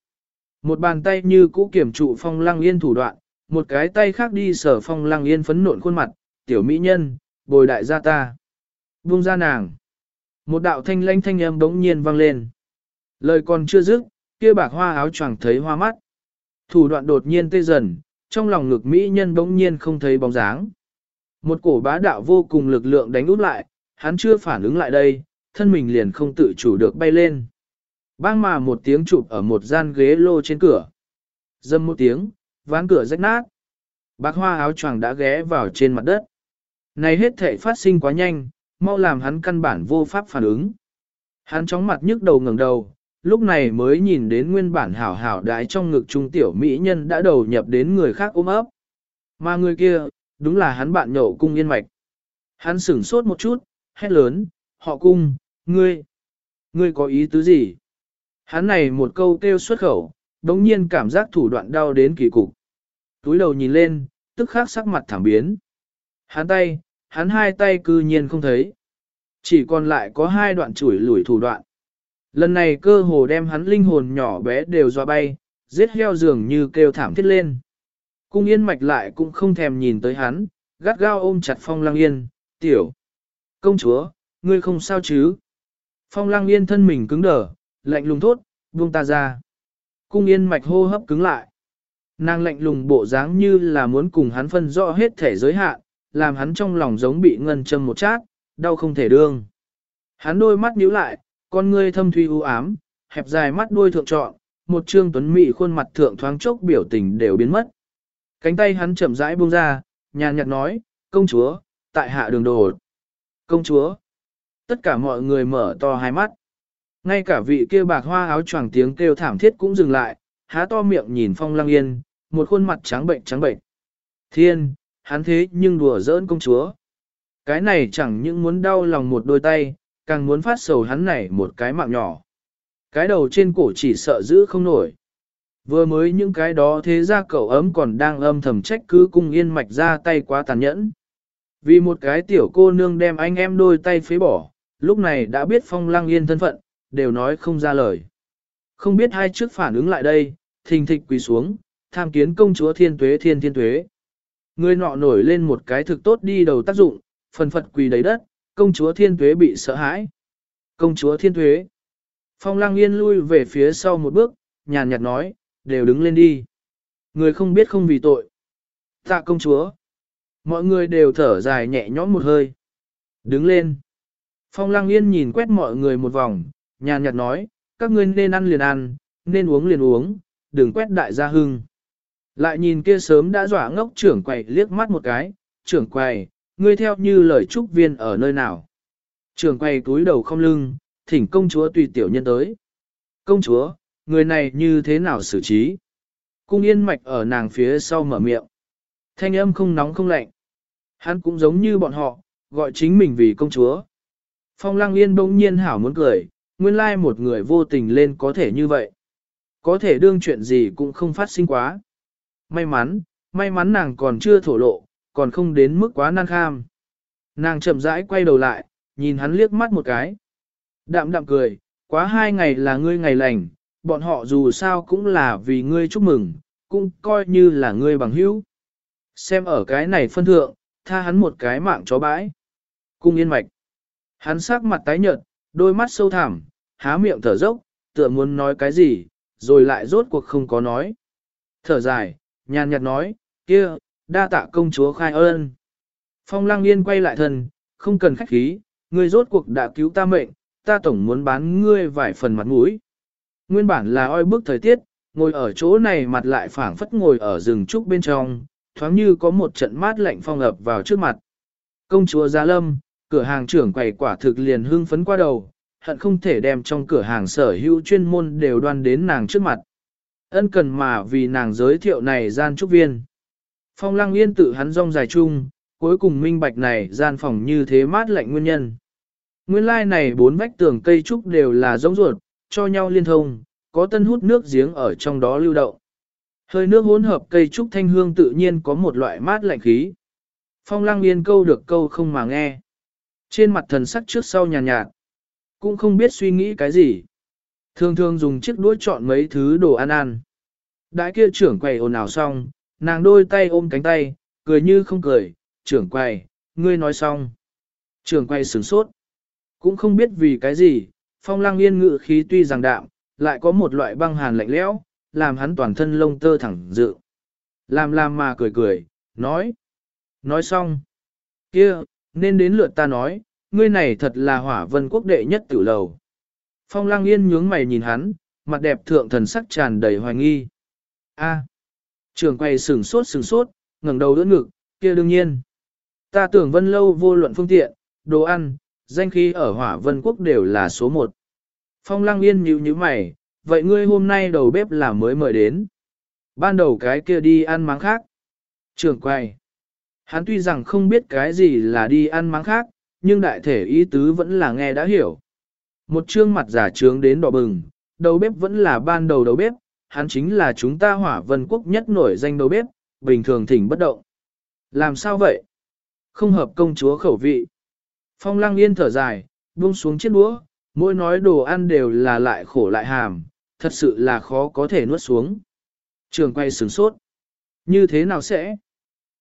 Một bàn tay như cũ kiểm trụ phong lăng yên thủ đoạn, một cái tay khác đi sở phong lăng yên phấn nộn khuôn mặt, tiểu mỹ nhân, bồi đại gia ta. Buông ra nàng. Một đạo thanh lãnh thanh âm bỗng nhiên vang lên. Lời còn chưa dứt, kia bạc hoa áo choàng thấy hoa mắt. Thủ đoạn đột nhiên tê dần, trong lòng ngực mỹ nhân bỗng nhiên không thấy bóng dáng. Một cổ bá đạo vô cùng lực lượng đánh út lại, hắn chưa phản ứng lại đây, thân mình liền không tự chủ được bay lên. Bang mà một tiếng chụp ở một gian ghế lô trên cửa. Dâm một tiếng, ván cửa rách nát. Bạc hoa áo choàng đã ghé vào trên mặt đất. Này hết thể phát sinh quá nhanh, mau làm hắn căn bản vô pháp phản ứng. Hắn chóng mặt nhức đầu ngẩng đầu, lúc này mới nhìn đến nguyên bản hảo hảo đái trong ngực trung tiểu mỹ nhân đã đầu nhập đến người khác ôm ấp. Mà người kia, đúng là hắn bạn nhậu cung yên mạch. Hắn sửng sốt một chút, hét lớn, họ cung, ngươi, ngươi có ý tứ gì? Hắn này một câu kêu xuất khẩu, đống nhiên cảm giác thủ đoạn đau đến kỳ cục. Túi đầu nhìn lên, tức khắc sắc mặt thảm biến. Hắn tay, hắn hai tay cư nhiên không thấy. Chỉ còn lại có hai đoạn chuỗi lủi thủ đoạn. Lần này cơ hồ đem hắn linh hồn nhỏ bé đều dọa bay, giết heo dường như kêu thảm thiết lên. Cung yên mạch lại cũng không thèm nhìn tới hắn, gắt gao ôm chặt phong lăng yên, tiểu. Công chúa, ngươi không sao chứ? Phong lăng yên thân mình cứng đờ, lạnh lùng thốt, buông ta ra. Cung yên mạch hô hấp cứng lại. Nàng lạnh lùng bộ dáng như là muốn cùng hắn phân rõ hết thể giới hạn, làm hắn trong lòng giống bị ngân châm một chát, đau không thể đương. Hắn đôi mắt nhíu lại, con ngươi thâm thuy u ám, hẹp dài mắt đuôi thượng trọn, một trương tuấn mỹ khuôn mặt thượng thoáng chốc biểu tình đều biến mất. Cánh tay hắn chậm rãi buông ra, nhàn nhạt nói, công chúa, tại hạ đường đồ. Công chúa. Tất cả mọi người mở to hai mắt. Ngay cả vị kia bạc hoa áo choàng tiếng kêu thảm thiết cũng dừng lại, há to miệng nhìn phong lăng yên, một khuôn mặt trắng bệnh trắng bệnh. Thiên, hắn thế nhưng đùa giỡn công chúa. Cái này chẳng những muốn đau lòng một đôi tay, càng muốn phát sầu hắn này một cái mạng nhỏ. Cái đầu trên cổ chỉ sợ giữ không nổi. Vừa mới những cái đó thế ra cậu ấm còn đang âm thầm trách cứ cung yên mạch ra tay quá tàn nhẫn. Vì một cái tiểu cô nương đem anh em đôi tay phế bỏ, lúc này đã biết phong lăng yên thân phận, đều nói không ra lời. Không biết hai trước phản ứng lại đây, thình thịch quỳ xuống, tham kiến công chúa thiên tuế thiên thiên tuế. Người nọ nổi lên một cái thực tốt đi đầu tác dụng, phần phật quỳ đầy đất, công chúa thiên tuế bị sợ hãi. Công chúa thiên tuế. Phong lang yên lui về phía sau một bước, nhàn nhạt nói, đều đứng lên đi. Người không biết không vì tội. Tạ công chúa. Mọi người đều thở dài nhẹ nhõm một hơi. Đứng lên. Phong lang yên nhìn quét mọi người một vòng, nhàn nhạt nói, các ngươi nên ăn liền ăn, nên uống liền uống, đừng quét đại gia hưng. Lại nhìn kia sớm đã dọa ngốc trưởng quầy liếc mắt một cái, trưởng quầy, ngươi theo như lời trúc viên ở nơi nào. Trưởng quầy túi đầu không lưng, thỉnh công chúa tùy tiểu nhân tới. Công chúa, người này như thế nào xử trí? Cung yên mạch ở nàng phía sau mở miệng. Thanh âm không nóng không lạnh. Hắn cũng giống như bọn họ, gọi chính mình vì công chúa. Phong Lăng Yên bỗng nhiên hảo muốn cười, nguyên lai một người vô tình lên có thể như vậy. Có thể đương chuyện gì cũng không phát sinh quá. May mắn, may mắn nàng còn chưa thổ lộ, còn không đến mức quá nan kham. Nàng chậm rãi quay đầu lại, nhìn hắn liếc mắt một cái. Đạm đạm cười, quá hai ngày là ngươi ngày lành, bọn họ dù sao cũng là vì ngươi chúc mừng, cũng coi như là ngươi bằng hữu. Xem ở cái này phân thượng, tha hắn một cái mạng chó bãi. Cung yên mạch. Hắn sắc mặt tái nhợt, đôi mắt sâu thẳm, há miệng thở dốc, tựa muốn nói cái gì, rồi lại rốt cuộc không có nói. Thở dài, nhàn nhạt nói, kia, đa tạ công chúa khai ơn. Phong lang yên quay lại thân, không cần khách khí, ngươi rốt cuộc đã cứu ta mệnh, ta tổng muốn bán ngươi vài phần mặt mũi. Nguyên bản là oi bức thời tiết, ngồi ở chỗ này mặt lại phảng phất ngồi ở rừng trúc bên trong, thoáng như có một trận mát lạnh phong ập vào trước mặt. Công chúa Gia Lâm, cửa hàng trưởng quầy quả thực liền hưng phấn qua đầu, hận không thể đem trong cửa hàng sở hữu chuyên môn đều đoan đến nàng trước mặt. Ân cần mà vì nàng giới thiệu này gian trúc viên. Phong lăng yên tự hắn rong dài chung, cuối cùng minh bạch này gian phòng như thế mát lạnh nguyên nhân. Nguyên lai like này bốn vách tường cây trúc đều là giống ruột, cho nhau liên thông, có tân hút nước giếng ở trong đó lưu động. Hơi nước hỗn hợp cây trúc thanh hương tự nhiên có một loại mát lạnh khí. Phong lăng yên câu được câu không mà nghe. Trên mặt thần sắc trước sau nhàn nhạt, nhạt, cũng không biết suy nghĩ cái gì. Thường thường dùng chiếc đũa chọn mấy thứ đồ ăn ăn. Đại kia trưởng quầy ồn ào xong, nàng đôi tay ôm cánh tay, cười như không cười, trưởng quầy, ngươi nói xong. Trưởng quầy sửng sốt. Cũng không biết vì cái gì, phong lăng yên ngự khí tuy rằng đạm, lại có một loại băng hàn lạnh lẽo, làm hắn toàn thân lông tơ thẳng dự. Làm làm mà cười cười, nói. Nói xong. kia nên đến lượt ta nói, ngươi này thật là hỏa vân quốc đệ nhất tử lầu. Phong lăng yên nhướng mày nhìn hắn, mặt đẹp thượng thần sắc tràn đầy hoài nghi. A. Trường quay sừng sốt sừng sốt, ngẩng đầu đỡ ngực, kia đương nhiên. Ta tưởng vân lâu vô luận phương tiện, đồ ăn, danh khí ở hỏa vân quốc đều là số một. Phong lăng yên nhíu nhíu mày, vậy ngươi hôm nay đầu bếp là mới mời đến. Ban đầu cái kia đi ăn máng khác. Trường quay. Hắn tuy rằng không biết cái gì là đi ăn máng khác, nhưng đại thể ý tứ vẫn là nghe đã hiểu. Một trương mặt giả trướng đến đỏ bừng, đầu bếp vẫn là ban đầu đầu bếp, hắn chính là chúng ta hỏa vân quốc nhất nổi danh đầu bếp, bình thường thỉnh bất động. Làm sao vậy? Không hợp công chúa khẩu vị. Phong lăng yên thở dài, buông xuống chiếc đũa, mỗi nói đồ ăn đều là lại khổ lại hàm, thật sự là khó có thể nuốt xuống. Trường quay sửng sốt. Như thế nào sẽ?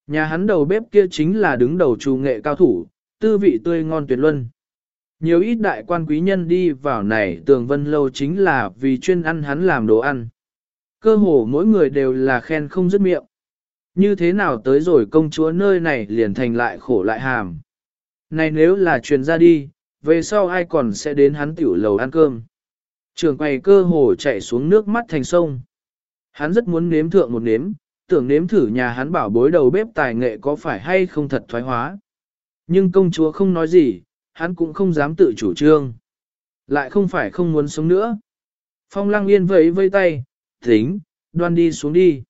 Nhà hắn đầu bếp kia chính là đứng đầu trù nghệ cao thủ, tư vị tươi ngon tuyệt luân. Nhiều ít đại quan quý nhân đi vào này tường vân lâu chính là vì chuyên ăn hắn làm đồ ăn. Cơ hồ mỗi người đều là khen không dứt miệng. Như thế nào tới rồi công chúa nơi này liền thành lại khổ lại hàm. Này nếu là truyền ra đi, về sau ai còn sẽ đến hắn tiểu lầu ăn cơm. Trường quầy cơ hồ chạy xuống nước mắt thành sông. Hắn rất muốn nếm thượng một nếm, tưởng nếm thử nhà hắn bảo bối đầu bếp tài nghệ có phải hay không thật thoái hóa. Nhưng công chúa không nói gì, hắn cũng không dám tự chủ trương. Lại không phải không muốn sống nữa. Phong lăng yên vẫy vây tay, tính, đoan đi xuống đi.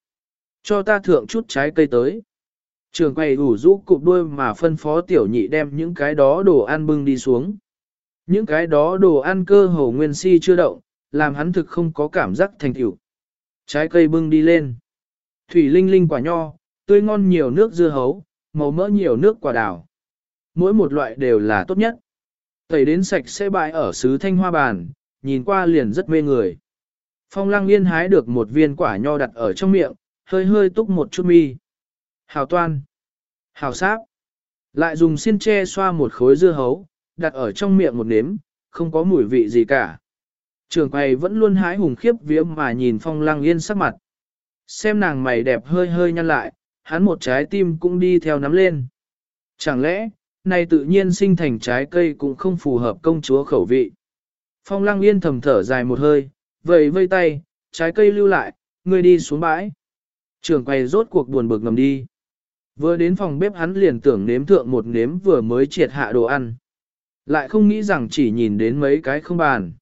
Cho ta thượng chút trái cây tới. Trường quầy ủ rũ cụp đuôi mà phân phó tiểu nhị đem những cái đó đồ ăn bưng đi xuống. Những cái đó đồ ăn cơ hồ nguyên si chưa động, làm hắn thực không có cảm giác thành tiểu. Trái cây bưng đi lên. Thủy linh linh quả nho, tươi ngon nhiều nước dưa hấu, màu mỡ nhiều nước quả đào. Mỗi một loại đều là tốt nhất. Tẩy đến sạch sẽ bãi ở xứ thanh hoa bàn, nhìn qua liền rất mê người. Phong lăng yên hái được một viên quả nho đặt ở trong miệng, hơi hơi túc một chút mi. Hào toan. Hào sáp. Lại dùng xiên tre xoa một khối dưa hấu, đặt ở trong miệng một nếm, không có mùi vị gì cả. Trường quầy vẫn luôn hái hùng khiếp vía mà nhìn phong lăng yên sắc mặt. Xem nàng mày đẹp hơi hơi nhăn lại, hắn một trái tim cũng đi theo nắm lên. Chẳng lẽ, này tự nhiên sinh thành trái cây cũng không phù hợp công chúa khẩu vị. Phong lăng yên thầm thở dài một hơi, vầy vây tay, trái cây lưu lại, người đi xuống bãi. Trường quay rốt cuộc buồn bực ngầm đi. Vừa đến phòng bếp hắn liền tưởng nếm thượng một nếm vừa mới triệt hạ đồ ăn. Lại không nghĩ rằng chỉ nhìn đến mấy cái không bàn.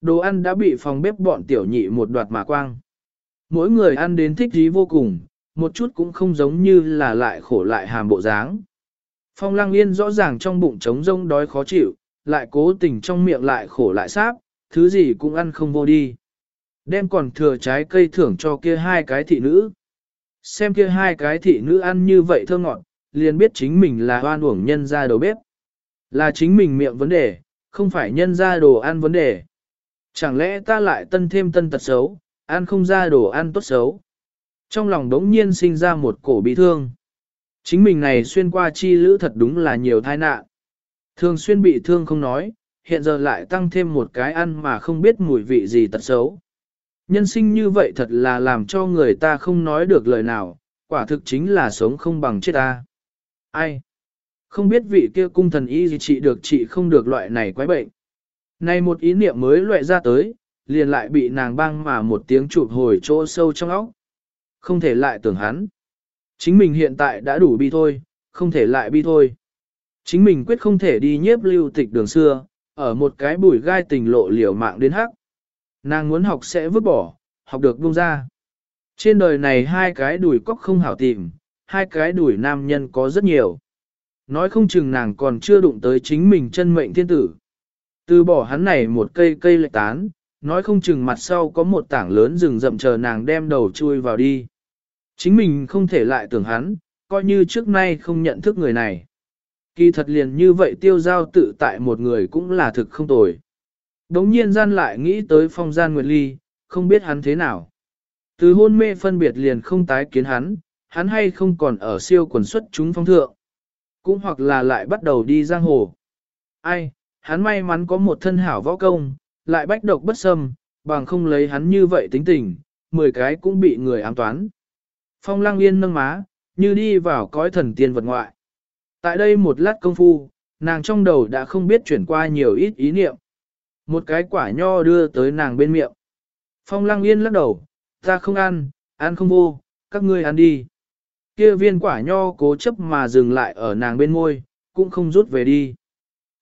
Đồ ăn đã bị phòng bếp bọn tiểu nhị một đoạt mà quang. Mỗi người ăn đến thích dí vô cùng, một chút cũng không giống như là lại khổ lại hàm bộ dáng. Phong lăng yên rõ ràng trong bụng trống rông đói khó chịu, lại cố tình trong miệng lại khổ lại sáp, thứ gì cũng ăn không vô đi. Đem còn thừa trái cây thưởng cho kia hai cái thị nữ. Xem kia hai cái thị nữ ăn như vậy thơ ngọt, liền biết chính mình là hoan uổng nhân ra đầu bếp. Là chính mình miệng vấn đề, không phải nhân ra đồ ăn vấn đề. Chẳng lẽ ta lại tân thêm tân tật xấu, ăn không ra đồ ăn tốt xấu. Trong lòng đống nhiên sinh ra một cổ bị thương. Chính mình này xuyên qua chi lữ thật đúng là nhiều tai nạn. Thường xuyên bị thương không nói, hiện giờ lại tăng thêm một cái ăn mà không biết mùi vị gì tật xấu. Nhân sinh như vậy thật là làm cho người ta không nói được lời nào, quả thực chính là sống không bằng chết ta. Ai? Không biết vị kia cung thần y gì trị được trị không được loại này quái bệnh. Này một ý niệm mới loại ra tới, liền lại bị nàng băng mà một tiếng chụp hồi chỗ sâu trong óc. Không thể lại tưởng hắn. Chính mình hiện tại đã đủ bi thôi, không thể lại bi thôi. Chính mình quyết không thể đi nhiếp lưu tịch đường xưa, ở một cái bụi gai tình lộ liều mạng đến hắc. Nàng muốn học sẽ vứt bỏ, học được buông ra. Trên đời này hai cái đùi cóc không hảo tìm, hai cái đùi nam nhân có rất nhiều. Nói không chừng nàng còn chưa đụng tới chính mình chân mệnh thiên tử. Từ bỏ hắn này một cây cây lệ tán, nói không chừng mặt sau có một tảng lớn rừng rậm chờ nàng đem đầu chui vào đi. Chính mình không thể lại tưởng hắn, coi như trước nay không nhận thức người này. Kỳ thật liền như vậy tiêu giao tự tại một người cũng là thực không tồi. Đống nhiên gian lại nghĩ tới phong gian Nguyệt Ly, không biết hắn thế nào. Từ hôn mê phân biệt liền không tái kiến hắn, hắn hay không còn ở siêu quần xuất chúng phong thượng. Cũng hoặc là lại bắt đầu đi giang hồ. Ai, hắn may mắn có một thân hảo võ công, lại bách độc bất xâm, bằng không lấy hắn như vậy tính tình, 10 cái cũng bị người ám toán. Phong lang yên nâng má, như đi vào cõi thần tiên vật ngoại. Tại đây một lát công phu, nàng trong đầu đã không biết chuyển qua nhiều ít ý niệm. Một cái quả nho đưa tới nàng bên miệng. Phong lăng yên lắc đầu, ta không ăn, ăn không vô, các ngươi ăn đi. Kia viên quả nho cố chấp mà dừng lại ở nàng bên môi, cũng không rút về đi.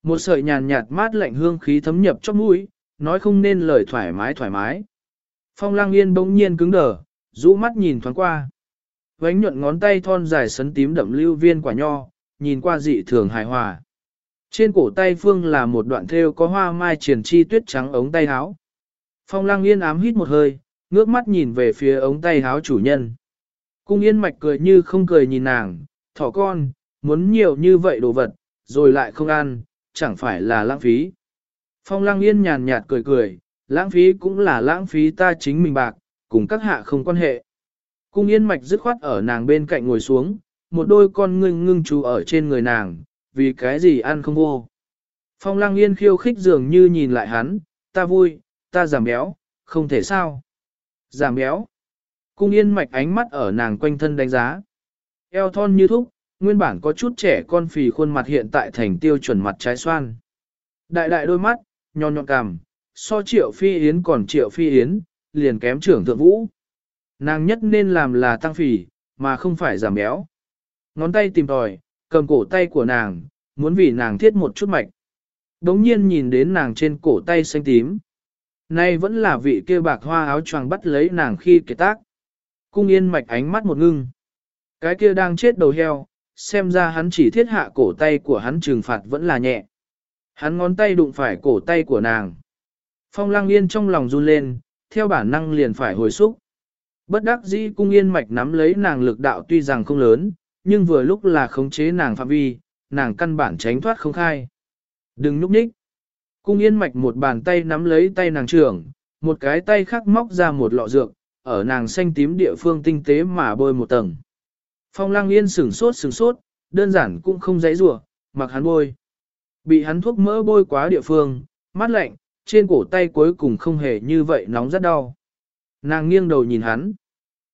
Một sợi nhàn nhạt mát lạnh hương khí thấm nhập trong mũi, nói không nên lời thoải mái thoải mái. Phong lăng yên bỗng nhiên cứng đờ, rũ mắt nhìn thoáng qua. Vánh nhuận ngón tay thon dài sấn tím đậm lưu viên quả nho, nhìn qua dị thường hài hòa. Trên cổ tay phương là một đoạn thêu có hoa mai triển chi tuyết trắng ống tay áo. Phong lăng yên ám hít một hơi, ngước mắt nhìn về phía ống tay áo chủ nhân. Cung yên mạch cười như không cười nhìn nàng, thỏ con, muốn nhiều như vậy đồ vật, rồi lại không ăn, chẳng phải là lãng phí. Phong lăng yên nhàn nhạt cười cười, lãng phí cũng là lãng phí ta chính mình bạc, cùng các hạ không quan hệ. Cung yên mạch dứt khoát ở nàng bên cạnh ngồi xuống, một đôi con ngưng ngưng chú ở trên người nàng, vì cái gì ăn không vô. Phong lăng yên khiêu khích dường như nhìn lại hắn, ta vui, ta giảm béo, không thể sao. Giảm béo. Cung yên mạch ánh mắt ở nàng quanh thân đánh giá. Eo thon như thúc, nguyên bản có chút trẻ con phì khuôn mặt hiện tại thành tiêu chuẩn mặt trái xoan. Đại đại đôi mắt, nhọn nhọn cằm, so triệu phi yến còn triệu phi yến, liền kém trưởng thượng vũ. Nàng nhất nên làm là tăng phì, mà không phải giảm béo. Ngón tay tìm tòi, cầm cổ tay của nàng, muốn vì nàng thiết một chút mạch. Đống nhiên nhìn đến nàng trên cổ tay xanh tím. Nay vẫn là vị kia bạc hoa áo choàng bắt lấy nàng khi kế tác. Cung yên mạch ánh mắt một ngưng. Cái kia đang chết đầu heo, xem ra hắn chỉ thiết hạ cổ tay của hắn trừng phạt vẫn là nhẹ. Hắn ngón tay đụng phải cổ tay của nàng. Phong lang yên trong lòng run lên, theo bản năng liền phải hồi xúc. Bất đắc dĩ cung yên mạch nắm lấy nàng lực đạo tuy rằng không lớn, nhưng vừa lúc là khống chế nàng phạm vi, nàng căn bản tránh thoát không khai. Đừng núp nhích. Cung yên mạch một bàn tay nắm lấy tay nàng trưởng, một cái tay khác móc ra một lọ dược, ở nàng xanh tím địa phương tinh tế mà bôi một tầng. Phong lang yên sửng sốt sửng sốt, đơn giản cũng không dãy rủa mặc hắn bôi. Bị hắn thuốc mỡ bôi quá địa phương, mát lạnh, trên cổ tay cuối cùng không hề như vậy nóng rất đau. Nàng nghiêng đầu nhìn hắn.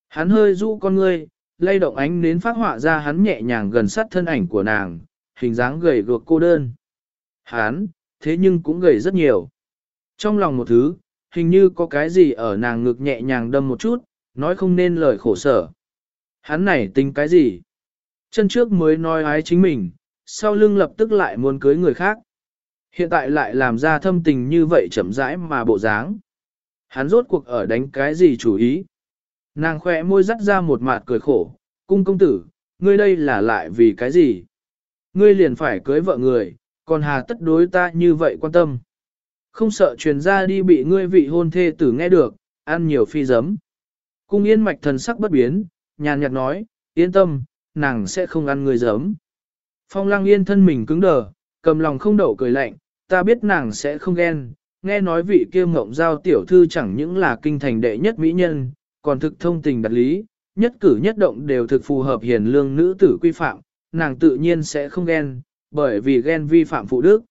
Hắn hơi rũ con ngươi, lay động ánh nến phát họa ra hắn nhẹ nhàng gần sát thân ảnh của nàng, hình dáng gầy gược cô đơn. Hắn, thế nhưng cũng gầy rất nhiều. Trong lòng một thứ, hình như có cái gì ở nàng ngực nhẹ nhàng đâm một chút, nói không nên lời khổ sở. Hắn này tính cái gì? Chân trước mới nói ái chính mình, sau lưng lập tức lại muốn cưới người khác. Hiện tại lại làm ra thâm tình như vậy chậm rãi mà bộ dáng. Hắn rốt cuộc ở đánh cái gì chủ ý? Nàng khỏe môi dắt ra một mạt cười khổ, cung công tử, ngươi đây là lại vì cái gì? Ngươi liền phải cưới vợ người, còn hà tất đối ta như vậy quan tâm. Không sợ truyền ra đi bị ngươi vị hôn thê tử nghe được, ăn nhiều phi giấm. Cung yên mạch thần sắc bất biến, nhàn nhạt nói, yên tâm, nàng sẽ không ăn ngươi giấm. Phong lăng yên thân mình cứng đờ, cầm lòng không đậu cười lạnh, ta biết nàng sẽ không ghen, nghe nói vị kia mộng giao tiểu thư chẳng những là kinh thành đệ nhất mỹ nhân, còn thực thông tình đặt lý, nhất cử nhất động đều thực phù hợp hiền lương nữ tử quy phạm, nàng tự nhiên sẽ không ghen, bởi vì ghen vi phạm phụ đức.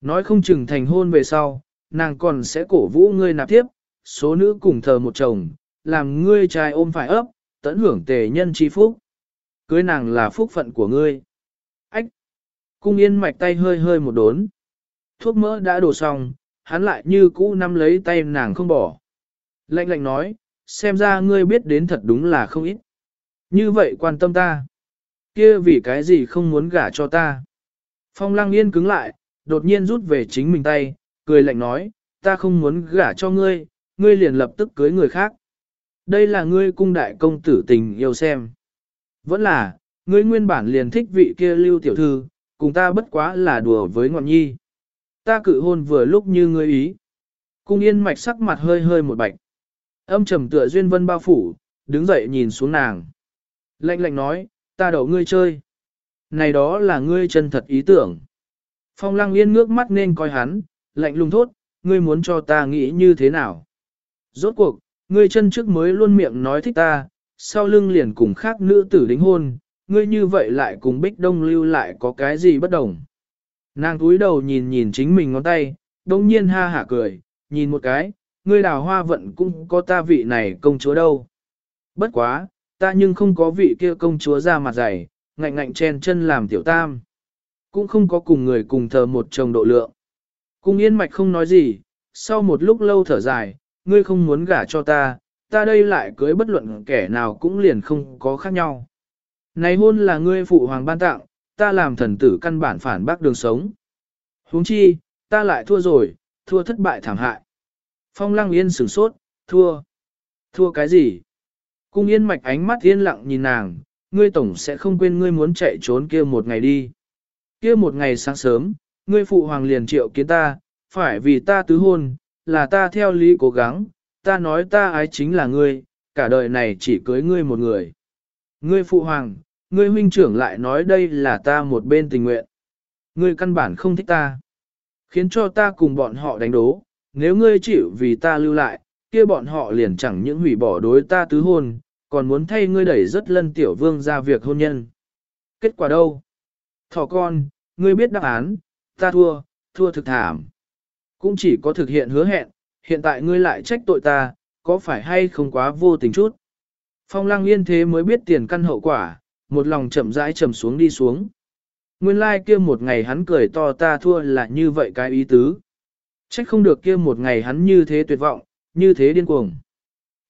Nói không chừng thành hôn về sau, nàng còn sẽ cổ vũ ngươi nạp tiếp, số nữ cùng thờ một chồng, làm ngươi trai ôm phải ấp, tận hưởng tề nhân chi phúc. Cưới nàng là phúc phận của ngươi. Ách! Cung yên mạch tay hơi hơi một đốn. Thuốc mỡ đã đổ xong, hắn lại như cũ nắm lấy tay nàng không bỏ. Lạnh lạnh nói, xem ra ngươi biết đến thật đúng là không ít. Như vậy quan tâm ta. kia vì cái gì không muốn gả cho ta. Phong lăng yên cứng lại, đột nhiên rút về chính mình tay, cười lạnh nói, ta không muốn gả cho ngươi, ngươi liền lập tức cưới người khác. Đây là ngươi cung đại công tử tình yêu xem. Vẫn là, ngươi nguyên bản liền thích vị kia lưu tiểu thư, cùng ta bất quá là đùa với ngọn nhi. Ta cự hôn vừa lúc như ngươi ý. Cung yên mạch sắc mặt hơi hơi một bạch. Âm trầm tựa duyên vân bao phủ, đứng dậy nhìn xuống nàng. Lạnh lạnh nói, ta đậu ngươi chơi. Này đó là ngươi chân thật ý tưởng. Phong lăng yên ngước mắt nên coi hắn, lạnh lùng thốt, ngươi muốn cho ta nghĩ như thế nào. Rốt cuộc, ngươi chân trước mới luôn miệng nói thích ta, sau lưng liền cùng khác nữ tử đính hôn, ngươi như vậy lại cùng bích đông lưu lại có cái gì bất đồng. Nàng túi đầu nhìn nhìn chính mình ngón tay, đông nhiên ha hả cười, nhìn một cái, ngươi đào hoa vận cũng có ta vị này công chúa đâu. Bất quá, ta nhưng không có vị kia công chúa ra mặt dày, ngạnh ngạnh chen chân làm tiểu tam. Cũng không có cùng người cùng thờ một chồng độ lượng. Cung yên mạch không nói gì, sau một lúc lâu thở dài, ngươi không muốn gả cho ta, ta đây lại cưới bất luận kẻ nào cũng liền không có khác nhau. Này hôn là ngươi phụ hoàng ban tặng, ta làm thần tử căn bản phản bác đường sống. huống chi, ta lại thua rồi, thua thất bại thảm hại. Phong lăng yên sửng sốt, thua. Thua cái gì? Cung yên mạch ánh mắt yên lặng nhìn nàng, ngươi tổng sẽ không quên ngươi muốn chạy trốn kia một ngày đi. Kia một ngày sáng sớm, ngươi phụ hoàng liền triệu kiến ta, phải vì ta tứ hôn, là ta theo lý cố gắng, ta nói ta ái chính là ngươi, cả đời này chỉ cưới ngươi một người. Ngươi phụ hoàng, ngươi huynh trưởng lại nói đây là ta một bên tình nguyện. Ngươi căn bản không thích ta. Khiến cho ta cùng bọn họ đánh đố, nếu ngươi chịu vì ta lưu lại, kia bọn họ liền chẳng những hủy bỏ đối ta tứ hôn, còn muốn thay ngươi đẩy rất lân tiểu vương ra việc hôn nhân. Kết quả đâu? Thỏ con, ngươi biết đáp án, ta thua, thua thực thảm. Cũng chỉ có thực hiện hứa hẹn, hiện tại ngươi lại trách tội ta, có phải hay không quá vô tình chút. Phong lăng yên thế mới biết tiền căn hậu quả, một lòng chậm rãi trầm xuống đi xuống. Nguyên lai like kia một ngày hắn cười to ta thua là như vậy cái ý tứ. Trách không được kia một ngày hắn như thế tuyệt vọng, như thế điên cuồng.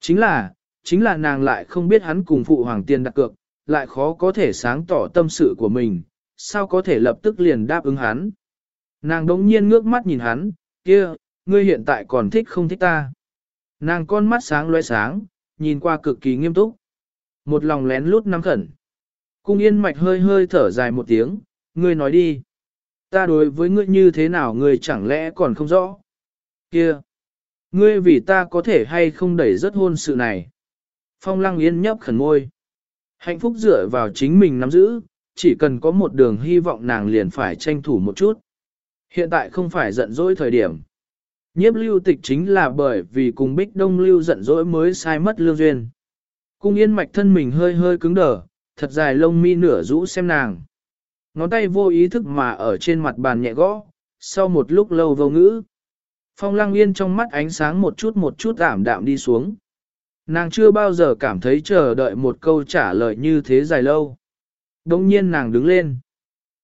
Chính là, chính là nàng lại không biết hắn cùng phụ hoàng tiền đặt cược, lại khó có thể sáng tỏ tâm sự của mình, sao có thể lập tức liền đáp ứng hắn. Nàng đống nhiên ngước mắt nhìn hắn, kia, ngươi hiện tại còn thích không thích ta. Nàng con mắt sáng loe sáng, nhìn qua cực kỳ nghiêm túc. Một lòng lén lút nắm khẩn. Cung yên mạch hơi hơi thở dài một tiếng, ngươi nói đi. Ta đối với ngươi như thế nào ngươi chẳng lẽ còn không rõ. Kia! Ngươi vì ta có thể hay không đẩy rất hôn sự này. Phong lăng yên nhấp khẩn môi. Hạnh phúc dựa vào chính mình nắm giữ, chỉ cần có một đường hy vọng nàng liền phải tranh thủ một chút. Hiện tại không phải giận dỗi thời điểm. Nhiếp lưu tịch chính là bởi vì cùng bích đông lưu giận dỗi mới sai mất lương duyên. Cung yên mạch thân mình hơi hơi cứng đờ, thật dài lông mi nửa rũ xem nàng. Ngón tay vô ý thức mà ở trên mặt bàn nhẹ gõ, sau một lúc lâu vô ngữ. Phong lăng yên trong mắt ánh sáng một chút một chút ảm đạm đi xuống. Nàng chưa bao giờ cảm thấy chờ đợi một câu trả lời như thế dài lâu. Đông nhiên nàng đứng lên.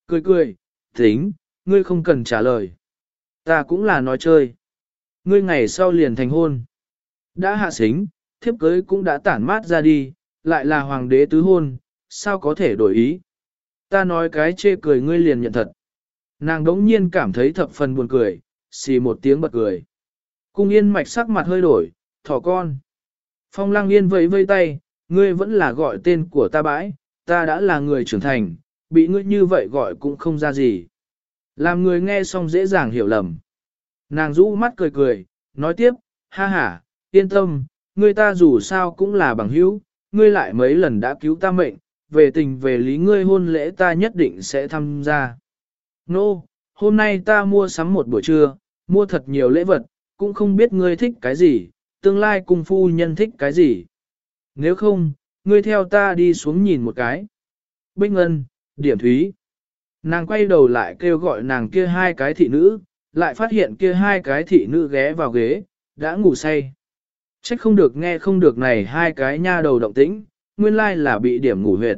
Cười cười, tính, ngươi không cần trả lời. Ta cũng là nói chơi. Ngươi ngày sau liền thành hôn. Đã hạ xính, thiếp cưới cũng đã tản mát ra đi, lại là hoàng đế tứ hôn, sao có thể đổi ý. Ta nói cái chê cười ngươi liền nhận thật. Nàng đống nhiên cảm thấy thập phần buồn cười, xì một tiếng bật cười. Cung yên mạch sắc mặt hơi đổi, thỏ con. Phong lăng yên vẫy vây tay, ngươi vẫn là gọi tên của ta bãi, ta đã là người trưởng thành, bị ngươi như vậy gọi cũng không ra gì. Làm người nghe xong dễ dàng hiểu lầm. Nàng rũ mắt cười cười, nói tiếp, ha ha, yên tâm, người ta dù sao cũng là bằng hữu, ngươi lại mấy lần đã cứu ta mệnh, về tình về lý ngươi hôn lễ ta nhất định sẽ tham gia. Nô, no, hôm nay ta mua sắm một buổi trưa, mua thật nhiều lễ vật, cũng không biết ngươi thích cái gì, tương lai cung phu nhân thích cái gì. Nếu không, ngươi theo ta đi xuống nhìn một cái. Bích Ngân, Điểm Thúy. Nàng quay đầu lại kêu gọi nàng kia hai cái thị nữ, lại phát hiện kia hai cái thị nữ ghé vào ghế, đã ngủ say. Trách không được nghe không được này hai cái nha đầu động tĩnh, nguyên lai là bị điểm ngủ huyệt.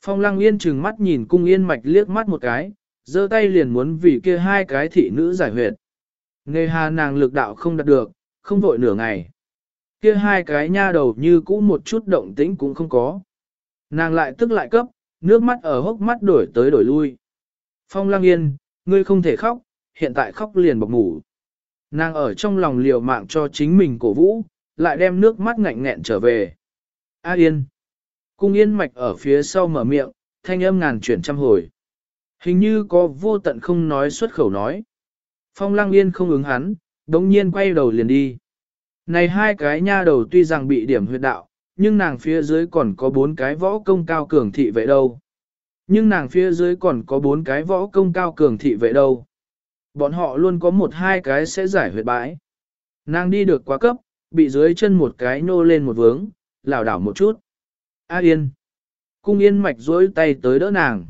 Phong lăng yên chừng mắt nhìn cung yên mạch liếc mắt một cái, giơ tay liền muốn vì kia hai cái thị nữ giải huyệt. Nghe hà nàng lực đạo không đạt được, không vội nửa ngày. Kia hai cái nha đầu như cũ một chút động tĩnh cũng không có. Nàng lại tức lại cấp, nước mắt ở hốc mắt đổi tới đổi lui. Phong lăng yên, ngươi không thể khóc, hiện tại khóc liền bọc ngủ. Nàng ở trong lòng liều mạng cho chính mình cổ vũ, lại đem nước mắt ngạnh nghẹn trở về. A yên. Cung yên mạch ở phía sau mở miệng, thanh âm ngàn chuyển trăm hồi. Hình như có vô tận không nói xuất khẩu nói. Phong lăng yên không ứng hắn, đống nhiên quay đầu liền đi. Này hai cái nha đầu tuy rằng bị điểm huyệt đạo, nhưng nàng phía dưới còn có bốn cái võ công cao cường thị vệ đâu. Nhưng nàng phía dưới còn có bốn cái võ công cao cường thị vệ đâu. Bọn họ luôn có một hai cái sẽ giải huyệt bãi. Nàng đi được quá cấp, bị dưới chân một cái nô lên một vướng, lảo đảo một chút. A yên. Cung yên mạch duỗi tay tới đỡ nàng.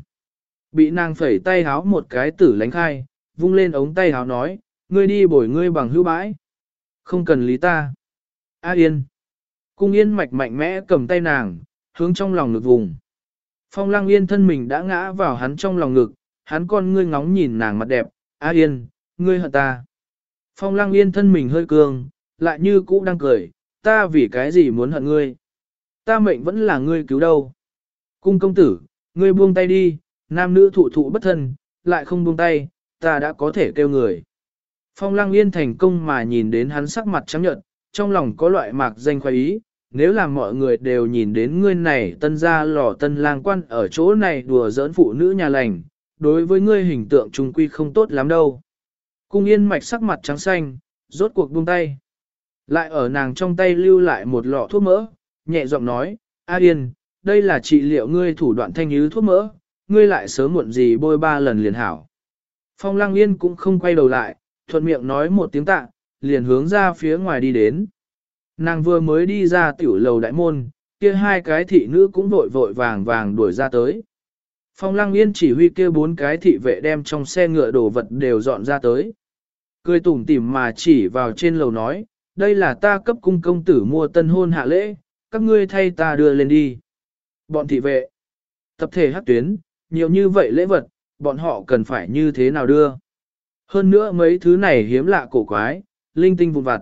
Bị nàng phẩy tay háo một cái tử lánh khai, vung lên ống tay háo nói, ngươi đi bồi ngươi bằng hữu bãi. Không cần lý ta. A yên. Cung yên mạch mạnh mẽ cầm tay nàng, hướng trong lòng ngực vùng. Phong lăng yên thân mình đã ngã vào hắn trong lòng ngực, hắn con ngươi ngóng nhìn nàng mặt đẹp, A yên, ngươi hận ta. Phong lăng yên thân mình hơi cường, lại như cũ đang cười, ta vì cái gì muốn hận ngươi. Ta mệnh vẫn là ngươi cứu đâu. Cung công tử, ngươi buông tay đi, nam nữ thụ thụ bất thân, lại không buông tay, ta đã có thể kêu người. Phong lăng yên thành công mà nhìn đến hắn sắc mặt trắng nhợt, trong lòng có loại mạc danh khoái ý, nếu là mọi người đều nhìn đến ngươi này tân gia lò tân lang quan ở chỗ này đùa giỡn phụ nữ nhà lành, đối với ngươi hình tượng trung quy không tốt lắm đâu. Cung yên mạch sắc mặt trắng xanh, rốt cuộc buông tay. Lại ở nàng trong tay lưu lại một lọ thuốc mỡ, nhẹ giọng nói, A Yên, đây là trị liệu ngươi thủ đoạn thanh ứ thuốc mỡ, ngươi lại sớm muộn gì bôi ba lần liền hảo. Phong Lăng Yên cũng không quay đầu lại, thuận miệng nói một tiếng tạ, liền hướng ra phía ngoài đi đến. Nàng vừa mới đi ra tiểu lầu đại môn, kia hai cái thị nữ cũng vội vội vàng vàng đuổi ra tới. Phong Lăng Yên chỉ huy kia bốn cái thị vệ đem trong xe ngựa đồ vật đều dọn ra tới. Cười tủm tỉm mà chỉ vào trên lầu nói, đây là ta cấp cung công tử mua tân hôn hạ lễ, các ngươi thay ta đưa lên đi. Bọn thị vệ, tập thể hắc tuyến, nhiều như vậy lễ vật, bọn họ cần phải như thế nào đưa. Hơn nữa mấy thứ này hiếm lạ cổ quái, linh tinh vụn vặt.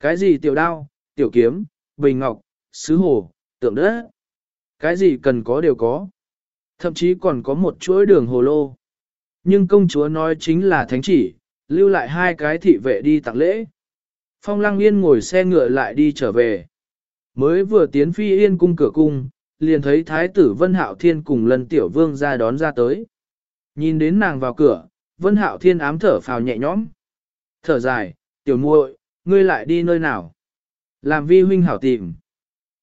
Cái gì tiểu đao, tiểu kiếm, bình ngọc, sứ hồ, tượng đất. Cái gì cần có đều có. Thậm chí còn có một chuỗi đường hồ lô. Nhưng công chúa nói chính là thánh chỉ, lưu lại hai cái thị vệ đi tặng lễ. Phong Lăng Yên ngồi xe ngựa lại đi trở về. Mới vừa tiến phi yên cung cửa cung, liền thấy Thái tử Vân Hạo Thiên cùng lần tiểu vương ra đón ra tới. Nhìn đến nàng vào cửa, Vân Hạo Thiên ám thở phào nhẹ nhõm. Thở dài, tiểu muội, ngươi lại đi nơi nào? Làm vi huynh hảo tìm.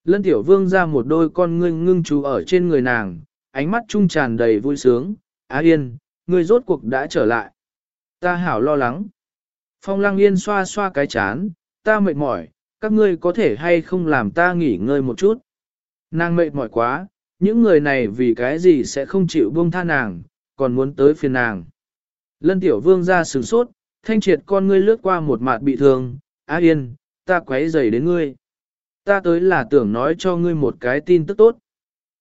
Lân tiểu vương ra một đôi con ngươi ngưng chú ở trên người nàng, ánh mắt trung tràn đầy vui sướng. Á yên, ngươi rốt cuộc đã trở lại. Ta hảo lo lắng. Phong lăng yên xoa xoa cái chán, ta mệt mỏi, các ngươi có thể hay không làm ta nghỉ ngơi một chút. Nàng mệt mỏi quá, những người này vì cái gì sẽ không chịu buông tha nàng, còn muốn tới phiền nàng. Lân tiểu vương ra sửng sốt, thanh triệt con ngươi lướt qua một mặt bị thương, á yên, ta quấy rầy đến ngươi. Ta tới là tưởng nói cho ngươi một cái tin tức tốt.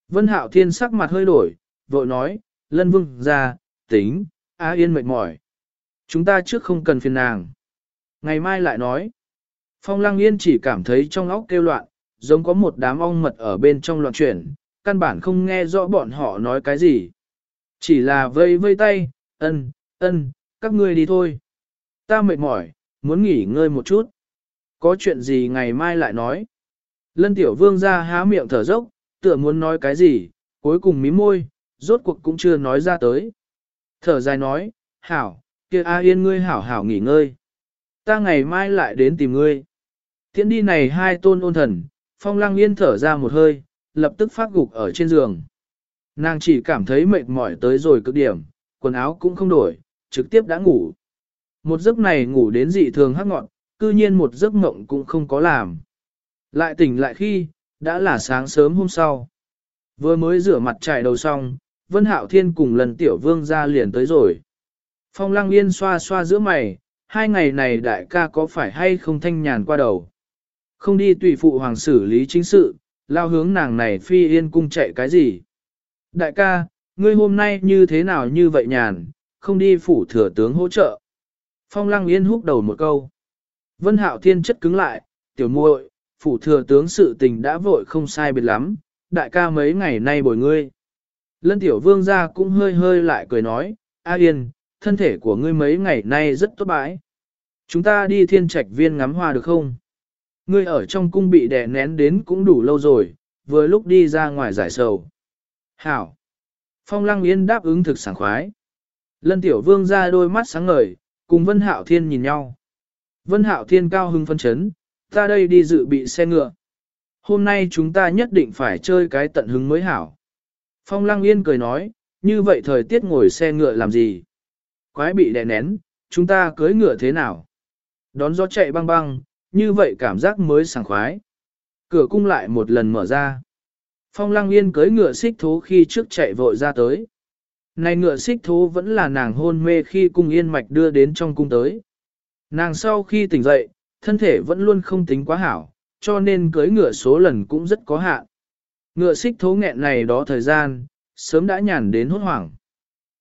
Vân hạo thiên sắc mặt hơi đổi, vội nói, lân vương ra, tính, á yên mệt mỏi. Chúng ta trước không cần phiền nàng. Ngày mai lại nói. Phong Lăng Yên chỉ cảm thấy trong óc kêu loạn, giống có một đám ong mật ở bên trong loạn chuyển, căn bản không nghe rõ bọn họ nói cái gì. Chỉ là vây vây tay, ân, ân, các ngươi đi thôi. Ta mệt mỏi, muốn nghỉ ngơi một chút. Có chuyện gì ngày mai lại nói. Lân tiểu vương ra há miệng thở dốc, tựa muốn nói cái gì, cuối cùng mím môi, rốt cuộc cũng chưa nói ra tới. Thở dài nói, hảo, kia A Yên ngươi hảo hảo nghỉ ngơi. Ta ngày mai lại đến tìm ngươi. Tiễn đi này hai tôn ôn thần, phong lăng yên thở ra một hơi, lập tức phát gục ở trên giường. Nàng chỉ cảm thấy mệt mỏi tới rồi cực điểm, quần áo cũng không đổi, trực tiếp đã ngủ. Một giấc này ngủ đến dị thường hắc ngọn, cư nhiên một giấc mộng cũng không có làm. Lại tỉnh lại khi, đã là sáng sớm hôm sau. Vừa mới rửa mặt trải đầu xong, Vân Hạo Thiên cùng lần tiểu vương ra liền tới rồi. Phong Lăng Yên xoa xoa giữa mày, hai ngày này đại ca có phải hay không thanh nhàn qua đầu. Không đi tùy phụ hoàng xử lý chính sự, lao hướng nàng này phi yên cung chạy cái gì. Đại ca, ngươi hôm nay như thế nào như vậy nhàn, không đi phủ thừa tướng hỗ trợ. Phong Lăng Yên húc đầu một câu. Vân Hạo Thiên chất cứng lại, tiểu muội, phủ thừa tướng sự tình đã vội không sai biệt lắm, đại ca mấy ngày nay bồi ngươi. Lân tiểu vương gia cũng hơi hơi lại cười nói, A Yên, thân thể của ngươi mấy ngày nay rất tốt bãi. Chúng ta đi thiên trạch viên ngắm hoa được không? Ngươi ở trong cung bị đè nén đến cũng đủ lâu rồi, vừa lúc đi ra ngoài giải sầu. Hảo! Phong lăng yên đáp ứng thực sảng khoái. Lân tiểu vương ra đôi mắt sáng ngời, cùng Vân Hạo Thiên nhìn nhau. Vân Hạo Thiên cao hưng phân chấn, ta đây đi dự bị xe ngựa. Hôm nay chúng ta nhất định phải chơi cái tận hứng mới hảo. Phong Lăng Yên cười nói, như vậy thời tiết ngồi xe ngựa làm gì? Quái bị đè nén, chúng ta cưới ngựa thế nào? Đón gió chạy băng băng, như vậy cảm giác mới sảng khoái. Cửa cung lại một lần mở ra. Phong Lăng Yên cưới ngựa xích thố khi trước chạy vội ra tới. Này ngựa xích thố vẫn là nàng hôn mê khi cung yên mạch đưa đến trong cung tới. Nàng sau khi tỉnh dậy, thân thể vẫn luôn không tính quá hảo, cho nên cưới ngựa số lần cũng rất có hạn. Ngựa xích thố nghẹn này đó thời gian, sớm đã nhàn đến hốt hoảng.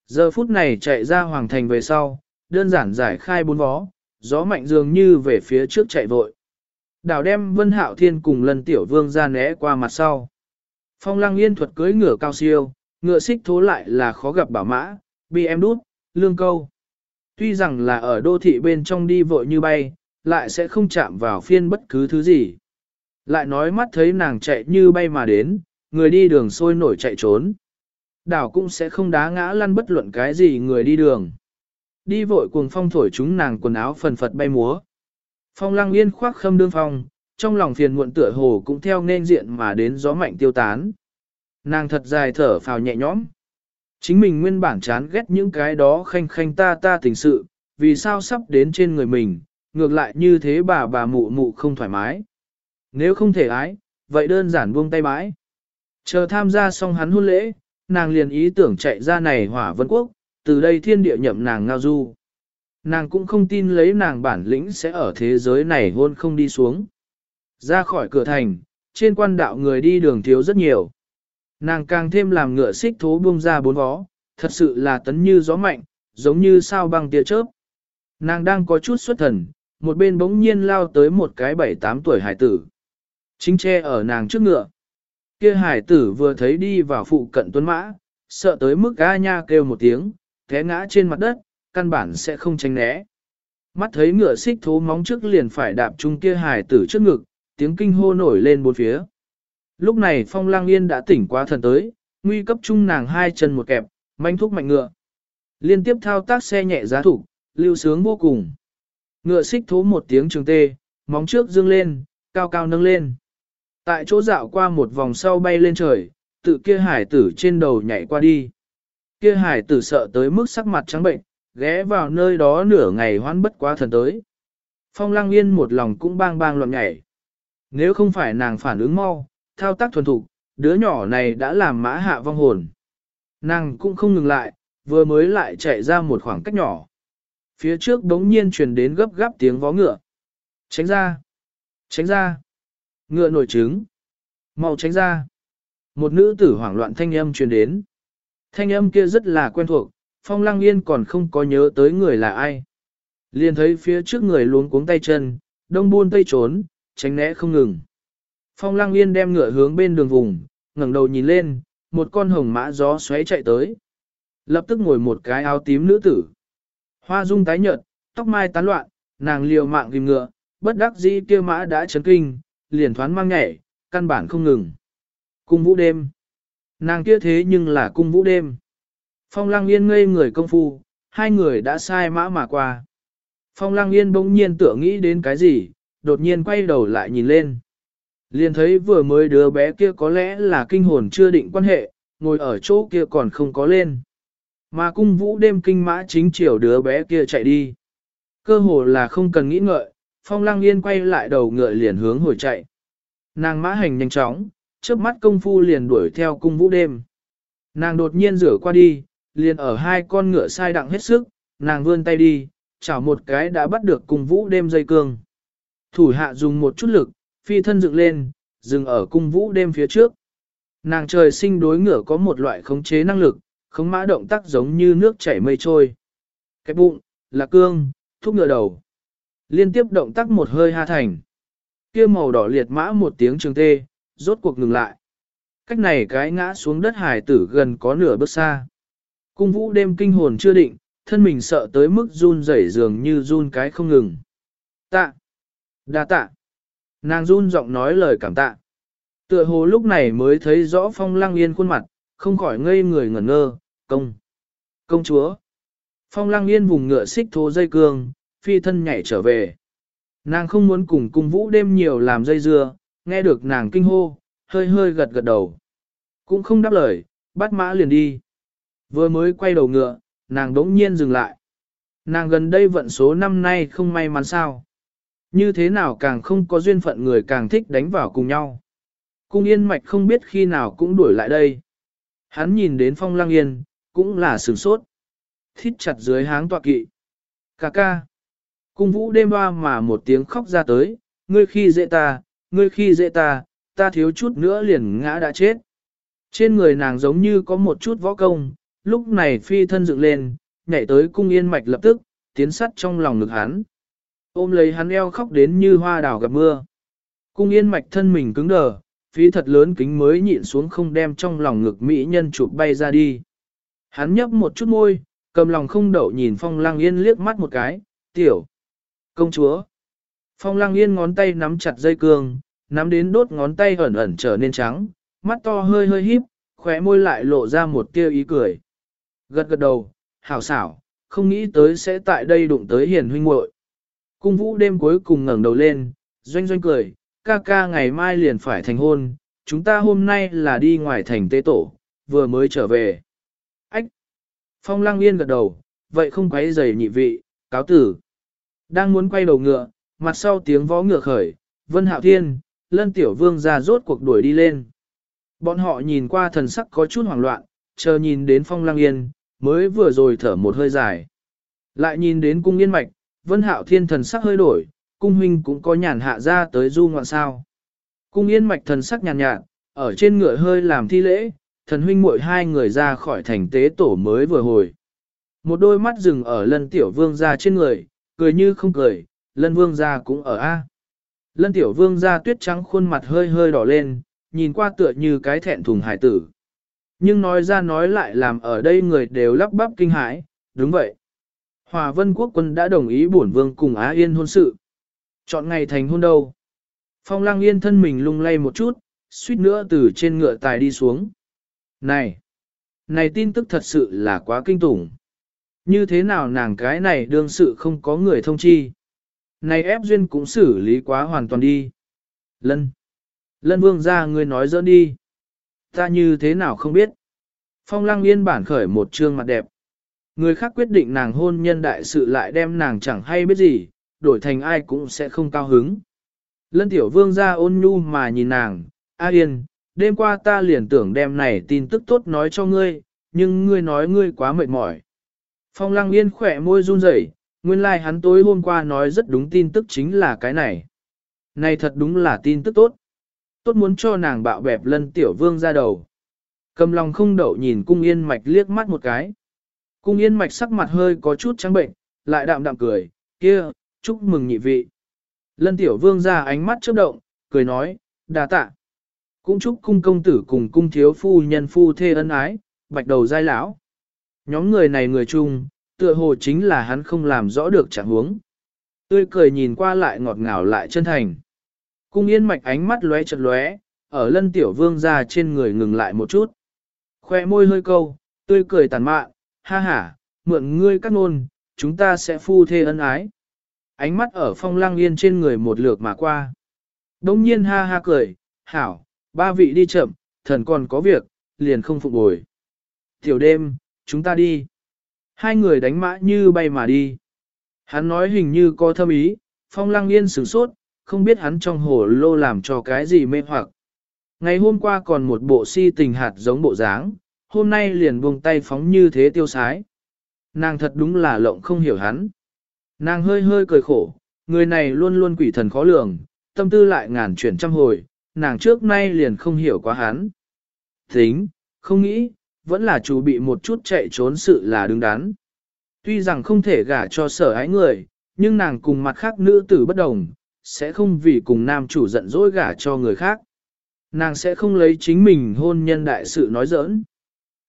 Giờ phút này chạy ra hoàng thành về sau, đơn giản giải khai bốn vó, gió mạnh dường như về phía trước chạy vội. Đảo đem Vân Hạo Thiên cùng lần tiểu vương ra né qua mặt sau. Phong lăng yên thuật cưới ngựa cao siêu, ngựa xích thố lại là khó gặp bảo mã, bị em đút, lương câu. Tuy rằng là ở đô thị bên trong đi vội như bay, lại sẽ không chạm vào phiên bất cứ thứ gì. Lại nói mắt thấy nàng chạy như bay mà đến, người đi đường sôi nổi chạy trốn. Đảo cũng sẽ không đá ngã lăn bất luận cái gì người đi đường. Đi vội cuồng phong thổi chúng nàng quần áo phần phật bay múa. Phong lăng yên khoác khâm đương phong, trong lòng phiền muộn tựa hồ cũng theo nên diện mà đến gió mạnh tiêu tán. Nàng thật dài thở phào nhẹ nhõm. Chính mình nguyên bản chán ghét những cái đó khanh khanh ta ta tình sự, vì sao sắp đến trên người mình, ngược lại như thế bà bà mụ mụ không thoải mái. Nếu không thể ái, vậy đơn giản buông tay bãi. Chờ tham gia xong hắn hôn lễ, nàng liền ý tưởng chạy ra này hỏa vân quốc, từ đây thiên địa nhậm nàng ngao du. Nàng cũng không tin lấy nàng bản lĩnh sẽ ở thế giới này hôn không đi xuống. Ra khỏi cửa thành, trên quan đạo người đi đường thiếu rất nhiều. Nàng càng thêm làm ngựa xích thố buông ra bốn vó, thật sự là tấn như gió mạnh, giống như sao băng tia chớp. Nàng đang có chút xuất thần, một bên bỗng nhiên lao tới một cái bảy tám tuổi hải tử. Chính che ở nàng trước ngựa. Kia hải tử vừa thấy đi vào phụ cận tuấn mã, sợ tới mức ga nha kêu một tiếng, té ngã trên mặt đất, căn bản sẽ không tránh né. Mắt thấy ngựa xích thố móng trước liền phải đạp chung kia hải tử trước ngực, tiếng kinh hô nổi lên bốn phía. Lúc này phong lang yên đã tỉnh quá thần tới, nguy cấp chung nàng hai chân một kẹp, manh thúc mạnh ngựa. Liên tiếp thao tác xe nhẹ giá thủ, lưu sướng vô cùng. Ngựa xích thố một tiếng trường tê, móng trước dương lên, cao cao nâng lên. Tại chỗ dạo qua một vòng sau bay lên trời, tự kia hải tử trên đầu nhảy qua đi. Kia hải tử sợ tới mức sắc mặt trắng bệnh, ghé vào nơi đó nửa ngày hoán bất quá thần tới. Phong lăng yên một lòng cũng bang bang loạn nhảy. Nếu không phải nàng phản ứng mau, thao tác thuần thục, đứa nhỏ này đã làm mã hạ vong hồn. Nàng cũng không ngừng lại, vừa mới lại chạy ra một khoảng cách nhỏ. Phía trước đống nhiên truyền đến gấp gáp tiếng vó ngựa. Tránh ra! Tránh ra! Ngựa nổi trứng! mau tránh ra! Một nữ tử hoảng loạn thanh âm truyền đến. Thanh âm kia rất là quen thuộc, Phong Lăng Yên còn không có nhớ tới người là ai. Liền thấy phía trước người luống cuống tay chân, đông buôn tây trốn, tránh né không ngừng. Phong Lăng Yên đem ngựa hướng bên đường vùng, ngẩng đầu nhìn lên, một con hồng mã gió xoáy chạy tới. Lập tức ngồi một cái áo tím nữ tử. Hoa dung tái nhợt, tóc mai tán loạn, nàng liều mạng ghim ngựa, bất đắc dĩ kia mã đã chấn kinh, liền thoán mang nhảy, căn bản không ngừng. Cung vũ đêm. Nàng kia thế nhưng là cung vũ đêm. Phong Lăng Yên ngây người công phu, hai người đã sai mã mà qua. Phong lăng yên bỗng nhiên tưởng nghĩ đến cái gì, đột nhiên quay đầu lại nhìn lên. Liền thấy vừa mới đứa bé kia có lẽ là kinh hồn chưa định quan hệ, ngồi ở chỗ kia còn không có lên. Mà cung vũ đêm kinh mã chính chiều đứa bé kia chạy đi. Cơ hồ là không cần nghĩ ngợi, phong lăng yên quay lại đầu ngựa liền hướng hồi chạy. Nàng mã hành nhanh chóng, trước mắt công phu liền đuổi theo cung vũ đêm. Nàng đột nhiên rửa qua đi, liền ở hai con ngựa sai đặng hết sức, nàng vươn tay đi, chảo một cái đã bắt được cung vũ đêm dây cương. Thủ hạ dùng một chút lực, phi thân dựng lên, dừng ở cung vũ đêm phía trước. Nàng trời sinh đối ngựa có một loại khống chế năng lực, khống mã động tác giống như nước chảy mây trôi. Cái bụng, là cương, thúc ngựa đầu. Liên tiếp động tác một hơi ha thành. kia màu đỏ liệt mã một tiếng trường tê, rốt cuộc ngừng lại. Cách này cái ngã xuống đất hải tử gần có nửa bước xa. Cung vũ đêm kinh hồn chưa định, thân mình sợ tới mức run rẩy dường như run cái không ngừng. Tạ! đa tạ! Nàng run giọng nói lời cảm tạ. Tựa hồ lúc này mới thấy rõ phong lăng yên khuôn mặt, không khỏi ngây người ngẩn ngơ, công! Công chúa! Phong lăng yên vùng ngựa xích thô dây cương, phi thân nhảy trở về. Nàng không muốn cùng cung vũ đêm nhiều làm dây dưa, nghe được nàng kinh hô, hơi hơi gật gật đầu. Cũng không đáp lời, bắt mã liền đi. Vừa mới quay đầu ngựa, nàng đống nhiên dừng lại. Nàng gần đây vận số năm nay không may mắn sao. Như thế nào càng không có duyên phận người càng thích đánh vào cùng nhau. Cung yên mạch không biết khi nào cũng đuổi lại đây. Hắn nhìn đến phong lăng yên, cũng là sửng sốt. Thít chặt dưới háng tọa kỵ. Cà ca. Cung vũ đêm hoa mà một tiếng khóc ra tới, ngươi khi dễ ta, ngươi khi dễ ta, ta thiếu chút nữa liền ngã đã chết. Trên người nàng giống như có một chút võ công, lúc này phi thân dựng lên, nhảy tới cung yên mạch lập tức, tiến sắt trong lòng ngực hắn. Ôm lấy hắn eo khóc đến như hoa đào gặp mưa. Cung yên mạch thân mình cứng đờ, phí thật lớn kính mới nhịn xuống không đem trong lòng ngực mỹ nhân chụp bay ra đi. Hắn nhấp một chút môi, cầm lòng không đậu nhìn phong lang yên liếc mắt một cái, tiểu. Công chúa. Phong lang yên ngón tay nắm chặt dây cương, nắm đến đốt ngón tay ẩn ẩn trở nên trắng, mắt to hơi hơi híp, khóe môi lại lộ ra một tia ý cười. Gật gật đầu, hảo xảo, không nghĩ tới sẽ tại đây đụng tới hiền huynh muội. Cung vũ đêm cuối cùng ngẩng đầu lên, doanh doanh cười, ca ca ngày mai liền phải thành hôn, chúng ta hôm nay là đi ngoài thành tế tổ, vừa mới trở về. Ách! Phong lăng yên gật đầu, vậy không quấy giày nhị vị, cáo tử. Đang muốn quay đầu ngựa, mặt sau tiếng vó ngựa khởi, Vân Hạo Thiên, Lân Tiểu Vương ra rốt cuộc đuổi đi lên. Bọn họ nhìn qua thần sắc có chút hoảng loạn, chờ nhìn đến phong lăng yên, mới vừa rồi thở một hơi dài. Lại nhìn đến cung yên mạch, Vân Hạo Thiên thần sắc hơi đổi, cung huynh cũng có nhàn hạ ra tới du ngoạn sao. Cung yên mạch thần sắc nhàn nhạt, ở trên ngựa hơi làm thi lễ, thần huynh muội hai người ra khỏi thành tế tổ mới vừa hồi. Một đôi mắt dừng ở lân tiểu vương ra trên người, cười như không cười, lân vương gia cũng ở A. Lân tiểu vương gia tuyết trắng khuôn mặt hơi hơi đỏ lên, nhìn qua tựa như cái thẹn thùng hải tử. Nhưng nói ra nói lại làm ở đây người đều lắp bắp kinh hãi, đúng vậy. Hòa vân quốc quân đã đồng ý bổn vương cùng Á Yên hôn sự. Chọn ngày thành hôn đâu. Phong Lang yên thân mình lung lay một chút, suýt nữa từ trên ngựa tài đi xuống. Này! Này tin tức thật sự là quá kinh tủng. Như thế nào nàng cái này đương sự không có người thông chi. Này ép duyên cũng xử lý quá hoàn toàn đi. Lân! Lân vương ra người nói dỡ đi. Ta như thế nào không biết. Phong lăng yên bản khởi một trương mặt đẹp. Người khác quyết định nàng hôn nhân đại sự lại đem nàng chẳng hay biết gì, đổi thành ai cũng sẽ không cao hứng. Lân tiểu vương ra ôn nhu mà nhìn nàng, A yên, đêm qua ta liền tưởng đem này tin tức tốt nói cho ngươi, nhưng ngươi nói ngươi quá mệt mỏi. Phong lăng yên khỏe môi run rẩy, nguyên lai like hắn tối hôm qua nói rất đúng tin tức chính là cái này. Này thật đúng là tin tức tốt. Tốt muốn cho nàng bạo bẹp lân tiểu vương ra đầu. Cầm lòng không đậu nhìn cung yên mạch liếc mắt một cái. Cung yên mạch sắc mặt hơi có chút trắng bệnh, lại đạm đạm cười, kia, chúc mừng nhị vị. Lân tiểu vương ra ánh mắt chớp động, cười nói, đà tạ. Cũng chúc cung công tử cùng cung thiếu phu nhân phu thê ân ái, bạch đầu giai lão. Nhóm người này người chung, tựa hồ chính là hắn không làm rõ được trạng huống. Tươi cười nhìn qua lại ngọt ngào lại chân thành. Cung yên mạch ánh mắt lóe chật lóe, ở lân tiểu vương ra trên người ngừng lại một chút. Khoe môi hơi câu, tươi cười tàn mạn, ha ha, mượn ngươi cắt ngôn, chúng ta sẽ phu thê ân ái. Ánh mắt ở phong lang yên trên người một lượt mà qua. Đông nhiên ha ha cười, hảo, ba vị đi chậm, thần còn có việc, liền không phục bồi. Tiểu đêm, chúng ta đi. Hai người đánh mã như bay mà đi. Hắn nói hình như có thâm ý, phong lăng yên sửng sốt, không biết hắn trong hồ lô làm cho cái gì mê hoặc. Ngày hôm qua còn một bộ si tình hạt giống bộ dáng, hôm nay liền buông tay phóng như thế tiêu sái. Nàng thật đúng là lộng không hiểu hắn. Nàng hơi hơi cười khổ, người này luôn luôn quỷ thần khó lường, tâm tư lại ngàn chuyển trăm hồi, nàng trước nay liền không hiểu quá hắn. Tính, không nghĩ, vẫn là chủ bị một chút chạy trốn sự là đứng đắn. Tuy rằng không thể gả cho sở ái người, nhưng nàng cùng mặt khác nữ tử bất đồng, sẽ không vì cùng nam chủ giận dỗi gả cho người khác. Nàng sẽ không lấy chính mình hôn nhân đại sự nói giỡn.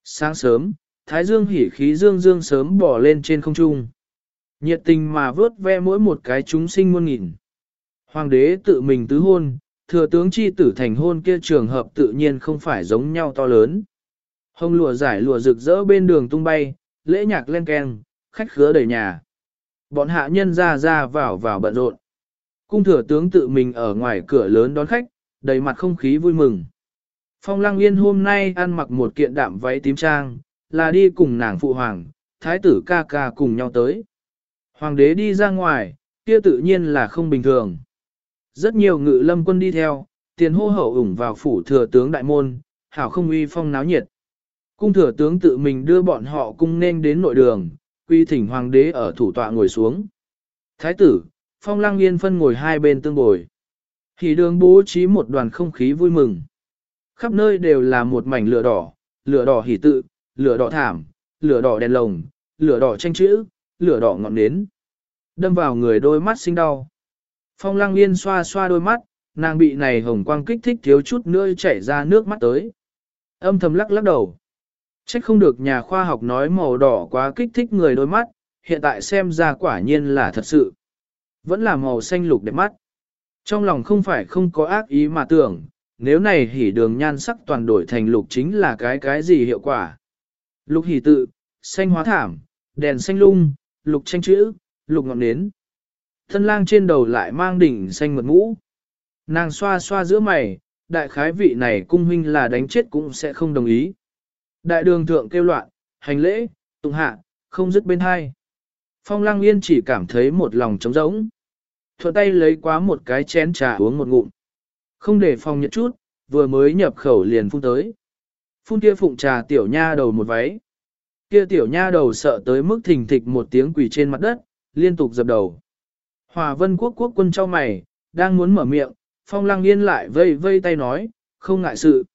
Sáng sớm, Thái Dương hỉ khí dương dương sớm bỏ lên trên không trung. Nhiệt tình mà vớt ve mỗi một cái chúng sinh muôn nghìn. Hoàng đế tự mình tứ hôn, thừa tướng chi tử thành hôn kia trường hợp tự nhiên không phải giống nhau to lớn. Hồng lụa giải lụa rực rỡ bên đường tung bay, lễ nhạc len keng, khách khứa đầy nhà. Bọn hạ nhân ra ra vào vào bận rộn. Cung thừa tướng tự mình ở ngoài cửa lớn đón khách, đầy mặt không khí vui mừng. Phong Lăng Yên hôm nay ăn mặc một kiện đạm váy tím trang, là đi cùng nàng phụ hoàng, thái tử ca ca cùng nhau tới. Hoàng đế đi ra ngoài, kia tự nhiên là không bình thường. Rất nhiều ngự lâm quân đi theo, tiền hô hậu ủng vào phủ thừa tướng đại môn, hảo không uy phong náo nhiệt. Cung thừa tướng tự mình đưa bọn họ cung nên đến nội đường, quy thỉnh hoàng đế ở thủ tọa ngồi xuống. Thái tử, phong lang yên phân ngồi hai bên tương bồi. Thì đường bố trí một đoàn không khí vui mừng. Khắp nơi đều là một mảnh lửa đỏ, lửa đỏ hỉ tự, lửa đỏ thảm, lửa đỏ đèn lồng, lửa đỏ tranh chữ, lửa đỏ ngọn nến. Đâm vào người đôi mắt sinh đau. Phong lang yên xoa xoa đôi mắt, nàng bị này hồng quang kích thích thiếu chút nữa chảy ra nước mắt tới. Âm thầm lắc lắc đầu. Trách không được nhà khoa học nói màu đỏ quá kích thích người đôi mắt, hiện tại xem ra quả nhiên là thật sự. Vẫn là màu xanh lục đẹp mắt. Trong lòng không phải không có ác ý mà tưởng, nếu này hỉ đường nhan sắc toàn đổi thành lục chính là cái cái gì hiệu quả. Lục hỉ tự, xanh hóa thảm, đèn xanh lung, lục tranh chữ, lục ngọn nến. Thân lang trên đầu lại mang đỉnh xanh mượt mũ. Nàng xoa xoa giữa mày, đại khái vị này cung huynh là đánh chết cũng sẽ không đồng ý. Đại đường thượng kêu loạn, hành lễ, tụng hạ, không dứt bên hai. Phong lăng yên chỉ cảm thấy một lòng trống rỗng. Thuận tay lấy quá một cái chén trà uống một ngụm. Không để phong nhận chút, vừa mới nhập khẩu liền phun tới. Phun kia phụng trà tiểu nha đầu một váy. Kia tiểu nha đầu sợ tới mức thình thịch một tiếng quỳ trên mặt đất, liên tục dập đầu. Hòa vân quốc quốc quân trao mày, đang muốn mở miệng, phong lăng yên lại vây vây tay nói, không ngại sự.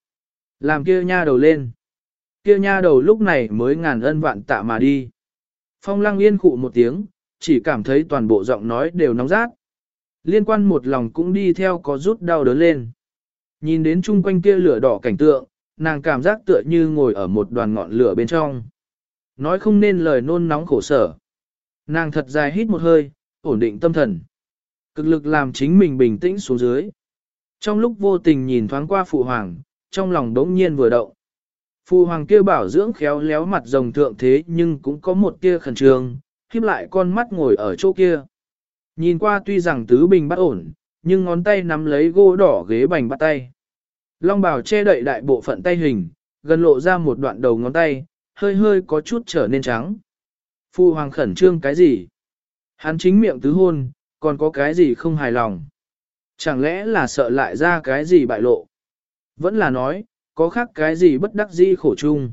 Làm kia nha đầu lên. Kia nha đầu lúc này mới ngàn ân vạn tạ mà đi. Phong lăng yên khụ một tiếng, chỉ cảm thấy toàn bộ giọng nói đều nóng rát. Liên quan một lòng cũng đi theo có rút đau đớn lên. Nhìn đến chung quanh kia lửa đỏ cảnh tượng, nàng cảm giác tựa như ngồi ở một đoàn ngọn lửa bên trong. Nói không nên lời nôn nóng khổ sở. Nàng thật dài hít một hơi, ổn định tâm thần. Cực lực làm chính mình bình tĩnh xuống dưới. Trong lúc vô tình nhìn thoáng qua phụ hoàng, trong lòng đống nhiên vừa động. Phu hoàng kia bảo dưỡng khéo léo mặt rồng thượng thế nhưng cũng có một tia khẩn trương, khiếp lại con mắt ngồi ở chỗ kia. Nhìn qua tuy rằng tứ bình bắt ổn, nhưng ngón tay nắm lấy gỗ đỏ ghế bành bắt tay. Long bảo che đậy đại bộ phận tay hình, gần lộ ra một đoạn đầu ngón tay, hơi hơi có chút trở nên trắng. Phu hoàng khẩn trương cái gì? Hắn chính miệng tứ hôn, còn có cái gì không hài lòng? Chẳng lẽ là sợ lại ra cái gì bại lộ? Vẫn là nói, có khác cái gì bất đắc dĩ khổ chung?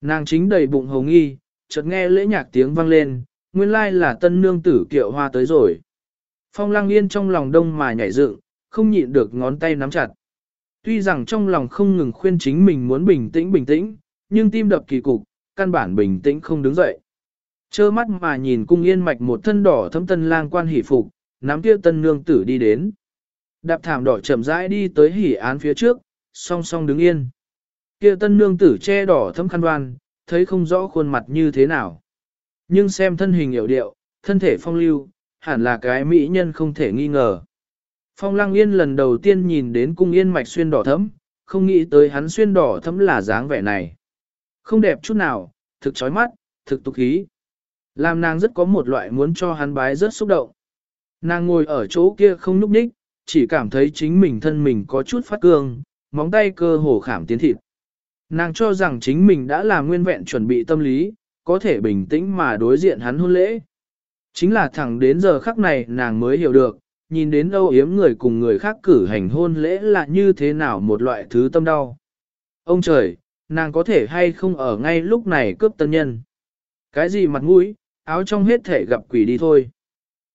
Nàng chính đầy bụng hồng nghi, chợt nghe lễ nhạc tiếng vang lên, nguyên lai là tân nương tử kiệu hoa tới rồi. Phong lang yên trong lòng đông mà nhảy dựng, không nhịn được ngón tay nắm chặt. Tuy rằng trong lòng không ngừng khuyên chính mình muốn bình tĩnh bình tĩnh, nhưng tim đập kỳ cục, căn bản bình tĩnh không đứng dậy. Chơ mắt mà nhìn cung yên mạch một thân đỏ thấm tân lang quan hỷ phục, nắm kia tân nương tử đi đến. Đạp thảm đỏ chậm rãi đi tới hỉ án phía trước, song song đứng yên. Kia tân nương tử che đỏ thấm khăn đoan, thấy không rõ khuôn mặt như thế nào. Nhưng xem thân hình hiểu điệu, thân thể phong lưu, hẳn là cái mỹ nhân không thể nghi ngờ. Phong lăng yên lần đầu tiên nhìn đến cung yên mạch xuyên đỏ thấm, không nghĩ tới hắn xuyên đỏ thấm là dáng vẻ này. Không đẹp chút nào, thực chói mắt, thực tục khí. Làm nàng rất có một loại muốn cho hắn bái rất xúc động. Nàng ngồi ở chỗ kia không núp ních, chỉ cảm thấy chính mình thân mình có chút phát cương, móng tay cơ hồ khảm tiến thịt. Nàng cho rằng chính mình đã làm nguyên vẹn chuẩn bị tâm lý, có thể bình tĩnh mà đối diện hắn hôn lễ. Chính là thẳng đến giờ khắc này nàng mới hiểu được, nhìn đến âu yếm người cùng người khác cử hành hôn lễ là như thế nào một loại thứ tâm đau. Ông trời, nàng có thể hay không ở ngay lúc này cướp tân nhân. Cái gì mặt mũi, áo trong hết thể gặp quỷ đi thôi.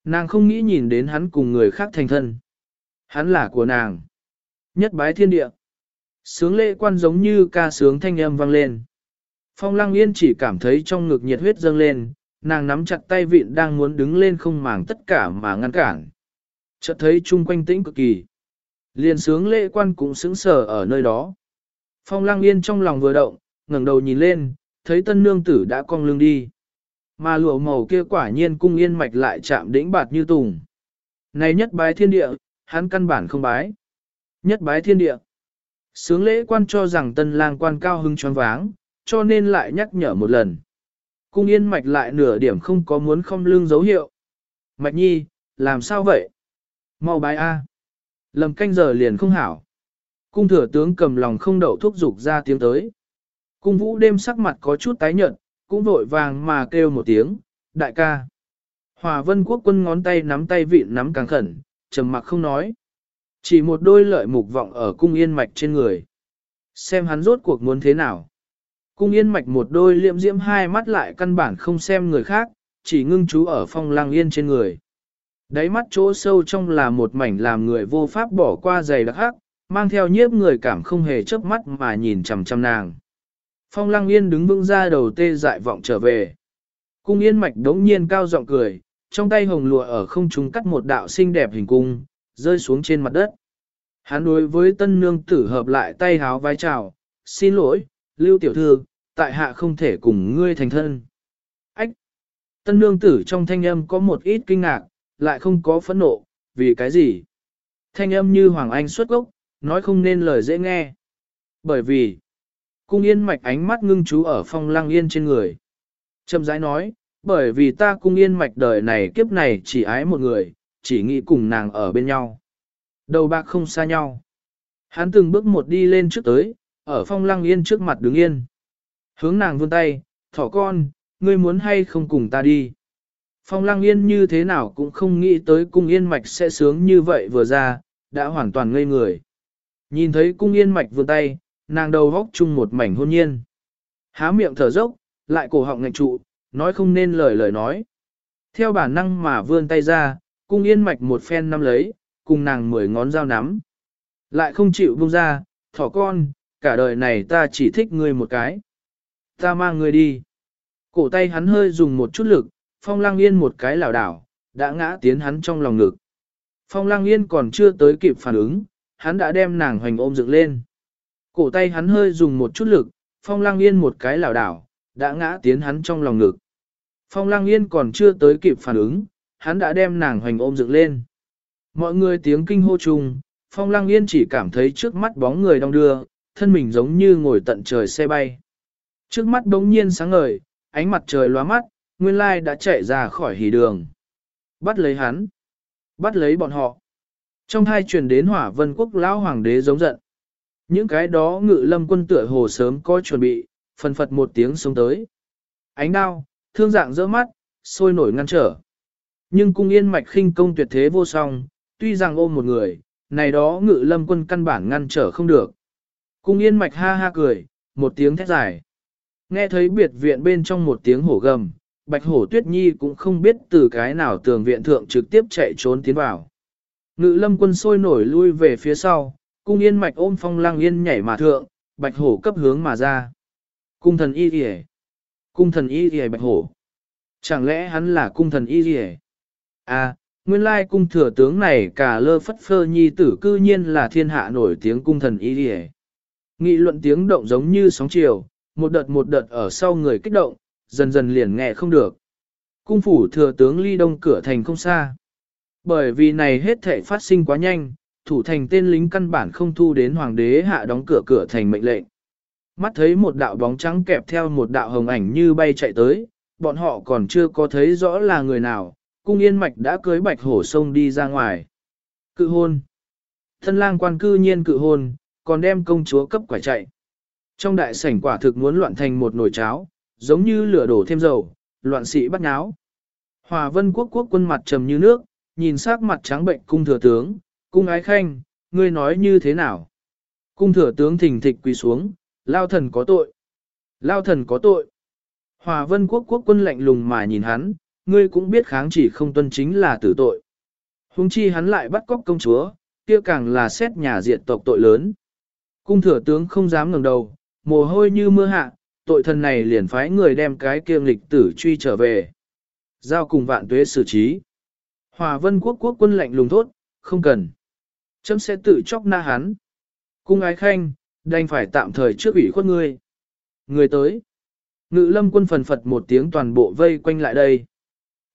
Nàng không nghĩ nhìn đến hắn cùng người khác thành thân. Hắn là của nàng. Nhất bái thiên địa. Sướng lễ quan giống như ca sướng thanh âm vang lên. Phong lăng yên chỉ cảm thấy trong ngực nhiệt huyết dâng lên, nàng nắm chặt tay vịn đang muốn đứng lên không màng tất cả mà ngăn cản. Chợt thấy chung quanh tĩnh cực kỳ. Liền sướng lễ quan cũng sững sờ ở nơi đó. Phong lăng yên trong lòng vừa động, ngẩng đầu nhìn lên, thấy tân nương tử đã cong lưng đi. Mà lụa màu kia quả nhiên cung yên mạch lại chạm đỉnh bạt như tùng. Này nhất bái thiên địa, hắn căn bản không bái. Nhất bái thiên địa. Sướng lễ quan cho rằng tân lang quan cao hưng choáng váng, cho nên lại nhắc nhở một lần. Cung yên mạch lại nửa điểm không có muốn không lương dấu hiệu. Mạch nhi, làm sao vậy? Mau bái A. Lầm canh giờ liền không hảo. Cung thừa tướng cầm lòng không đậu thúc giục ra tiếng tới. Cung vũ đêm sắc mặt có chút tái nhợt, cũng vội vàng mà kêu một tiếng, đại ca. Hòa vân quốc quân ngón tay nắm tay vịn nắm càng khẩn, trầm mặc không nói. Chỉ một đôi lợi mục vọng ở cung yên mạch trên người. Xem hắn rốt cuộc muốn thế nào. Cung yên mạch một đôi liệm diễm hai mắt lại căn bản không xem người khác, chỉ ngưng chú ở phong lang yên trên người. Đáy mắt chỗ sâu trong là một mảnh làm người vô pháp bỏ qua giày đặc hắc, mang theo nhiếp người cảm không hề chớp mắt mà nhìn chằm chằm nàng. Phong lăng yên đứng vững ra đầu tê dại vọng trở về. Cung yên mạch đống nhiên cao giọng cười, trong tay hồng lụa ở không trung cắt một đạo xinh đẹp hình cung, rơi xuống trên mặt đất. Hắn đối với tân nương tử hợp lại tay háo vai chào, xin lỗi, lưu tiểu thư, tại hạ không thể cùng ngươi thành thân. Ách! Tân nương tử trong thanh âm có một ít kinh ngạc, lại không có phẫn nộ, vì cái gì? Thanh âm như Hoàng Anh xuất gốc, nói không nên lời dễ nghe. Bởi vì, cung yên mạch ánh mắt ngưng chú ở phong lăng yên trên người. Trầm rãi nói, bởi vì ta cung yên mạch đời này kiếp này chỉ ái một người, chỉ nghĩ cùng nàng ở bên nhau. Đầu bạc không xa nhau. Hắn từng bước một đi lên trước tới, ở phong lăng yên trước mặt đứng yên. Hướng nàng vươn tay, thỏ con, ngươi muốn hay không cùng ta đi. Phong lăng yên như thế nào cũng không nghĩ tới cung yên mạch sẽ sướng như vậy vừa ra, đã hoàn toàn ngây người. Nhìn thấy cung yên mạch vươn tay, nàng đầu góc chung một mảnh hôn nhiên. Há miệng thở dốc, lại cổ họng ngạch trụ, nói không nên lời lời nói. Theo bản năng mà vươn tay ra, cung yên mạch một phen nắm lấy, cùng nàng mười ngón dao nắm. Lại không chịu buông ra, thỏ con, cả đời này ta chỉ thích ngươi một cái. Ta mang ngươi đi. Cổ tay hắn hơi dùng một chút lực, phong lang yên một cái lảo đảo, đã ngã tiến hắn trong lòng ngực. Phong lang yên còn chưa tới kịp phản ứng, hắn đã đem nàng hoành ôm dựng lên. Cổ tay hắn hơi dùng một chút lực, phong lang yên một cái lảo đảo, đã ngã tiến hắn trong lòng ngực. Phong lang yên còn chưa tới kịp phản ứng, hắn đã đem nàng hoành ôm dựng lên. Mọi người tiếng kinh hô chung, phong lang yên chỉ cảm thấy trước mắt bóng người đong đưa, thân mình giống như ngồi tận trời xe bay. Trước mắt bỗng nhiên sáng ngời, ánh mặt trời lóa mắt, nguyên lai đã chạy ra khỏi hỉ đường. Bắt lấy hắn. Bắt lấy bọn họ. Trong hai truyền đến hỏa vân quốc lão hoàng đế giống giận. Những cái đó ngự lâm quân tựa hồ sớm có chuẩn bị, phần phật một tiếng xuống tới. Ánh đao, thương dạng dỡ mắt, sôi nổi ngăn trở. Nhưng cung yên mạch khinh công tuyệt thế vô song, tuy rằng ôm một người, này đó ngự lâm quân căn bản ngăn trở không được. Cung yên mạch ha ha cười, một tiếng thét dài. Nghe thấy biệt viện bên trong một tiếng hổ gầm, bạch hổ tuyết nhi cũng không biết từ cái nào tường viện thượng trực tiếp chạy trốn tiến vào. Ngự lâm quân sôi nổi lui về phía sau, cung yên mạch ôm phong lang yên nhảy mà thượng, bạch hổ cấp hướng mà ra. Cung thần y kìa. Cung thần y kìa bạch hổ. Chẳng lẽ hắn là cung thần y kìa? À, nguyên lai cung thừa tướng này cả lơ phất phơ nhi tử cư nhiên là thiên hạ nổi tiếng cung thần y kìa. Nghị luận tiếng động giống như sóng chiều, một đợt một đợt ở sau người kích động, dần dần liền nghe không được. Cung phủ thừa tướng ly đông cửa thành không xa. Bởi vì này hết thể phát sinh quá nhanh, thủ thành tên lính căn bản không thu đến hoàng đế hạ đóng cửa cửa thành mệnh lệnh. Mắt thấy một đạo bóng trắng kẹp theo một đạo hồng ảnh như bay chạy tới, bọn họ còn chưa có thấy rõ là người nào, cung yên mạch đã cưới bạch hổ sông đi ra ngoài. Cự hôn. Thân lang quan cư nhiên cự hôn, còn đem công chúa cấp quả chạy. Trong đại sảnh quả thực muốn loạn thành một nồi cháo, giống như lửa đổ thêm dầu, loạn sĩ bắt náo. Hòa vân quốc quốc quân mặt trầm như nước, nhìn sắc mặt trắng bệnh cung thừa tướng, cung ái khanh, ngươi nói như thế nào? Cung thừa tướng thình thịch quỳ xuống, lao thần có tội. Lao thần có tội. Hòa vân quốc quốc quân lạnh lùng mà nhìn hắn, ngươi cũng biết kháng chỉ không tuân chính là tử tội. Hùng chi hắn lại bắt cóc công chúa, kia càng là xét nhà diện tộc tội lớn. Cung thừa tướng không dám ngẩng đầu, mồ hôi như mưa hạ, tội thần này liền phái người đem cái kia lịch tử truy trở về. Giao cùng vạn tuế xử trí. Hòa vân quốc quốc quân lạnh lùng thốt, không cần. Chấm sẽ tự chóc na hắn. Cung ái khanh, đành phải tạm thời trước ủy khuất ngươi. Người tới. Ngự lâm quân phần phật một tiếng toàn bộ vây quanh lại đây.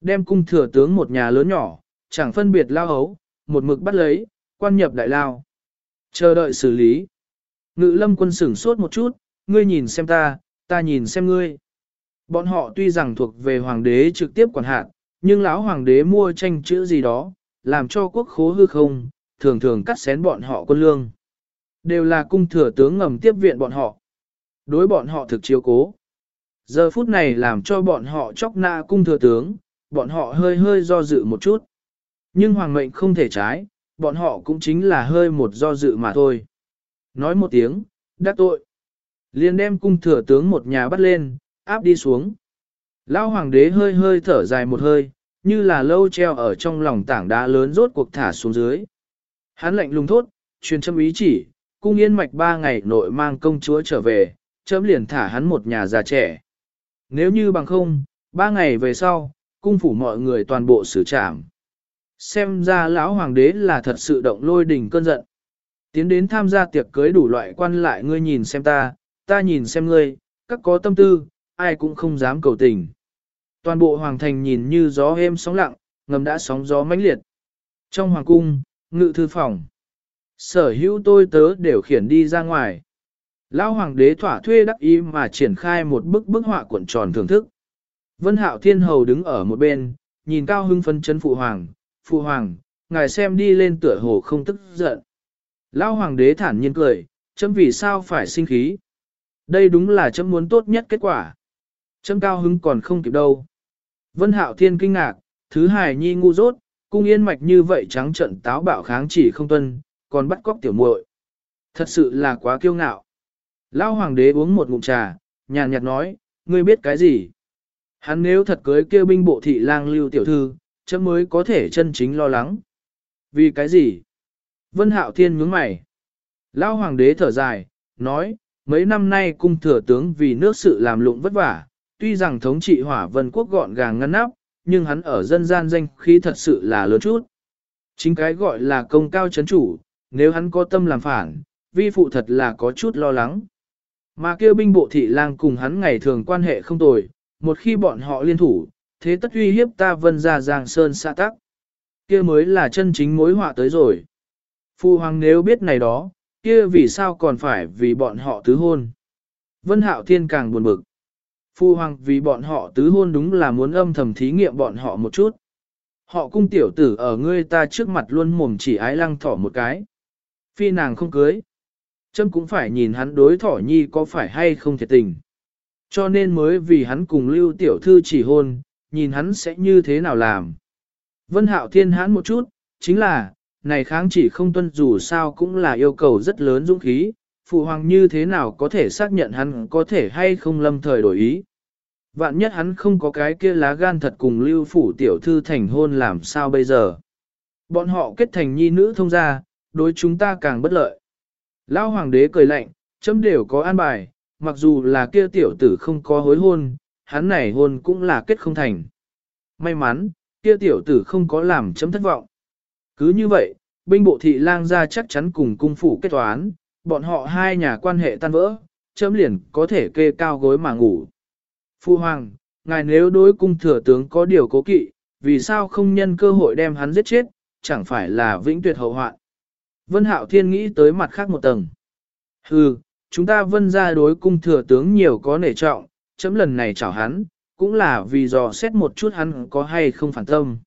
Đem cung thừa tướng một nhà lớn nhỏ, chẳng phân biệt lao hấu, một mực bắt lấy, quan nhập đại lao. Chờ đợi xử lý. Ngự lâm quân sửng sốt một chút, ngươi nhìn xem ta, ta nhìn xem ngươi. Bọn họ tuy rằng thuộc về hoàng đế trực tiếp quản hạt, nhưng lão hoàng đế mua tranh chữ gì đó, làm cho quốc khố hư không, thường thường cắt xén bọn họ quân lương. Đều là cung thừa tướng ngầm tiếp viện bọn họ. Đối bọn họ thực chiếu cố. Giờ phút này làm cho bọn họ chóc nạ cung thừa tướng, bọn họ hơi hơi do dự một chút. Nhưng hoàng mệnh không thể trái, bọn họ cũng chính là hơi một do dự mà thôi. Nói một tiếng, đắc tội. liền đem cung thừa tướng một nhà bắt lên, áp đi xuống. Lão hoàng đế hơi hơi thở dài một hơi, như là lâu treo ở trong lòng tảng đá lớn rốt cuộc thả xuống dưới. Hắn lạnh lùng thốt, truyền châm ý chỉ, cung yên mạch ba ngày nội mang công chúa trở về, chấm liền thả hắn một nhà già trẻ. Nếu như bằng không, ba ngày về sau, cung phủ mọi người toàn bộ xử trảm. Xem ra lão hoàng đế là thật sự động lôi đỉnh cơn giận. Tiến đến tham gia tiệc cưới đủ loại quan lại ngươi nhìn xem ta, ta nhìn xem ngươi, các có tâm tư, ai cũng không dám cầu tình. Toàn bộ hoàng thành nhìn như gió êm sóng lặng, ngầm đã sóng gió mãnh liệt. Trong hoàng cung, ngự thư phòng, sở hữu tôi tớ đều khiển đi ra ngoài. Lão hoàng đế thỏa thuê đắc ý mà triển khai một bức bức họa cuộn tròn thưởng thức. Vân hạo thiên hầu đứng ở một bên, nhìn cao hưng phân chân phụ hoàng, phụ hoàng, ngài xem đi lên tựa hồ không tức giận. Lão hoàng đế thản nhiên cười, chấm vì sao phải sinh khí. Đây đúng là chấm muốn tốt nhất kết quả. Chấm cao hứng còn không kịp đâu. Vân hạo thiên kinh ngạc, thứ hài nhi ngu dốt, cung yên mạch như vậy trắng trận táo bạo kháng chỉ không tuân, còn bắt cóc tiểu muội. Thật sự là quá kiêu ngạo. Lão hoàng đế uống một ngụm trà, nhàn nhạt nói, ngươi biết cái gì? Hắn nếu thật cưới kêu binh bộ thị lang lưu tiểu thư, chấm mới có thể chân chính lo lắng. Vì cái gì? Vân hạo thiên nhướng mày. Lão hoàng đế thở dài, nói, mấy năm nay cung thừa tướng vì nước sự làm lụng vất vả, tuy rằng thống trị hỏa vân quốc gọn gàng ngăn nắp, nhưng hắn ở dân gian danh khí thật sự là lớn chút. Chính cái gọi là công cao chấn chủ, nếu hắn có tâm làm phản, vi phụ thật là có chút lo lắng. Mà kêu binh bộ thị lang cùng hắn ngày thường quan hệ không tồi, một khi bọn họ liên thủ, thế tất uy hiếp ta vân ra giang sơn xa tắc. kia mới là chân chính mối họa tới rồi. Phu hoàng nếu biết này đó, kia vì sao còn phải vì bọn họ tứ hôn. Vân hạo thiên càng buồn bực. Phu hoàng vì bọn họ tứ hôn đúng là muốn âm thầm thí nghiệm bọn họ một chút. Họ cung tiểu tử ở ngươi ta trước mặt luôn mồm chỉ ái lăng thỏ một cái. Phi nàng không cưới. Trâm cũng phải nhìn hắn đối thỏ nhi có phải hay không thiệt tình. Cho nên mới vì hắn cùng lưu tiểu thư chỉ hôn, nhìn hắn sẽ như thế nào làm. Vân hạo thiên hắn một chút, chính là, này kháng chỉ không tuân dù sao cũng là yêu cầu rất lớn dũng khí, phụ hoàng như thế nào có thể xác nhận hắn có thể hay không lâm thời đổi ý. Vạn nhất hắn không có cái kia lá gan thật cùng lưu phủ tiểu thư thành hôn làm sao bây giờ. Bọn họ kết thành nhi nữ thông gia, đối chúng ta càng bất lợi. Lão hoàng đế cười lạnh, chấm đều có an bài, mặc dù là kia tiểu tử không có hối hôn, hắn này hôn cũng là kết không thành. May mắn, kia tiểu tử không có làm chấm thất vọng. Cứ như vậy, binh bộ thị lang gia chắc chắn cùng cung phủ kết toán, bọn họ hai nhà quan hệ tan vỡ, chấm liền có thể kê cao gối mà ngủ. Phu hoàng, ngài nếu đối cung thừa tướng có điều cố kỵ, vì sao không nhân cơ hội đem hắn giết chết, chẳng phải là vĩnh tuyệt hậu hoạn. Vân Hạo Thiên nghĩ tới mặt khác một tầng. Hừ, chúng ta vân ra đối cung thừa tướng nhiều có nể trọng, chấm lần này chào hắn, cũng là vì dò xét một chút hắn có hay không phản tâm.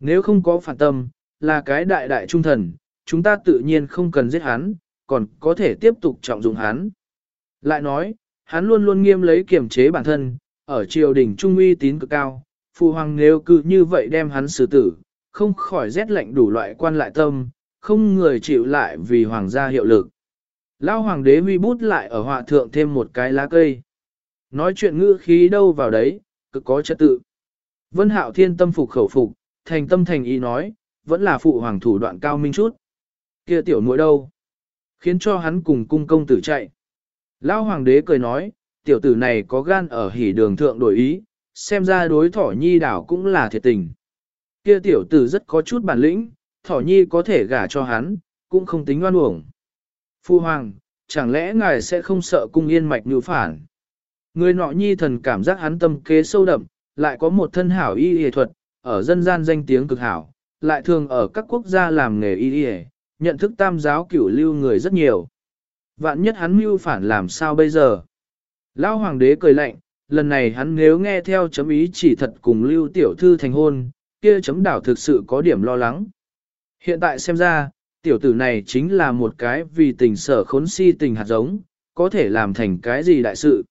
Nếu không có phản tâm, là cái đại đại trung thần, chúng ta tự nhiên không cần giết hắn, còn có thể tiếp tục trọng dụng hắn. Lại nói, hắn luôn luôn nghiêm lấy kiểm chế bản thân, ở triều đình trung uy tín cực cao, phụ hoàng nếu cứ như vậy đem hắn xử tử, không khỏi rét lệnh đủ loại quan lại tâm, không người chịu lại vì hoàng gia hiệu lực. Lao hoàng đế huy bút lại ở họa thượng thêm một cái lá cây. Nói chuyện ngữ khí đâu vào đấy, cực có trật tự. Vân hạo thiên tâm phục khẩu phục, thành tâm thành ý nói, vẫn là phụ hoàng thủ đoạn cao minh chút. kia tiểu muội đâu? Khiến cho hắn cùng cung công tử chạy. Lao hoàng đế cười nói, tiểu tử này có gan ở hỉ đường thượng đổi ý, xem ra đối thỏ nhi đảo cũng là thiệt tình. Kia tiểu tử rất có chút bản lĩnh, thỏ nhi có thể gả cho hắn, cũng không tính oan uổng. Phu hoàng, chẳng lẽ ngài sẽ không sợ cung yên mạch như phản? Người nọ nhi thần cảm giác hắn tâm kế sâu đậm, lại có một thân hảo y y thuật, ở dân gian danh tiếng cực hảo, lại thường ở các quốc gia làm nghề y y, nhận thức tam giáo cửu lưu người rất nhiều. Vạn nhất hắn mưu phản làm sao bây giờ? Lão hoàng đế cười lạnh, lần này hắn nếu nghe theo chấm ý chỉ thật cùng lưu tiểu thư thành hôn, kia chấm đảo thực sự có điểm lo lắng. Hiện tại xem ra, tiểu tử này chính là một cái vì tình sở khốn si tình hạt giống, có thể làm thành cái gì đại sự.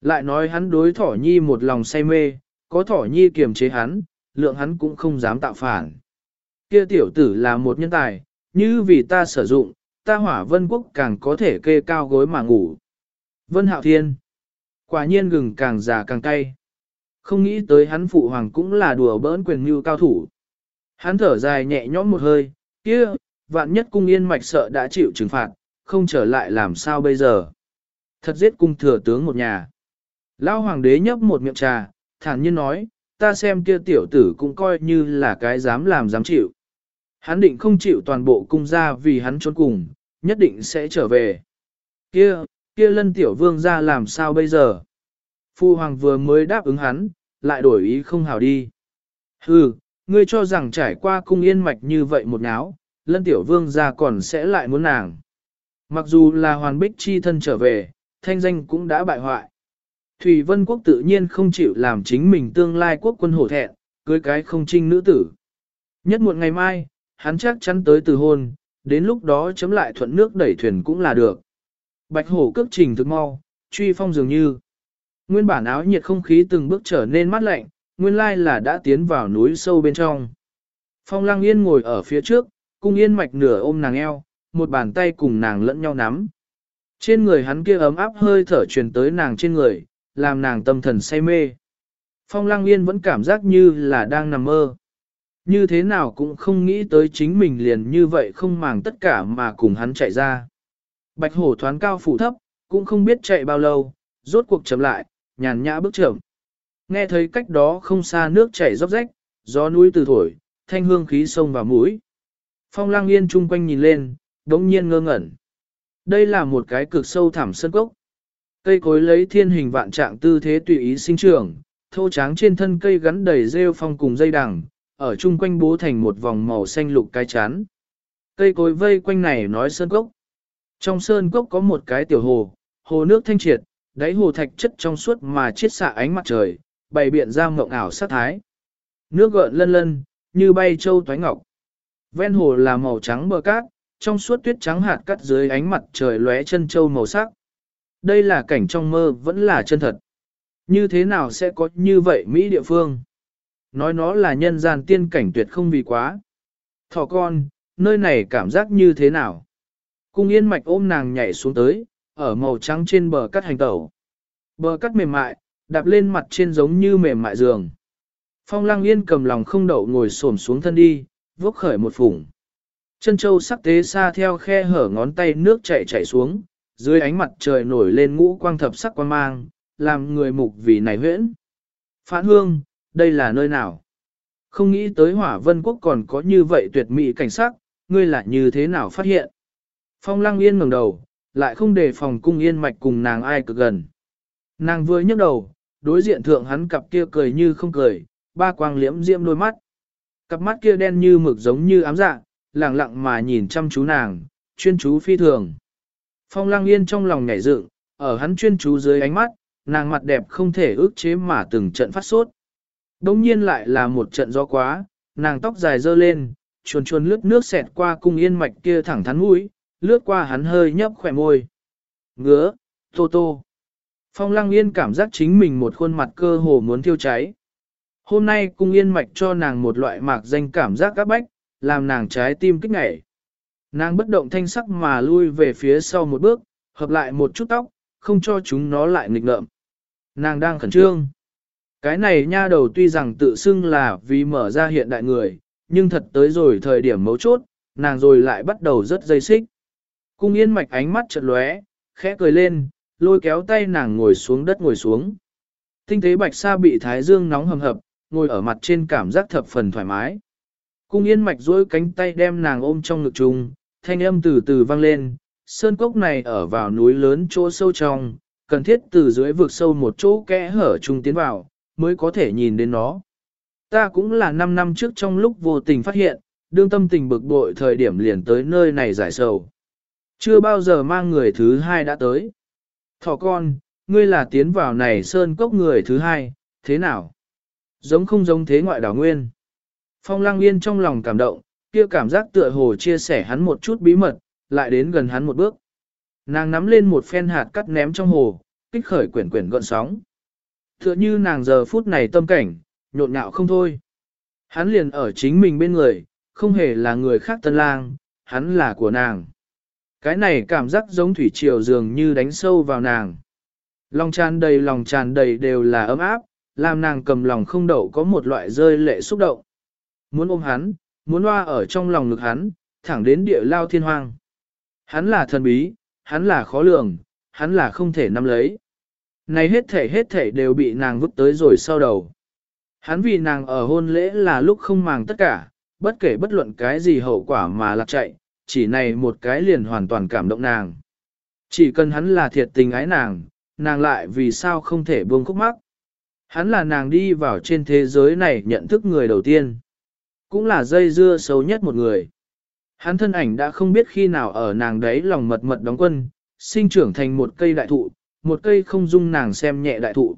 Lại nói hắn đối thỏ nhi một lòng say mê, có thỏ nhi kiềm chế hắn, lượng hắn cũng không dám tạo phản. Kia tiểu tử là một nhân tài, như vì ta sử dụng, ta hỏa vân quốc càng có thể kê cao gối mà ngủ. Vân hạo thiên, quả nhiên gừng càng già càng cay. Không nghĩ tới hắn phụ hoàng cũng là đùa bỡn quyền như cao thủ. Hắn thở dài nhẹ nhõm một hơi, kia, vạn nhất cung yên mạch sợ đã chịu trừng phạt, không trở lại làm sao bây giờ. Thật giết cung thừa tướng một nhà. Lão hoàng đế nhấp một miệng trà, thản nhiên nói, ta xem kia tiểu tử cũng coi như là cái dám làm dám chịu. Hắn định không chịu toàn bộ cung ra vì hắn trốn cùng, nhất định sẽ trở về. Kia, kia lân tiểu vương ra làm sao bây giờ? Phu hoàng vừa mới đáp ứng hắn, lại đổi ý không hào đi. Hừ, ngươi cho rằng trải qua cung yên mạch như vậy một náo, lân tiểu vương ra còn sẽ lại muốn nàng. Mặc dù là hoàn bích chi thân trở về, thanh danh cũng đã bại hoại. Thủy Vân Quốc tự nhiên không chịu làm chính mình tương lai quốc quân hổ thẹn, cưới cái không trinh nữ tử. Nhất muộn ngày mai, hắn chắc chắn tới từ hôn, đến lúc đó chấm lại thuận nước đẩy thuyền cũng là được. Bạch hổ cước trình thực mau, truy phong dường như. Nguyên bản áo nhiệt không khí từng bước trở nên mát lạnh, nguyên lai là đã tiến vào núi sâu bên trong. Phong lang yên ngồi ở phía trước, cung yên mạch nửa ôm nàng eo, một bàn tay cùng nàng lẫn nhau nắm. Trên người hắn kia ấm áp hơi thở truyền tới nàng trên người, làm nàng tâm thần say mê. Phong lang yên vẫn cảm giác như là đang nằm mơ. Như thế nào cũng không nghĩ tới chính mình liền như vậy không màng tất cả mà cùng hắn chạy ra. Bạch hổ thoáng cao phủ thấp, cũng không biết chạy bao lâu, rốt cuộc chậm lại, nhàn nhã bước chậm. Nghe thấy cách đó không xa nước chảy róc rách, gió núi từ thổi, thanh hương khí sông vào mũi. Phong lang yên chung quanh nhìn lên, đống nhiên ngơ ngẩn. Đây là một cái cực sâu thẳm sân cốc. Cây cối lấy thiên hình vạn trạng tư thế tùy ý sinh trưởng, thô tráng trên thân cây gắn đầy rêu phong cùng dây đằng, ở chung quanh bố thành một vòng màu xanh lục cái chán. Cây cối vây quanh này nói sơn cốc. Trong sơn cốc có một cái tiểu hồ, hồ nước thanh triệt, đáy hồ thạch chất trong suốt mà chiết xạ ánh mặt trời, bày biện ra mộng ảo sát thái. Nước gợn lân lân, như bay châu toái ngọc. Ven hồ là màu trắng bờ cát, trong suốt tuyết trắng hạt cắt dưới ánh mặt trời lóe chân châu màu sắc. Đây là cảnh trong mơ vẫn là chân thật. Như thế nào sẽ có như vậy Mỹ địa phương? Nói nó là nhân gian tiên cảnh tuyệt không vì quá. Thỏ con, nơi này cảm giác như thế nào? Cung yên mạch ôm nàng nhảy xuống tới, ở màu trắng trên bờ cắt hành tẩu. Bờ cắt mềm mại, đạp lên mặt trên giống như mềm mại giường. Phong lang yên cầm lòng không đậu ngồi xổm xuống thân đi, vốc khởi một phủng. Chân châu sắc tế xa theo khe hở ngón tay nước chảy chảy xuống, dưới ánh mặt trời nổi lên ngũ quang thập sắc quang mang, làm người mục vì này huyễn. Phản hương, đây là nơi nào? Không nghĩ tới hỏa vân quốc còn có như vậy tuyệt mỹ cảnh sắc, ngươi là như thế nào phát hiện? Phong lăng yên ngẩng đầu, lại không để phòng cung yên mạch cùng nàng ai cực gần. Nàng vừa nhấc đầu, đối diện thượng hắn cặp kia cười như không cười, ba quang liễm diễm đôi mắt. Cặp mắt kia đen như mực giống như ám dạ, lặng lặng mà nhìn chăm chú nàng, chuyên chú phi thường. Phong lăng yên trong lòng nhảy dựng, ở hắn chuyên chú dưới ánh mắt, nàng mặt đẹp không thể ước chế mà từng trận phát sốt. Đông nhiên lại là một trận gió quá, nàng tóc dài dơ lên, chuồn chuồn lướt nước xẹt qua cung yên mạch kia thẳng thắn mũi, lướt qua hắn hơi nhấp khỏe môi. Ngứa, tô tô. Phong lăng yên cảm giác chính mình một khuôn mặt cơ hồ muốn thiêu cháy. Hôm nay cung yên mạch cho nàng một loại mạc danh cảm giác các bách, làm nàng trái tim kích ngảy. Nàng bất động thanh sắc mà lui về phía sau một bước, hợp lại một chút tóc, không cho chúng nó lại nghịch ngợm. Nàng đang khẩn trương. Cái này nha đầu tuy rằng tự xưng là vì mở ra hiện đại người, nhưng thật tới rồi thời điểm mấu chốt, nàng rồi lại bắt đầu rất dây xích. Cung yên mạch ánh mắt chợt lóe, khẽ cười lên, lôi kéo tay nàng ngồi xuống đất ngồi xuống. Tinh tế bạch sa bị thái dương nóng hầm hập, ngồi ở mặt trên cảm giác thập phần thoải mái. Cung yên mạch duỗi cánh tay đem nàng ôm trong ngực trùng, thanh âm từ từ vang lên, sơn cốc này ở vào núi lớn chỗ sâu trong, cần thiết từ dưới vực sâu một chỗ kẽ hở trung tiến vào, mới có thể nhìn đến nó. Ta cũng là 5 năm trước trong lúc vô tình phát hiện, đương tâm tình bực bội thời điểm liền tới nơi này giải sầu. Chưa bao giờ mang người thứ hai đã tới. Thỏ con, ngươi là tiến vào này sơn cốc người thứ hai, thế nào? Giống không giống thế ngoại đảo nguyên. Phong lang yên trong lòng cảm động, kia cảm giác tựa hồ chia sẻ hắn một chút bí mật, lại đến gần hắn một bước. Nàng nắm lên một phen hạt cắt ném trong hồ, kích khởi quyển quyển gọn sóng. Tựa như nàng giờ phút này tâm cảnh, nhộn nhạo không thôi. Hắn liền ở chính mình bên người, không hề là người khác tân lang, hắn là của nàng. Cái này cảm giác giống thủy triều dường như đánh sâu vào nàng. Lòng tràn đầy lòng tràn đầy đều là ấm áp, làm nàng cầm lòng không đậu có một loại rơi lệ xúc động. Muốn ôm hắn, muốn hoa ở trong lòng ngực hắn, thẳng đến địa lao thiên hoang. Hắn là thần bí, hắn là khó lường, hắn là không thể nắm lấy. Này hết thể hết thể đều bị nàng vứt tới rồi sau đầu. Hắn vì nàng ở hôn lễ là lúc không màng tất cả, bất kể bất luận cái gì hậu quả mà lạc chạy, chỉ này một cái liền hoàn toàn cảm động nàng. Chỉ cần hắn là thiệt tình ái nàng, nàng lại vì sao không thể buông khúc mắc. Hắn là nàng đi vào trên thế giới này nhận thức người đầu tiên. Cũng là dây dưa xấu nhất một người. Hắn thân ảnh đã không biết khi nào ở nàng đấy lòng mật mật đóng quân, sinh trưởng thành một cây đại thụ, một cây không dung nàng xem nhẹ đại thụ.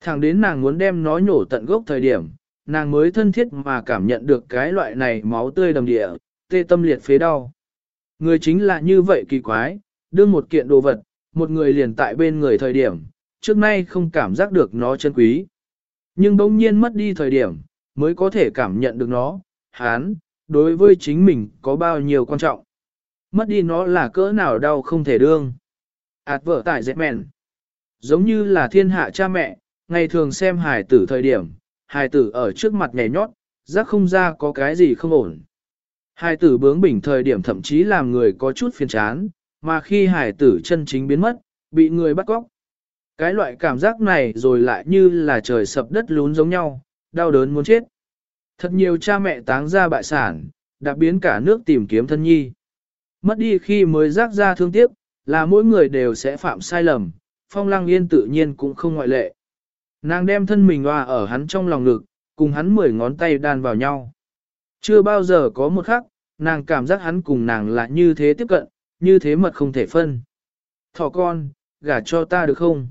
Thẳng đến nàng muốn đem nó nhổ tận gốc thời điểm, nàng mới thân thiết mà cảm nhận được cái loại này máu tươi đầm địa, tê tâm liệt phế đau. Người chính là như vậy kỳ quái, đưa một kiện đồ vật, một người liền tại bên người thời điểm, trước nay không cảm giác được nó chân quý. Nhưng bỗng nhiên mất đi thời điểm, mới có thể cảm nhận được nó, hán, đối với chính mình có bao nhiêu quan trọng. Mất đi nó là cỡ nào đau không thể đương. Ảt vở tại dẹp mẹn. Giống như là thiên hạ cha mẹ, ngày thường xem hài tử thời điểm, hài tử ở trước mặt nhảy nhót, giác không ra có cái gì không ổn. Hài tử bướng bỉnh thời điểm thậm chí làm người có chút phiền chán, mà khi hài tử chân chính biến mất, bị người bắt cóc. Cái loại cảm giác này rồi lại như là trời sập đất lún giống nhau, đau đớn muốn chết. Thật nhiều cha mẹ táng ra bại sản, đã biến cả nước tìm kiếm thân nhi. Mất đi khi mới rác ra thương tiếc, là mỗi người đều sẽ phạm sai lầm, phong lăng yên tự nhiên cũng không ngoại lệ. Nàng đem thân mình hòa ở hắn trong lòng ngực, cùng hắn mười ngón tay đan vào nhau. Chưa bao giờ có một khắc, nàng cảm giác hắn cùng nàng là như thế tiếp cận, như thế mật không thể phân. Thỏ con, gả cho ta được không?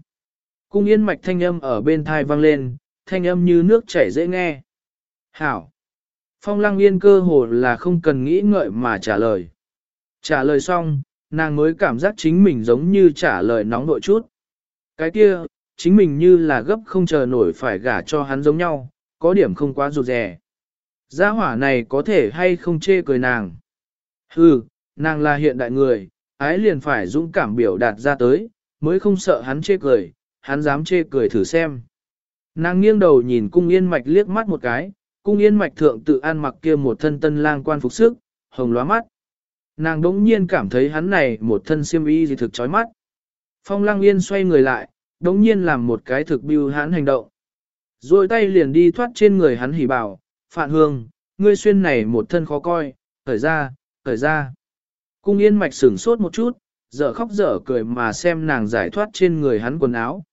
Cung yên mạch thanh âm ở bên thai vang lên, thanh âm như nước chảy dễ nghe. Hảo! Phong lăng yên cơ hồ là không cần nghĩ ngợi mà trả lời. Trả lời xong, nàng mới cảm giác chính mình giống như trả lời nóng nội chút. Cái kia, chính mình như là gấp không chờ nổi phải gả cho hắn giống nhau, có điểm không quá rụt rè. Gia hỏa này có thể hay không chê cười nàng. Hừ, nàng là hiện đại người, ái liền phải dũng cảm biểu đạt ra tới, mới không sợ hắn chê cười, hắn dám chê cười thử xem. Nàng nghiêng đầu nhìn cung yên mạch liếc mắt một cái, cung yên mạch thượng tự ăn mặc kia một thân tân lang quan phục sức, hồng lóa mắt. Nàng đống nhiên cảm thấy hắn này một thân siêm y gì thực chói mắt. Phong Lang yên xoay người lại, đống nhiên làm một cái thực biêu hắn hành động. Rồi tay liền đi thoát trên người hắn hỉ bảo, Phạn Hương, ngươi xuyên này một thân khó coi, khởi ra, khởi ra. Cung yên mạch sửng sốt một chút, dở khóc dở cười mà xem nàng giải thoát trên người hắn quần áo.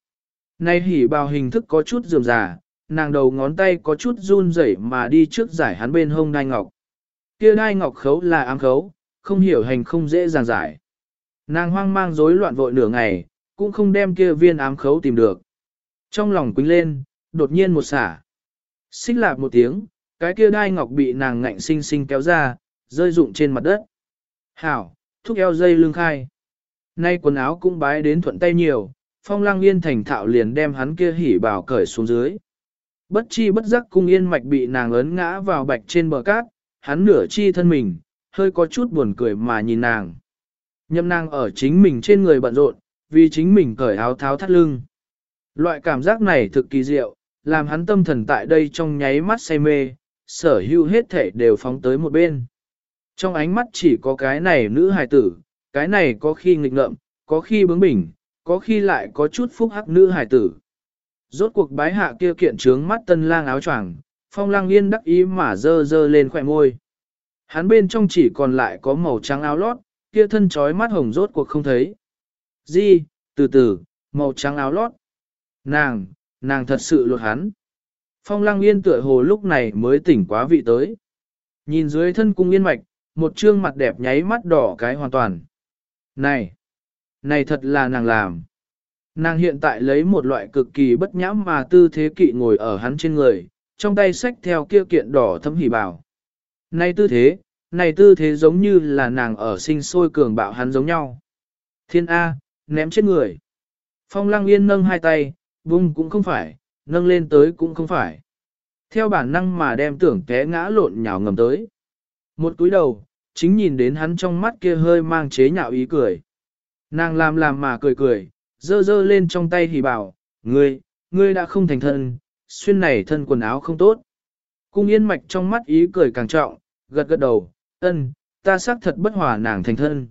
Nay hỉ bào hình thức có chút dườm già, nàng đầu ngón tay có chút run rẩy mà đi trước giải hắn bên hông đai ngọc. Kia đai ngọc khấu là ám khấu, không hiểu hành không dễ dàng giải. Nàng hoang mang rối loạn vội nửa ngày, cũng không đem kia viên ám khấu tìm được. Trong lòng quính lên, đột nhiên một xả. Xích lạc một tiếng, cái kia đai ngọc bị nàng ngạnh sinh sinh kéo ra, rơi rụng trên mặt đất. Hảo, thúc eo dây lưng khai. Nay quần áo cũng bái đến thuận tay nhiều, phong lang yên thành thạo liền đem hắn kia hỉ bảo cởi xuống dưới. Bất chi bất giác cung yên mạch bị nàng ấn ngã vào bạch trên bờ cát, hắn nửa chi thân mình, hơi có chút buồn cười mà nhìn nàng. Nhâm nàng ở chính mình trên người bận rộn, vì chính mình cởi áo tháo thắt lưng. Loại cảm giác này thực kỳ diệu, làm hắn tâm thần tại đây trong nháy mắt say mê, sở hữu hết thể đều phóng tới một bên. Trong ánh mắt chỉ có cái này nữ hài tử, cái này có khi nghịch ngợm, có khi bướng bỉnh, có khi lại có chút phúc hắc nữ hài tử. Rốt cuộc bái hạ kia kiện trướng mắt tân lang áo choàng, phong lang yên đắc ý mà dơ dơ lên khỏe môi. Hắn bên trong chỉ còn lại có màu trắng áo lót, kia thân trói mắt hồng rốt cuộc không thấy. Di, từ từ, màu trắng áo lót. Nàng, nàng thật sự lột hắn. Phong lang yên tựa hồ lúc này mới tỉnh quá vị tới. Nhìn dưới thân cung yên mạch, một trương mặt đẹp nháy mắt đỏ cái hoàn toàn. Này, này thật là nàng làm. Nàng hiện tại lấy một loại cực kỳ bất nhãm mà tư thế kỵ ngồi ở hắn trên người, trong tay sách theo kia kiện đỏ thấm hỉ bảo. Này tư thế, này tư thế giống như là nàng ở sinh sôi cường bạo hắn giống nhau. Thiên A, ném chết người. Phong lăng yên nâng hai tay, vung cũng không phải, nâng lên tới cũng không phải. Theo bản năng mà đem tưởng té ngã lộn nhào ngầm tới. Một túi đầu, chính nhìn đến hắn trong mắt kia hơi mang chế nhạo ý cười. Nàng làm làm mà cười cười, dơ dơ lên trong tay thì bảo, ngươi, ngươi đã không thành thân, xuyên này thân quần áo không tốt. Cung yên mạch trong mắt ý cười càng trọng, gật gật đầu, ân, ta xác thật bất hòa nàng thành thân.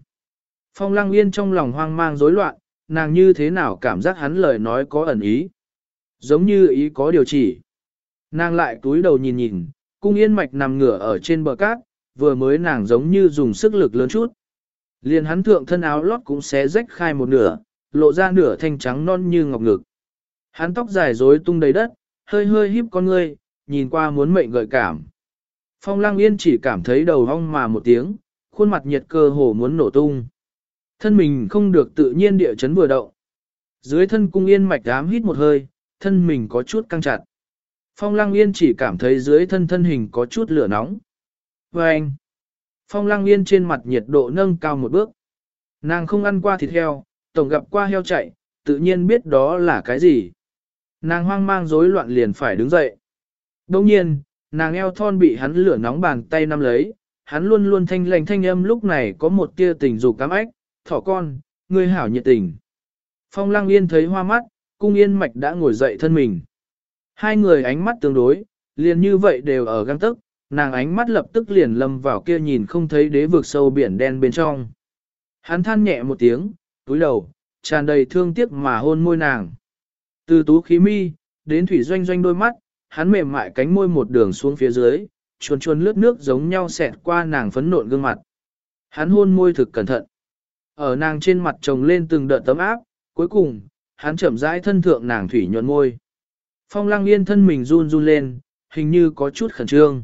Phong lăng yên trong lòng hoang mang rối loạn, nàng như thế nào cảm giác hắn lời nói có ẩn ý. Giống như ý có điều chỉ. Nàng lại túi đầu nhìn nhìn, cung yên mạch nằm ngửa ở trên bờ cát, vừa mới nàng giống như dùng sức lực lớn chút. Liền hắn thượng thân áo lót cũng xé rách khai một nửa, lộ ra nửa thanh trắng non như ngọc ngực. Hắn tóc dài rối tung đầy đất, hơi hơi híp con ngươi, nhìn qua muốn mệnh gợi cảm. Phong Lang Yên chỉ cảm thấy đầu hong mà một tiếng, khuôn mặt nhiệt cơ hồ muốn nổ tung. Thân mình không được tự nhiên địa chấn vừa động. Dưới thân cung yên mạch dám hít một hơi, thân mình có chút căng chặt. Phong Lang Yên chỉ cảm thấy dưới thân thân hình có chút lửa nóng. Và anh, Phong Lăng Yên trên mặt nhiệt độ nâng cao một bước. Nàng không ăn qua thịt heo, tổng gặp qua heo chạy, tự nhiên biết đó là cái gì. Nàng hoang mang rối loạn liền phải đứng dậy. Đồng nhiên, nàng eo thon bị hắn lửa nóng bàn tay nắm lấy, hắn luôn luôn thanh lành thanh âm lúc này có một tia tình dục cám ếch, thỏ con, ngươi hảo nhiệt tình. Phong lăng yên thấy hoa mắt, cung yên mạch đã ngồi dậy thân mình. Hai người ánh mắt tương đối, liền như vậy đều ở găng tức, nàng ánh mắt lập tức liền lâm vào kia nhìn không thấy đế vực sâu biển đen bên trong. Hắn than nhẹ một tiếng, túi đầu, tràn đầy thương tiếc mà hôn môi nàng. Từ tú khí mi, đến thủy doanh doanh đôi mắt, hắn mềm mại cánh môi một đường xuống phía dưới, chuồn chuồn lướt nước giống nhau xẹt qua nàng phấn nộn gương mặt. Hắn hôn môi thực cẩn thận. Ở nàng trên mặt trồng lên từng đợt tấm áp, cuối cùng, hắn chậm rãi thân thượng nàng thủy nhuận môi. Phong lăng yên thân mình run run lên, hình như có chút khẩn trương.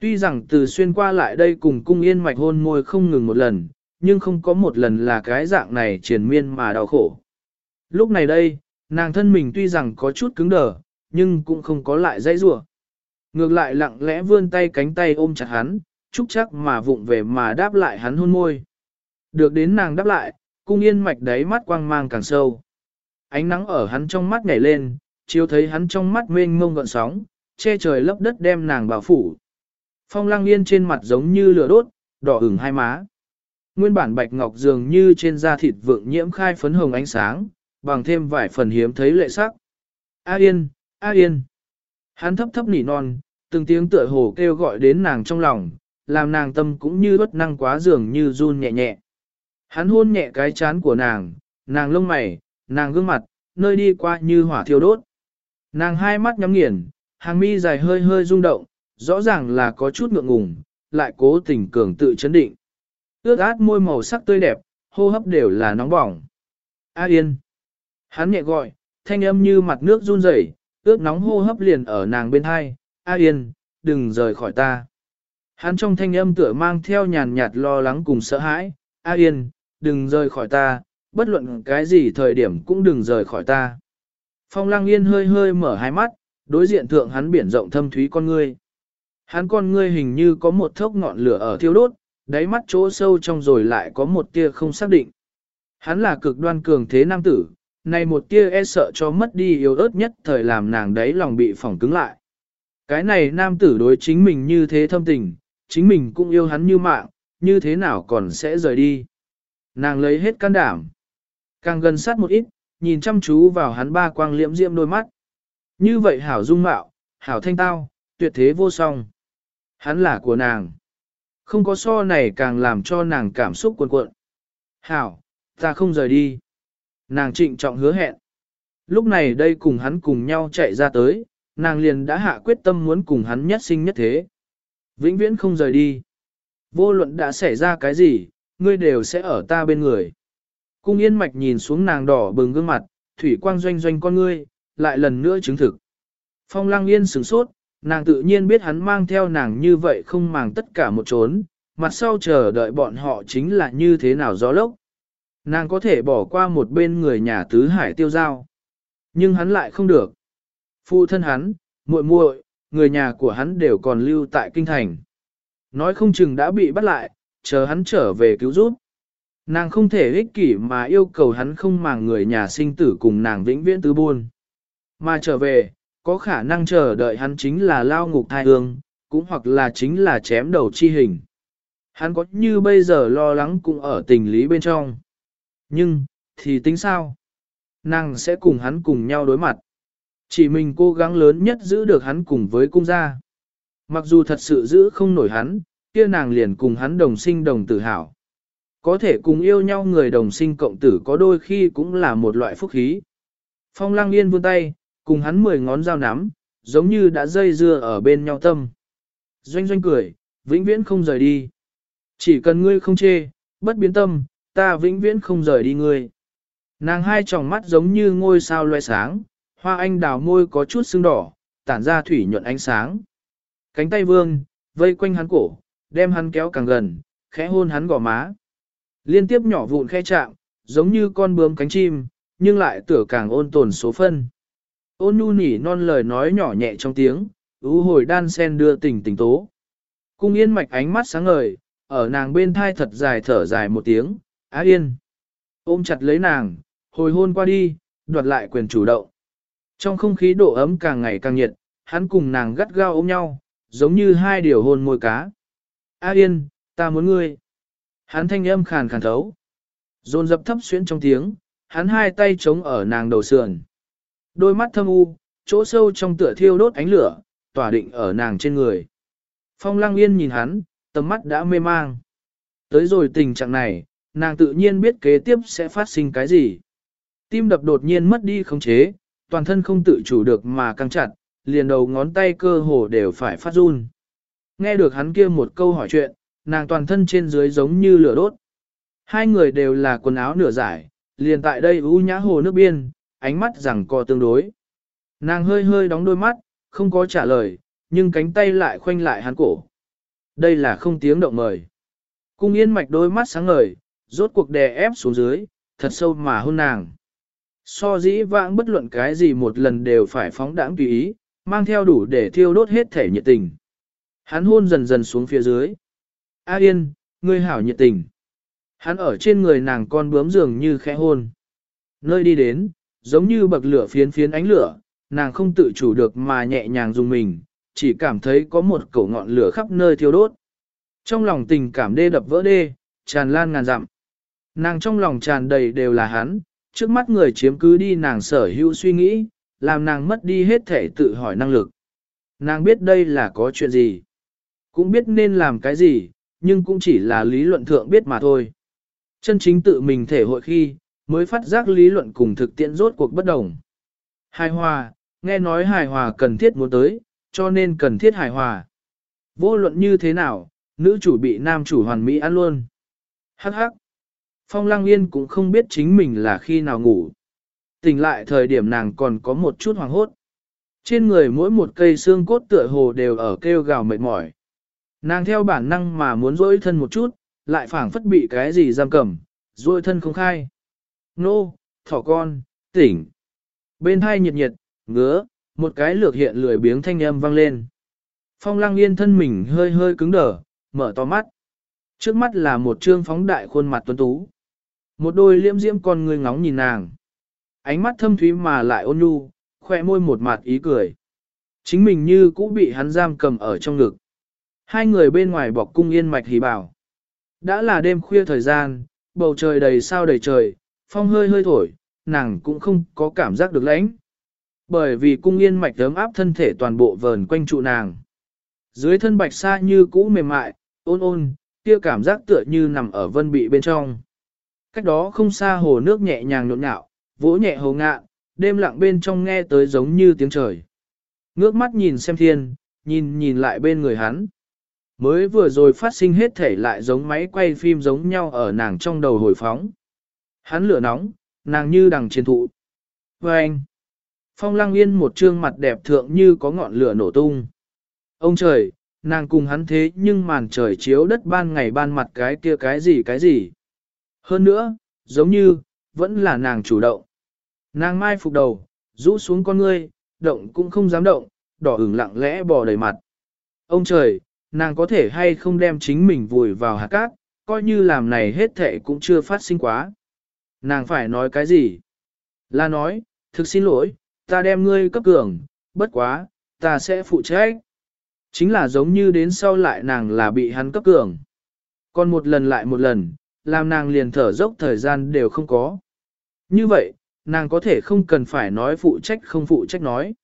Tuy rằng từ xuyên qua lại đây cùng cung yên mạch hôn môi không ngừng một lần, nhưng không có một lần là cái dạng này triền miên mà đau khổ. Lúc này đây, nàng thân mình tuy rằng có chút cứng đờ, nhưng cũng không có lại dãy rủa. Ngược lại lặng lẽ vươn tay cánh tay ôm chặt hắn, chúc chắc mà vụng về mà đáp lại hắn hôn môi. Được đến nàng đáp lại, cung yên mạch đáy mắt quang mang càng sâu. Ánh nắng ở hắn trong mắt nhảy lên, chiếu thấy hắn trong mắt mênh mông gợn sóng, che trời lấp đất đem nàng bảo phủ. Phong lăng yên trên mặt giống như lửa đốt, đỏ ửng hai má. Nguyên bản bạch ngọc dường như trên da thịt vượng nhiễm khai phấn hồng ánh sáng, bằng thêm vài phần hiếm thấy lệ sắc. A yên, A yên. Hắn thấp thấp nỉ non, từng tiếng tựa hồ kêu gọi đến nàng trong lòng, làm nàng tâm cũng như bất năng quá dường như run nhẹ nhẹ. Hắn hôn nhẹ cái chán của nàng, nàng lông mày, nàng gương mặt, nơi đi qua như hỏa thiêu đốt. Nàng hai mắt nhắm nghiền, hàng mi dài hơi hơi rung động, rõ ràng là có chút ngượng ngùng, lại cố tình cường tự chấn định. Ước át môi màu sắc tươi đẹp, hô hấp đều là nóng bỏng. A yên. Hắn nhẹ gọi, thanh âm như mặt nước run rẩy, ước nóng hô hấp liền ở nàng bên hai. A yên, đừng rời khỏi ta. Hắn trong thanh âm tựa mang theo nhàn nhạt lo lắng cùng sợ hãi. A yên, đừng rời khỏi ta, bất luận cái gì thời điểm cũng đừng rời khỏi ta. Phong lăng yên hơi hơi mở hai mắt, đối diện thượng hắn biển rộng thâm thúy con ngươi. Hắn con ngươi hình như có một thốc ngọn lửa ở thiêu đốt, đáy mắt chỗ sâu trong rồi lại có một tia không xác định. Hắn là cực đoan cường thế nam tử, này một tia e sợ cho mất đi yếu ớt nhất thời làm nàng đấy lòng bị phỏng cứng lại. Cái này nam tử đối chính mình như thế thâm tình, chính mình cũng yêu hắn như mạng, như thế nào còn sẽ rời đi. Nàng lấy hết can đảm. Càng gần sát một ít, nhìn chăm chú vào hắn ba quang liễm diễm đôi mắt. Như vậy hảo dung mạo, hảo thanh tao, tuyệt thế vô song. Hắn là của nàng. Không có so này càng làm cho nàng cảm xúc cuồn cuộn. Hảo, ta không rời đi. Nàng trịnh trọng hứa hẹn. Lúc này đây cùng hắn cùng nhau chạy ra tới, nàng liền đã hạ quyết tâm muốn cùng hắn nhất sinh nhất thế. Vĩnh viễn không rời đi. Vô luận đã xảy ra cái gì, ngươi đều sẽ ở ta bên người. Cung yên mạch nhìn xuống nàng đỏ bừng gương mặt, thủy quang doanh doanh con ngươi, lại lần nữa chứng thực. Phong lăng yên sửng sốt, nàng tự nhiên biết hắn mang theo nàng như vậy không màng tất cả một trốn, mặt sau chờ đợi bọn họ chính là như thế nào gió lốc. Nàng có thể bỏ qua một bên người nhà tứ hải tiêu giao. Nhưng hắn lại không được. Phụ thân hắn, muội muội, người nhà của hắn đều còn lưu tại kinh thành. Nói không chừng đã bị bắt lại, chờ hắn trở về cứu giúp. Nàng không thể ích kỷ mà yêu cầu hắn không màng người nhà sinh tử cùng nàng vĩnh viễn tứ buôn. Mà trở về, có khả năng chờ đợi hắn chính là lao ngục thai hương, cũng hoặc là chính là chém đầu chi hình. Hắn có như bây giờ lo lắng cũng ở tình lý bên trong. Nhưng, thì tính sao? Nàng sẽ cùng hắn cùng nhau đối mặt. Chỉ mình cố gắng lớn nhất giữ được hắn cùng với cung gia. Mặc dù thật sự giữ không nổi hắn, kia nàng liền cùng hắn đồng sinh đồng tử hảo. Có thể cùng yêu nhau người đồng sinh cộng tử có đôi khi cũng là một loại phúc khí. Phong lang yên vươn tay, cùng hắn mười ngón dao nắm, giống như đã dây dưa ở bên nhau tâm. Doanh doanh cười, vĩnh viễn không rời đi. Chỉ cần ngươi không chê, bất biến tâm, ta vĩnh viễn không rời đi ngươi. Nàng hai tròng mắt giống như ngôi sao loe sáng, hoa anh đào môi có chút sưng đỏ, tản ra thủy nhuận ánh sáng. Cánh tay vương, vây quanh hắn cổ, đem hắn kéo càng gần, khẽ hôn hắn gò má. Liên tiếp nhỏ vụn khe chạm, giống như con bướm cánh chim, nhưng lại tựa càng ôn tồn số phân. Ôn nhu nỉ non lời nói nhỏ nhẹ trong tiếng, ú hồi đan sen đưa tình tình tố. Cung yên mạch ánh mắt sáng ngời, ở nàng bên thai thật dài thở dài một tiếng, á yên. Ôm chặt lấy nàng, hồi hôn qua đi, đoạt lại quyền chủ động. Trong không khí độ ấm càng ngày càng nhiệt, hắn cùng nàng gắt gao ôm nhau, giống như hai điều hôn môi cá. A yên, ta muốn ngươi. Hắn thanh âm khàn khàn thấu. Dồn dập thấp xuyến trong tiếng, hắn hai tay chống ở nàng đầu sườn. Đôi mắt thâm u, chỗ sâu trong tựa thiêu đốt ánh lửa, tỏa định ở nàng trên người. Phong lăng yên nhìn hắn, tầm mắt đã mê mang. Tới rồi tình trạng này, nàng tự nhiên biết kế tiếp sẽ phát sinh cái gì. Tim đập đột nhiên mất đi khống chế, toàn thân không tự chủ được mà căng chặt, liền đầu ngón tay cơ hồ đều phải phát run. Nghe được hắn kia một câu hỏi chuyện, nàng toàn thân trên dưới giống như lửa đốt. Hai người đều là quần áo nửa giải, liền tại đây u nhã hồ nước biên, ánh mắt rằng co tương đối. Nàng hơi hơi đóng đôi mắt, không có trả lời, nhưng cánh tay lại khoanh lại hắn cổ. Đây là không tiếng động mời. Cung yên mạch đôi mắt sáng ngời, rốt cuộc đè ép xuống dưới, thật sâu mà hôn nàng. So dĩ vãng bất luận cái gì một lần đều phải phóng đãng tùy ý, mang theo đủ để thiêu đốt hết thể nhiệt tình. Hắn hôn dần dần xuống phía dưới. A yên, ngươi hảo nhiệt tình. Hắn ở trên người nàng con bướm dường như khẽ hôn. Nơi đi đến, giống như bậc lửa phiến phiến ánh lửa, nàng không tự chủ được mà nhẹ nhàng dùng mình, chỉ cảm thấy có một cổ ngọn lửa khắp nơi thiêu đốt. Trong lòng tình cảm đê đập vỡ đê, tràn lan ngàn dặm. Nàng trong lòng tràn đầy đều là hắn, trước mắt người chiếm cứ đi nàng sở hữu suy nghĩ, làm nàng mất đi hết thể tự hỏi năng lực. Nàng biết đây là có chuyện gì, cũng biết nên làm cái gì, nhưng cũng chỉ là lý luận thượng biết mà thôi. Chân chính tự mình thể hội khi, mới phát giác lý luận cùng thực tiễn rốt cuộc bất đồng. Hài hòa, nghe nói hài hòa cần thiết muốn tới, cho nên cần thiết hài hòa. Vô luận như thế nào, nữ chủ bị nam chủ hoàn mỹ ăn luôn. Hắc hắc. Phong Lăng Yên cũng không biết chính mình là khi nào ngủ. Tỉnh lại thời điểm nàng còn có một chút hoàng hốt. Trên người mỗi một cây xương cốt tựa hồ đều ở kêu gào mệt mỏi. Nàng theo bản năng mà muốn rỗi thân một chút, lại phảng phất bị cái gì giam cầm, rỗi thân không khai. Nô, thỏ con, tỉnh. Bên hai nhiệt nhiệt, ngứa, một cái lược hiện lười biếng thanh âm vang lên. Phong lăng yên thân mình hơi hơi cứng đờ, mở to mắt. Trước mắt là một trương phóng đại khuôn mặt tuấn tú. Một đôi liễm diễm con người ngóng nhìn nàng. Ánh mắt thâm thúy mà lại ôn nhu, khoe môi một mặt ý cười. Chính mình như cũ bị hắn giam cầm ở trong ngực. Hai người bên ngoài bọc cung yên mạch hỉ bảo. Đã là đêm khuya thời gian, bầu trời đầy sao đầy trời, phong hơi hơi thổi, nàng cũng không có cảm giác được lãnh. Bởi vì cung yên mạch ấm áp thân thể toàn bộ vờn quanh trụ nàng. Dưới thân bạch sa như cũ mềm mại, ôn ôn, kia cảm giác tựa như nằm ở vân bị bên trong. Cách đó không xa hồ nước nhẹ nhàng nhộn nhạo, vỗ nhẹ hồ ngạ, đêm lặng bên trong nghe tới giống như tiếng trời. Ngước mắt nhìn xem thiên, nhìn nhìn lại bên người hắn. Mới vừa rồi phát sinh hết thể lại giống máy quay phim giống nhau ở nàng trong đầu hồi phóng. Hắn lửa nóng, nàng như đằng chiến thụ. Và anh, phong lăng yên một trương mặt đẹp thượng như có ngọn lửa nổ tung. Ông trời, nàng cùng hắn thế nhưng màn trời chiếu đất ban ngày ban mặt cái kia cái gì cái gì. Hơn nữa, giống như, vẫn là nàng chủ động. Nàng mai phục đầu, rũ xuống con ngươi, động cũng không dám động, đỏ ửng lặng lẽ bò đầy mặt. Ông trời, nàng có thể hay không đem chính mình vùi vào hạt cát, coi như làm này hết thệ cũng chưa phát sinh quá. Nàng phải nói cái gì? Là nói, thực xin lỗi, ta đem ngươi cấp cường, bất quá, ta sẽ phụ trách. Chính là giống như đến sau lại nàng là bị hắn cấp cường. Còn một lần lại một lần, làm nàng liền thở dốc thời gian đều không có. Như vậy, nàng có thể không cần phải nói phụ trách không phụ trách nói.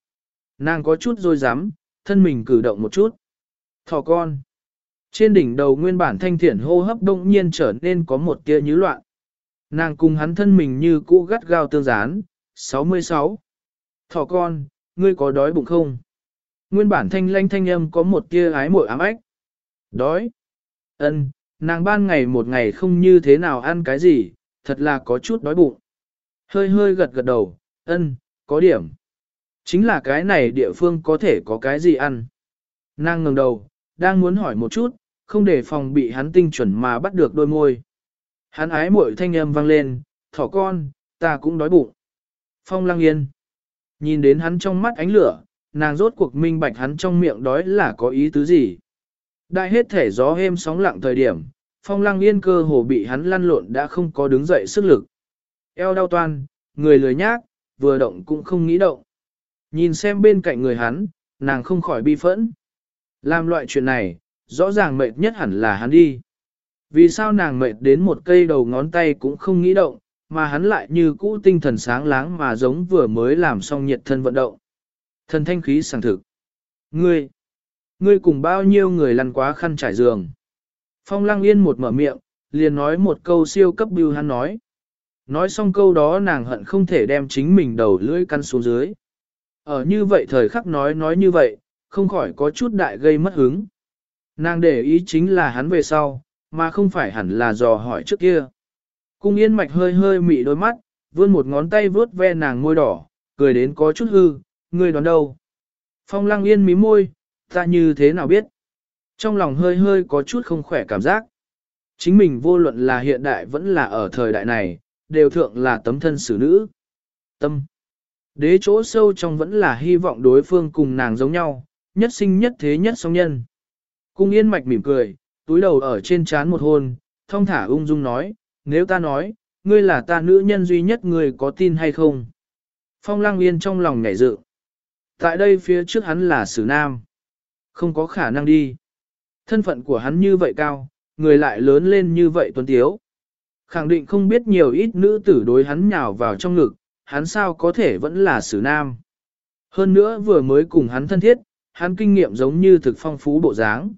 Nàng có chút dối dám, thân mình cử động một chút. Thỏ con. Trên đỉnh đầu nguyên bản thanh thiện hô hấp đông nhiên trở nên có một tia nhứ loạn. Nàng cùng hắn thân mình như cũ gắt gao tương gián. 66. Thỏ con, ngươi có đói bụng không? Nguyên bản thanh lanh thanh âm có một tia ái mội ám ách. Đói. Ân, nàng ban ngày một ngày không như thế nào ăn cái gì, thật là có chút đói bụng. Hơi hơi gật gật đầu, ân, có điểm. Chính là cái này địa phương có thể có cái gì ăn. Nàng ngừng đầu, đang muốn hỏi một chút, không để phòng bị hắn tinh chuẩn mà bắt được đôi môi. Hắn ái muội thanh âm vang lên, thỏ con, ta cũng đói bụng. Phong lăng yên. Nhìn đến hắn trong mắt ánh lửa, nàng rốt cuộc minh bạch hắn trong miệng đói là có ý tứ gì. Đại hết thể gió êm sóng lặng thời điểm, phong lăng yên cơ hồ bị hắn lăn lộn đã không có đứng dậy sức lực. Eo đau toan, người lười nhác, vừa động cũng không nghĩ động. Nhìn xem bên cạnh người hắn, nàng không khỏi bi phẫn. Làm loại chuyện này, rõ ràng mệt nhất hẳn là hắn đi. Vì sao nàng mệt đến một cây đầu ngón tay cũng không nghĩ động, mà hắn lại như cũ tinh thần sáng láng mà giống vừa mới làm xong nhiệt thân vận động. thần thanh khí sảng thực. Ngươi, ngươi cùng bao nhiêu người lăn quá khăn trải giường. Phong lăng yên một mở miệng, liền nói một câu siêu cấp bưu hắn nói. Nói xong câu đó nàng hận không thể đem chính mình đầu lưỡi căn xuống dưới. Ở như vậy thời khắc nói nói như vậy, không khỏi có chút đại gây mất hứng. Nàng để ý chính là hắn về sau, mà không phải hẳn là dò hỏi trước kia. Cung yên mạch hơi hơi mị đôi mắt, vươn một ngón tay vướt ve nàng môi đỏ, cười đến có chút hư, ngươi đoán đâu. Phong lăng yên mí môi, ta như thế nào biết. Trong lòng hơi hơi có chút không khỏe cảm giác. Chính mình vô luận là hiện đại vẫn là ở thời đại này, đều thượng là tấm thân xử nữ. Tâm. Đế chỗ sâu trong vẫn là hy vọng đối phương cùng nàng giống nhau, nhất sinh nhất thế nhất song nhân. Cung yên mạch mỉm cười, túi đầu ở trên trán một hôn, thông thả ung dung nói, nếu ta nói, ngươi là ta nữ nhân duy nhất ngươi có tin hay không? Phong lang yên trong lòng nhảy dự. Tại đây phía trước hắn là sử nam. Không có khả năng đi. Thân phận của hắn như vậy cao, người lại lớn lên như vậy tuấn tiếu. Khẳng định không biết nhiều ít nữ tử đối hắn nhào vào trong ngực, hắn sao có thể vẫn là sử nam. Hơn nữa vừa mới cùng hắn thân thiết, hắn kinh nghiệm giống như thực phong phú bộ dáng.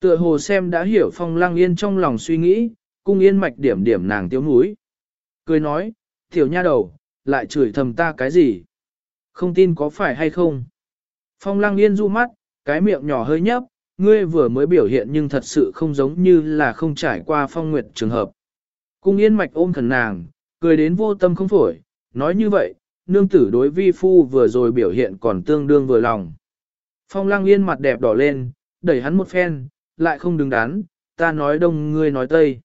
Tựa hồ xem đã hiểu phong lang yên trong lòng suy nghĩ, cung yên mạch điểm điểm nàng tiếu núi. Cười nói, tiểu nha đầu, lại chửi thầm ta cái gì? Không tin có phải hay không? Phong lang yên du mắt, cái miệng nhỏ hơi nhấp, ngươi vừa mới biểu hiện nhưng thật sự không giống như là không trải qua phong nguyệt trường hợp. Cung yên mạch ôm thần nàng, cười đến vô tâm không phổi, nói như vậy, nương tử đối vi phu vừa rồi biểu hiện còn tương đương vừa lòng. Phong lăng yên mặt đẹp đỏ lên, đẩy hắn một phen, lại không đứng đắn, ta nói đông ngươi nói tây.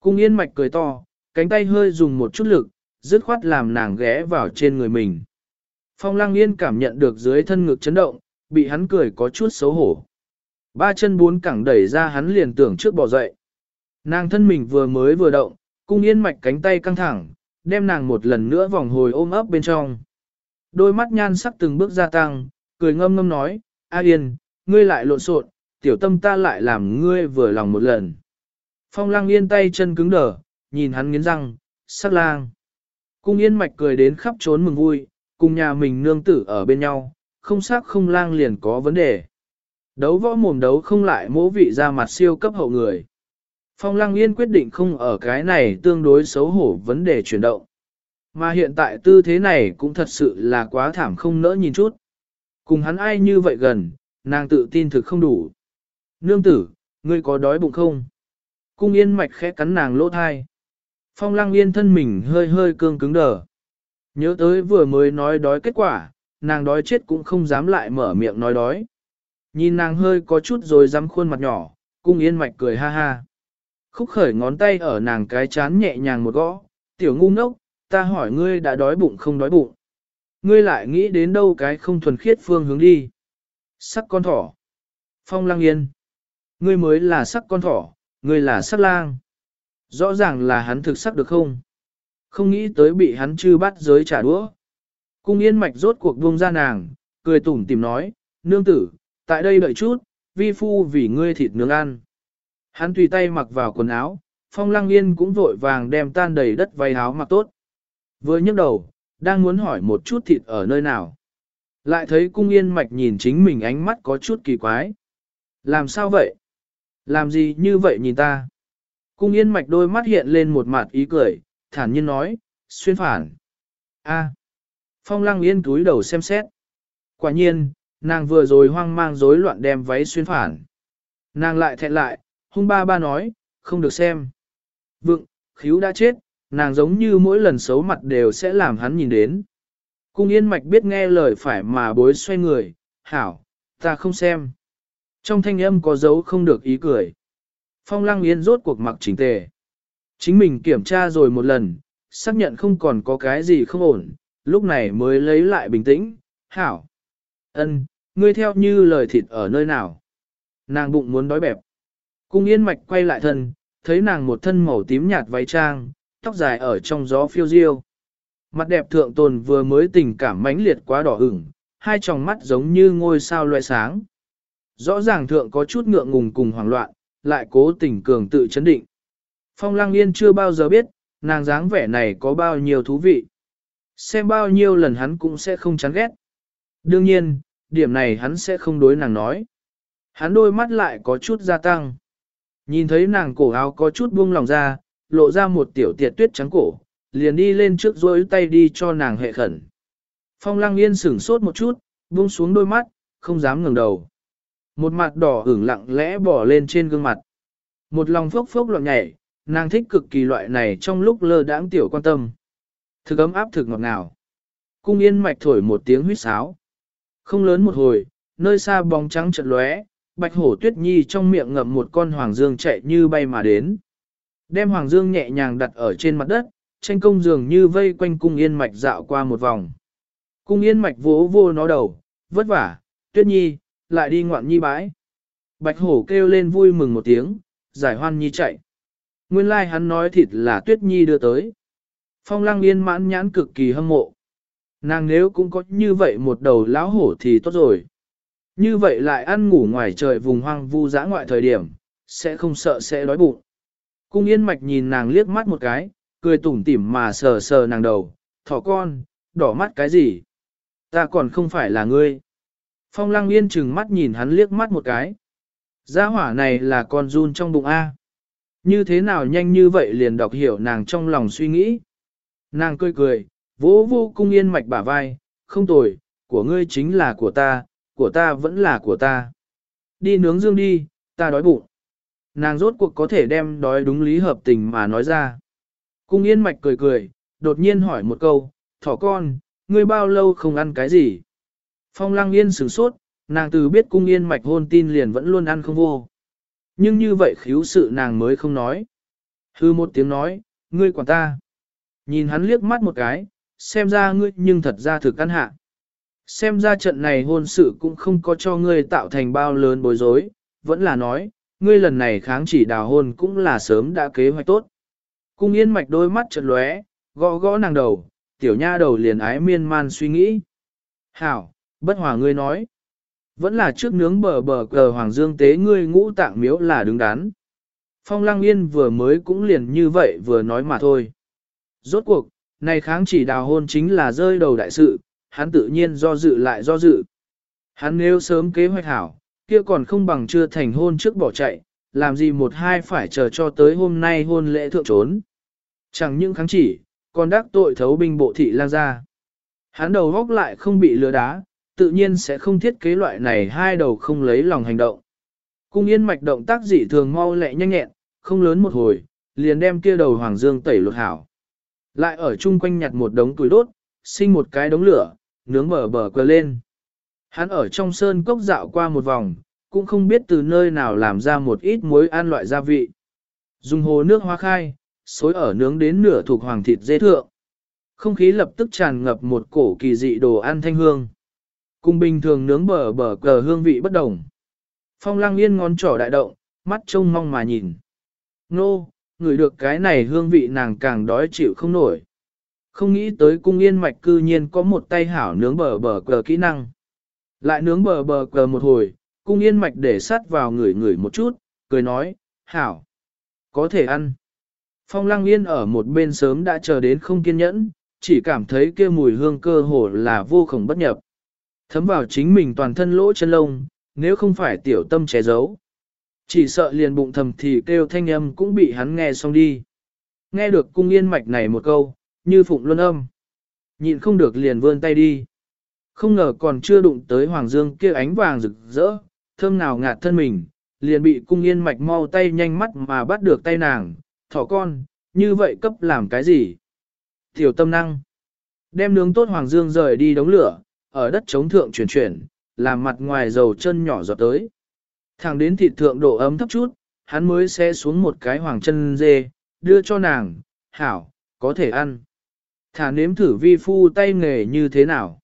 Cung yên mạch cười to, cánh tay hơi dùng một chút lực, dứt khoát làm nàng ghé vào trên người mình. Phong Lăng Yên cảm nhận được dưới thân ngực chấn động, bị hắn cười có chút xấu hổ. Ba chân bốn cẳng đẩy ra hắn liền tưởng trước bỏ dậy. Nàng thân mình vừa mới vừa động, cung yên mạch cánh tay căng thẳng, đem nàng một lần nữa vòng hồi ôm ấp bên trong. Đôi mắt nhan sắc từng bước gia tăng, cười ngâm ngâm nói, A Yên, ngươi lại lộn xộn, tiểu tâm ta lại làm ngươi vừa lòng một lần. Phong Lang yên tay chân cứng đờ, nhìn hắn nghiến răng, sắc lang. Cung yên mạch cười đến khắp trốn mừng vui, cùng nhà mình nương tử ở bên nhau, không sắc không lang liền có vấn đề. Đấu võ mồm đấu không lại mỗ vị ra mặt siêu cấp hậu người. Phong Lăng Yên quyết định không ở cái này tương đối xấu hổ vấn đề chuyển động. Mà hiện tại tư thế này cũng thật sự là quá thảm không nỡ nhìn chút. Cùng hắn ai như vậy gần, nàng tự tin thực không đủ. Nương tử, ngươi có đói bụng không? Cung yên mạch khẽ cắn nàng lỗ thai. Phong lăng yên thân mình hơi hơi cương cứng đờ. Nhớ tới vừa mới nói đói kết quả, nàng đói chết cũng không dám lại mở miệng nói đói. Nhìn nàng hơi có chút rồi dám khuôn mặt nhỏ, cung yên mạch cười ha ha. Khúc khởi ngón tay ở nàng cái chán nhẹ nhàng một gõ, tiểu ngu ngốc, ta hỏi ngươi đã đói bụng không đói bụng. Ngươi lại nghĩ đến đâu cái không thuần khiết phương hướng đi. Sắc con thỏ. Phong lang yên. Ngươi mới là sắc con thỏ, ngươi là sắc lang. Rõ ràng là hắn thực sắc được không? Không nghĩ tới bị hắn chư bắt giới trả đũa. Cung yên mạch rốt cuộc buông ra nàng, cười tủm tìm nói, nương tử, tại đây đợi chút, vi phu vì ngươi thịt nướng ăn. Hắn tùy tay mặc vào quần áo, phong lăng yên cũng vội vàng đem tan đầy đất váy áo mặc tốt. Vừa nhấc đầu, đang muốn hỏi một chút thịt ở nơi nào. Lại thấy cung yên mạch nhìn chính mình ánh mắt có chút kỳ quái. Làm sao vậy? Làm gì như vậy nhìn ta? Cung yên mạch đôi mắt hiện lên một mặt ý cười, thản nhiên nói, xuyên phản. A. Phong lăng yên túi đầu xem xét. Quả nhiên, nàng vừa rồi hoang mang rối loạn đem váy xuyên phản. Nàng lại thẹn lại, hung ba ba nói, không được xem. Vựng, khíu đã chết, nàng giống như mỗi lần xấu mặt đều sẽ làm hắn nhìn đến. Cung yên mạch biết nghe lời phải mà bối xoay người, hảo, ta không xem. Trong thanh âm có dấu không được ý cười. Phong lăng yên rốt cuộc mặc chỉnh tề. Chính mình kiểm tra rồi một lần, xác nhận không còn có cái gì không ổn, lúc này mới lấy lại bình tĩnh, hảo. ân, ngươi theo như lời thịt ở nơi nào. Nàng bụng muốn đói bẹp. Cung yên mạch quay lại thân, thấy nàng một thân màu tím nhạt váy trang, tóc dài ở trong gió phiêu diêu. Mặt đẹp thượng tồn vừa mới tình cảm mãnh liệt quá đỏ ửng, hai tròng mắt giống như ngôi sao loại sáng. Rõ ràng thượng có chút ngượng ngùng cùng hoảng loạn, lại cố tình cường tự chấn định. Phong Lăng Yên chưa bao giờ biết, nàng dáng vẻ này có bao nhiêu thú vị. Xem bao nhiêu lần hắn cũng sẽ không chán ghét. Đương nhiên, điểm này hắn sẽ không đối nàng nói. Hắn đôi mắt lại có chút gia tăng. Nhìn thấy nàng cổ áo có chút buông lòng ra, lộ ra một tiểu tiệt tuyết trắng cổ, liền đi lên trước rối tay đi cho nàng hệ khẩn. Phong lăng yên sửng sốt một chút, buông xuống đôi mắt, không dám ngẩng đầu. Một mặt đỏ ửng lặng lẽ bỏ lên trên gương mặt. Một lòng phốc phốc loạn nhảy, nàng thích cực kỳ loại này trong lúc lơ đãng tiểu quan tâm. Thực ấm áp thực ngọt ngào. Cung yên mạch thổi một tiếng huýt sáo. Không lớn một hồi, nơi xa bóng trắng chợt lóe, bạch hổ tuyết nhi trong miệng ngậm một con hoàng dương chạy như bay mà đến. Đem hoàng dương nhẹ nhàng đặt ở trên mặt đất, tranh công dường như vây quanh cung yên mạch dạo qua một vòng. Cung yên mạch vỗ vô nó đầu, vất vả, tuyết nhi, lại đi ngoạn nhi bãi. Bạch hổ kêu lên vui mừng một tiếng, giải hoan nhi chạy. Nguyên lai like hắn nói thịt là tuyết nhi đưa tới. Phong lăng yên mãn nhãn cực kỳ hâm mộ. Nàng nếu cũng có như vậy một đầu lão hổ thì tốt rồi. Như vậy lại ăn ngủ ngoài trời vùng hoang vu dã ngoại thời điểm, sẽ không sợ sẽ đói bụng. Cung yên mạch nhìn nàng liếc mắt một cái, cười tủm tỉm mà sờ sờ nàng đầu, thỏ con, đỏ mắt cái gì? Ta còn không phải là ngươi. Phong lăng yên chừng mắt nhìn hắn liếc mắt một cái. Gia hỏa này là con run trong bụng A. Như thế nào nhanh như vậy liền đọc hiểu nàng trong lòng suy nghĩ. Nàng cười cười, vỗ vô cung yên mạch bả vai, không tồi, của ngươi chính là của ta, của ta vẫn là của ta. Đi nướng dương đi, ta đói bụng. Nàng rốt cuộc có thể đem đói đúng lý hợp tình mà nói ra. Cung yên mạch cười cười, đột nhiên hỏi một câu, thỏ con, ngươi bao lâu không ăn cái gì? Phong lăng yên sửng sốt, nàng từ biết cung yên mạch hôn tin liền vẫn luôn ăn không vô. Nhưng như vậy khiếu sự nàng mới không nói. Hư một tiếng nói, ngươi quản ta. Nhìn hắn liếc mắt một cái, xem ra ngươi nhưng thật ra thực ăn hạ. xem ra trận này hôn sự cũng không có cho ngươi tạo thành bao lớn bối rối, vẫn là nói, ngươi lần này kháng chỉ đào hôn cũng là sớm đã kế hoạch tốt. Cung yên mạch đôi mắt chợt lóe, gõ gõ nàng đầu, tiểu nha đầu liền ái miên man suy nghĩ. Hảo, bất hòa ngươi nói. Vẫn là trước nướng bờ bờ cờ hoàng dương tế ngươi ngũ tạng miếu là đứng đắn. Phong lăng yên vừa mới cũng liền như vậy vừa nói mà thôi. Rốt cuộc, này kháng chỉ đào hôn chính là rơi đầu đại sự, hắn tự nhiên do dự lại do dự. Hắn nếu sớm kế hoạch hảo, kia còn không bằng chưa thành hôn trước bỏ chạy, làm gì một hai phải chờ cho tới hôm nay hôn lễ thượng trốn. Chẳng những kháng chỉ, còn đắc tội thấu binh bộ thị lang ra. Hắn đầu góc lại không bị lừa đá, tự nhiên sẽ không thiết kế loại này hai đầu không lấy lòng hành động. Cung yên mạch động tác dị thường mau lẹ nhanh nhẹn, không lớn một hồi, liền đem kia đầu hoàng dương tẩy lột hảo. Lại ở chung quanh nhặt một đống tuổi đốt, sinh một cái đống lửa, nướng bờ bờ quờ lên. Hắn ở trong sơn cốc dạo qua một vòng, cũng không biết từ nơi nào làm ra một ít muối ăn loại gia vị. Dùng hồ nước hoa khai, xối ở nướng đến nửa thuộc hoàng thịt dê thượng. Không khí lập tức tràn ngập một cổ kỳ dị đồ ăn thanh hương. Cùng bình thường nướng bờ bờ cờ hương vị bất đồng. Phong lăng yên ngón trỏ đại động, mắt trông mong mà nhìn. Nô, ngửi được cái này hương vị nàng càng đói chịu không nổi. Không nghĩ tới cung yên mạch cư nhiên có một tay hảo nướng bờ bờ cờ kỹ năng. Lại nướng bờ bờ cờ một hồi, cung yên mạch để sát vào người người một chút, cười nói, hảo, có thể ăn. Phong lăng yên ở một bên sớm đã chờ đến không kiên nhẫn, chỉ cảm thấy kia mùi hương cơ hồ là vô khổng bất nhập. Thấm vào chính mình toàn thân lỗ chân lông, nếu không phải tiểu tâm che giấu. Chỉ sợ liền bụng thầm thì kêu thanh âm cũng bị hắn nghe xong đi. Nghe được cung yên mạch này một câu, như phụng luân âm. Nhịn không được liền vươn tay đi. Không ngờ còn chưa đụng tới hoàng dương kia ánh vàng rực rỡ, thơm nào ngạt thân mình, liền bị cung yên mạch mau tay nhanh mắt mà bắt được tay nàng, thỏ con, như vậy cấp làm cái gì? Tiểu tâm năng, đem nướng tốt hoàng dương rời đi đống lửa, ở đất chống thượng chuyển chuyển, làm mặt ngoài dầu chân nhỏ giọt tới. Thẳng đến thịt thượng độ ấm thấp chút, hắn mới sẽ xuống một cái hoàng chân dê, đưa cho nàng, hảo, có thể ăn. Thả nếm thử vi phu tay nghề như thế nào.